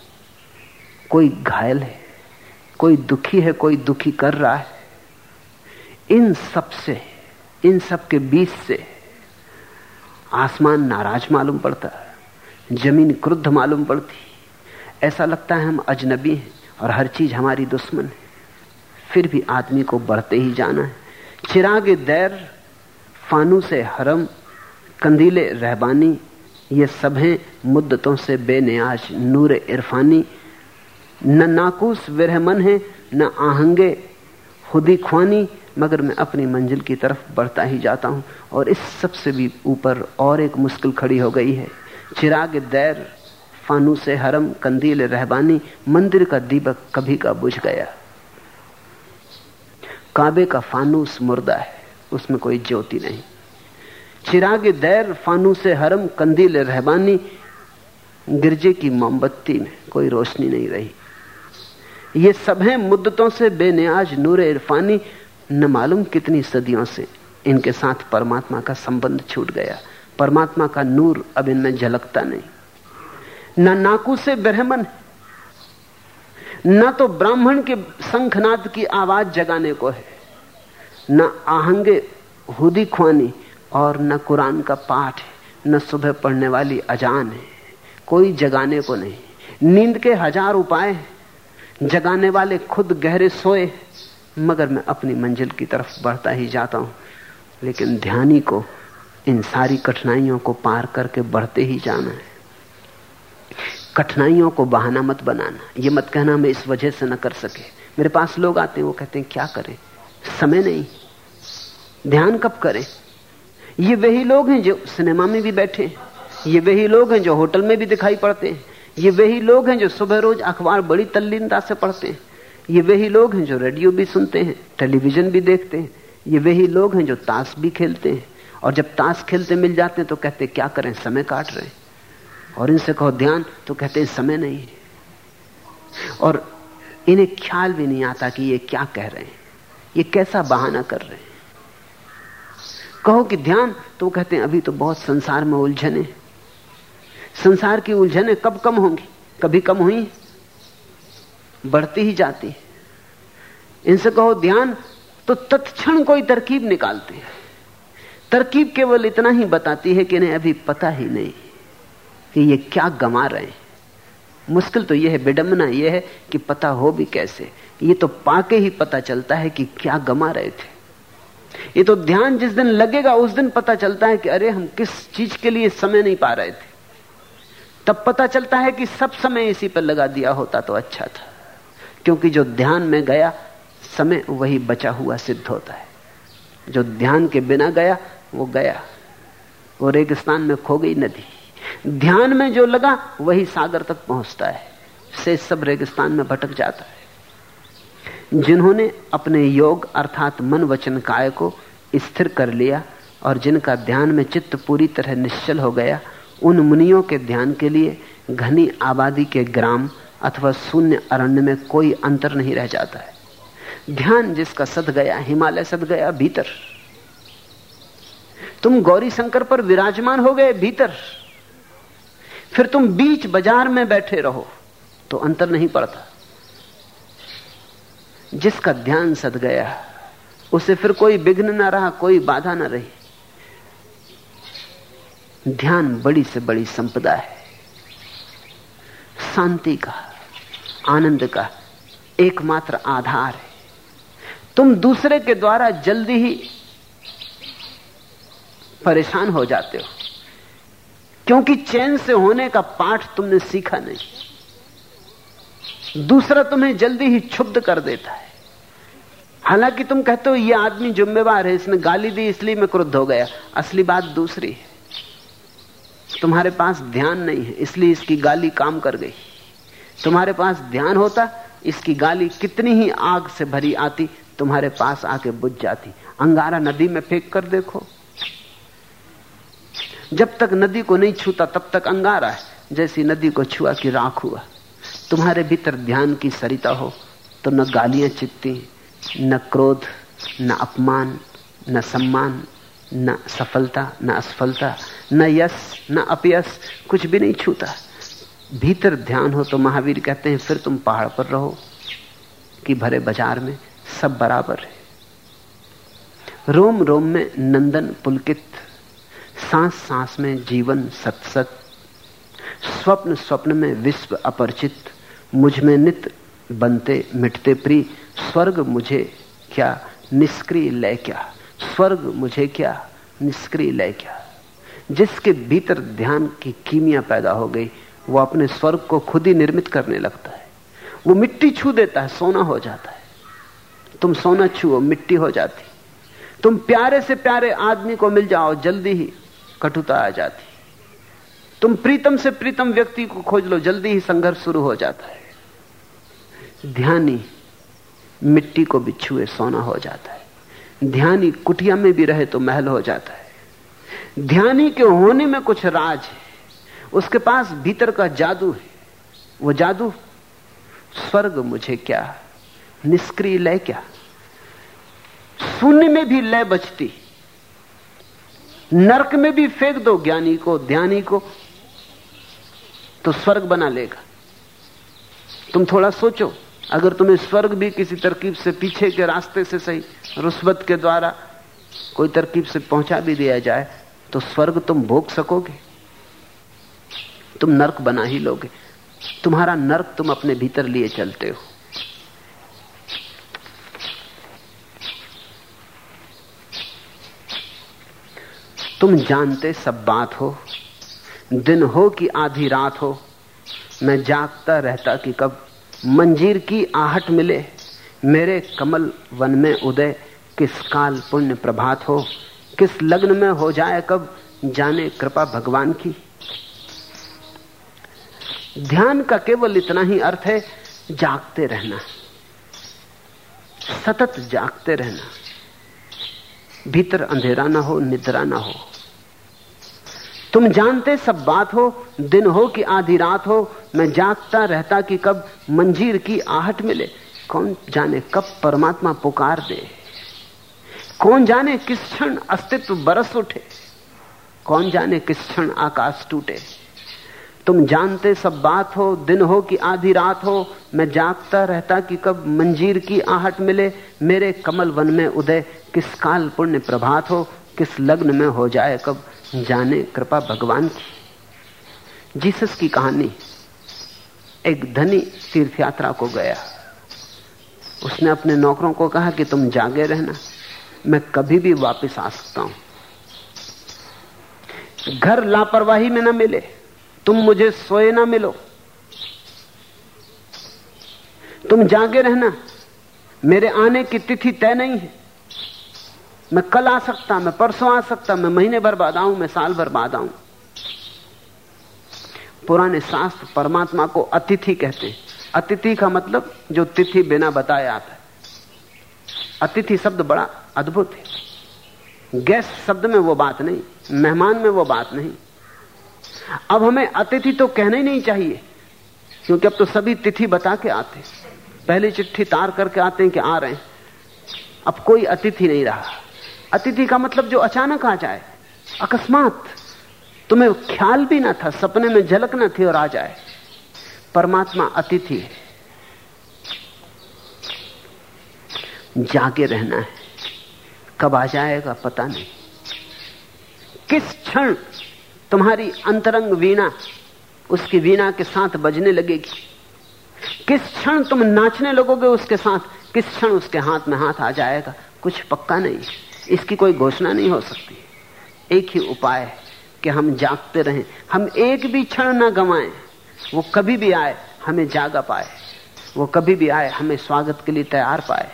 कोई घायल है, कोई दुखी है, कोई दुखी कर रहा है। इन सबसे, इन सब के बीच से आसमान नाराज़ मालूम पड़ता, ज़मीन क्रुद्ध मालूम पड़ती ऐसा लगता है हम अजनबी हैं और हर चीज़ हमारी दुश्मन है। फिर भी आदमी को बढ़ते ही जाना है। चिराग दैर, फानू से हरम, कंदीले रहबानी, ये सब हैं मुद्दतों से बेनियाज नूर इरफानी। न नाकूस विरहमन है, न आहंगे खुदी ख्वानी, मगर मैं अपनी मंजिल की तरफ़ बढ़ता ही जाता हूँ। और इस सबसे भी ऊपर और एक मुश्किल खड़ी हो गई है। चिराग दैर फानू से हरम, कंदील रहबानी, मंदिर का दीपक कभी का बुझ गया। काबे का फानूस मुर्दा है, उसमें कोई ज्योति नहीं। चिराग दैर फानू से हरम, कंदील रहबानी, गिरजे की मोमबत्ती में कोई रोशनी नहीं रही। ये सब हैं मुद्दतों से बेनियाज नूर इरफानी, न मालूम कितनी सदियों से इनके साथ परमात्मा का संबंध छूट गया। परमात्मा का नूर अब इनमें झलकता नहीं। न नाकू से ब्रह्मन न तो ब्राह्मण के शंखनाद की आवाज़ जगाने को है। न आहंगे हुदी खुआनी और न कुरान का पाठ है। न सुबह पढ़ने वाली अजान है। कोई जगाने को नहीं। नींद के हज़ार उपाय जगाने वाले खुद गहरे सोए मगर मैं अपनी मंजिल की तरफ़ बढ़ता ही जाता हूँ। लेकिन ध्यानी को, इन सारी कठिनाइयों को पार करके बढ़ते ही जाना है। कठिनाइयों को बहाना मत बनाना। ये मत कहना, मैं इस वजह से न कर सके। मेरे पास लोग आते हैं, वो कहते हैं, क्या करें? समय नहीं। ध्यान कब करें? ये वही लोग हैं जो सिनेमा में भी बैठे हैं। ये वही लोग हैं जो होटल में भी दिखाई पड़ते हैं। ये वही लोग हैं जो सुबह रोज अखबार बड़ी तल्लीनता से पढ़ते हैं। ये वही लोग हैं जो रेडियो भी सुनते हैं, टेलीविज़न भी देखते हैं। ये वही लोग हैं जो ताश भी खेलते हैं। और जब ताश खेलते मिल जाते हैं तो कहते क्या करें? समय काट रहे और इनसे कहो, ध्यान तो कहते हैं, समय नहीं और इन्हें ख्याल भी नहीं आता कि ये क्या कह रहे हैं, ये कैसा बहाना कर रहे हैं। कहो कि, ध्यान तो कहते हैं, अभी तो बहुत संसार में उलझने संसार की उलझने कब कम होंगी? कभी कम हुई बढ़ती ही जाती इनसे कहो, ध्यान तो तत्क्षण कोई तरकीब निकालते हैं। तरकीब केवल इतना ही बताती है कि इन्हें अभी पता ही नहीं कि ये क्या गमा रहे हैं। मुश्किल तो यह है विडंबना यह है कि पता हो भी कैसे। ये तो पाके ही पता चलता है कि क्या गमा रहे थे। ये तो ध्यान जिस दिन लगेगा, उस दिन पता चलता है कि अरे, हम किस चीज़ के लिए समय नहीं पा रहे थे। तब पता चलता है कि सब समय इसी पर लगा दिया होता तो अच्छा था। क्योंकि जो ध्यान में गया, समय वही बचा हुआ सिद्ध होता है। जो ध्यान के बिना गया, वो गया। वो रेगिस्तान में खो गई नदी। ध्यान में जो लगा, वही सागर तक पहुँचता है। से सब रेगिस्तान में भटक जाता है। जिन्होंने अपने योग, अर्थात मन वचन काय को स्थिर कर लिया और जिनका ध्यान में चित्त पूरी तरह निश्चल हो गया, उन मुनियों के ध्यान के लिए घनी आबादी के ग्राम अथवा शून्य अरण्य में कोई अंतर नहीं रह जाता है। ध्यान जिसका सद गया, हिमालय सद गया, भीतर। तुम गौरी शंकर पर विराजमान हो गए, भीतर। फिर तुम बीच बाज़ार में बैठे रहो तो अंतर नहीं पड़ता। जिसका ध्यान सद गया, उसे फिर कोई विघ्न ना रहा, कोई बाधा ना रही। ध्यान बड़ी से बड़ी संपदा है। शांति का, आनंद का एकमात्र आधार है। तुम दूसरे के द्वारा जल्दी ही परेशान हो जाते हो। क्योंकि चैन से होने का पाठ तुमने सीखा नहीं। दूसरा तुम्हें जल्दी ही क्षुब्ध कर देता है। हालाँकि तुम कहते हो यह आदमी जिम्मेवार है, इसने गाली दी, इसलिए मैं क्रुद्ध हो गया। असली बात दूसरी है। तुम्हारे पास ध्यान नहीं है, इसलिए इसकी गाली काम कर गई। तुम्हारे पास ध्यान होता, इसकी गाली कितनी ही आग से भरी आती, तुम्हारे पास आके बुझ जाती। अंगारा नदी में फेंक कर देखो। जब तक नदी को नहीं छूता, तब तक अंगारा है। जैसी नदी को छुआ कि राख हुआ। तुम्हारे भीतर ध्यान की सरिता हो तो न गालियाँ चित्ती, न क्रोध, न अपमान, न सम्मान, न सफलता, न असफलता, न यश, न अपयश, कुछ भी नहीं छूता। भीतर ध्यान हो तो महावीर कहते हैं, फिर तुम पहाड़ पर रहो, कि भरे बाज़ार में सब बराबर है। रोम रोम में नंदन पुलकित सांस सांस में जीवन सत्सत, स्वप्न स्वप्न में विश्व अपरिचित, मुझमें नित बनते मिटते प्री, स्वर्ग मुझे क्या निष्क्रिय लय क्या, स्वर्ग मुझे क्या निष्क्रिय लय क्या। जिसके भीतर ध्यान की कीमिया पैदा हो गई, वो अपने स्वर्ग को खुद ही निर्मित करने लगता है। वो मिट्टी छू देता है, सोना हो जाता है। तुम सोना छुओ, मिट्टी हो जाती। तुम प्यारे से प्यारे आदमी को मिल जाओ, जल्दी ही कटुता आ जाती। तुम प्रीतम से प्रीतम व्यक्ति को खोज लो, जल्दी ही संघर्ष शुरू हो जाता है। ध्यानी मिट्टी को भी छुए सोना हो जाता है। ध्यानी कुटिया में भी रहे तो महल हो जाता है। ध्यानी के होने में कुछ राज है। उसके पास भीतर का जादू है। वो जादू, स्वर्ग मुझे क्या? निष्क्रिय लय क्या? शून्य में भी लय बचती। नरक में भी फेंक दो ज्ञानी को, ध्यानी को तो स्वर्ग बना लेगा। तुम थोड़ा सोचो, अगर तुम्हें स्वर्ग भी किसी तरकीब से पीछे के रास्ते से सही रुस्बत के द्वारा कोई तरकीब से पहुँचा भी दिया जाए तो स्वर्ग तुम भोग सकोगे। तुम नरक बना ही लोगे। तुम्हारा नरक तुम अपने भीतर लिए चलते हो। तुम जानते सब बात हो। दिन हो कि आधी रात हो। मैं जागता रहता कि कब मंजीर की आहट मिले। मेरे कमल वन में उदय किस काल पुण्य प्रभात हो। किस लग्न में हो जाए कब जाने कृपा भगवान की। ध्यान का केवल इतना ही अर्थ है, जागते रहना। सतत जागते रहना। भीतर अंधेरा ना हो, निद्रा ना हो। तुम जानते सब बात हो, दिन हो कि आधी रात हो, मैं जागता रहता कि कब मंजीर की आहट मिले। कौन जाने कब परमात्मा पुकार दे। कौन जाने किस क्षण अस्तित्व बरस उठे। कौन जाने किस क्षण आकाश टूटे। तुम जानते सब बात हो, दिन हो कि आधी रात हो, मैं जागता रहता कि कब मंजीर की आहट मिले। मेरे कमल वन में उदय किस काल पुण्य प्रभात हो, किस लग्न में हो जाए कब जाने कृपा भगवान की। जीसस की कहानी, एक धनी तीर्थ यात्रा को गया। उसने अपने नौकरों को कहा कि तुम जागे रहना, मैं कभी भी वापस आ सकता हूँ। घर लापरवाही में ना मिले, तुम मुझे सोए ना मिलो। तुम जागे रहना, मेरे आने की तिथि तय नहीं है। मैं कल आ सकता, मैं परसों आ सकता, मैं महीने भर बाद आऊँ, मैं साल भर बाद आऊँ। पुराने शास्त्र परमात्मा को अतिथि कहते हैं। अतिथि का मतलब जो तिथि बिना बताए आता है। अतिथि शब्द बड़ा अद्भुत है। गेस्ट शब्द में वो बात नहीं, मेहमान में वो बात नहीं। अब हमें अतिथि तो कहना ही नहीं चाहिए, क्योंकि अब तो सभी तिथि बता के आते पहले चिट्ठी तार करके आते हैं कि आ रहे हैं। अब कोई अतिथि नहीं रहा। अतिथि का मतलब जो अचानक आ जाए, अकस्मात, तुम्हें ख्याल भी ना था, सपने में झलक ना थी और आ जाए। परमात्मा अतिथि है। जागे रहना है। कब आ जाएगा, पता नहीं। किस क्षण तुम्हारी अंतरंग वीणा उसकी वीणा के साथ बजने लगेगी? किस क्षण तुम नाचने लगोगे उसके साथ? किस क्षण उसके हाथ में हाथ आ जाएगा? कुछ पक्का नहीं। इसकी कोई घोषणा नहीं हो सकती। एक ही उपाय है कि हम जागते रहें। हम एक भी क्षण ना गवाएँ। वो कभी भी आए, हमें जागा पाए। वो कभी भी आए, हमें स्वागत के लिए तैयार पाए।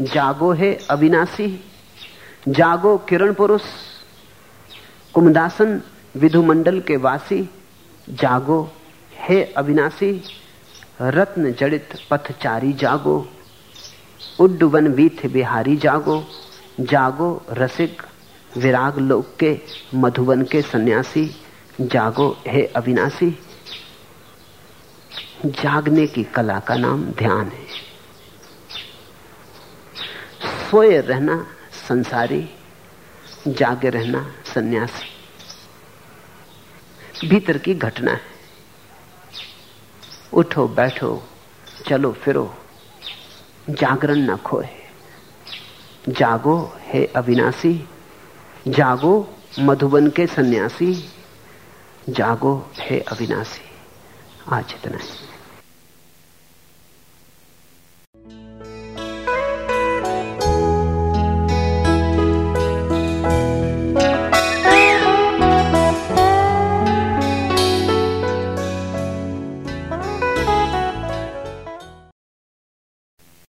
जागो है अविनाशी। जागो किरण पुरुष। कुमदासन विधुमंडल के वासी। जागो हे अविनाशी। रत्न जड़ित पथचारी जागो। उड्डवन वीथ बिहारी जागो। जागो रसिक विराग लोक के मधुवन के सन्यासी, जागो हे अविनाशी। जागने की कला का नाम ध्यान है। सोए रहना संसारी, जागे रहना सन्यासी। भीतर की घटना है। उठो, बैठो, चलो, फिरो। जागरण न खोए। जागो हे अविनाशी। जागो मधुबन के सन्यासी। जागो हे अविनाशी। आज इतना है।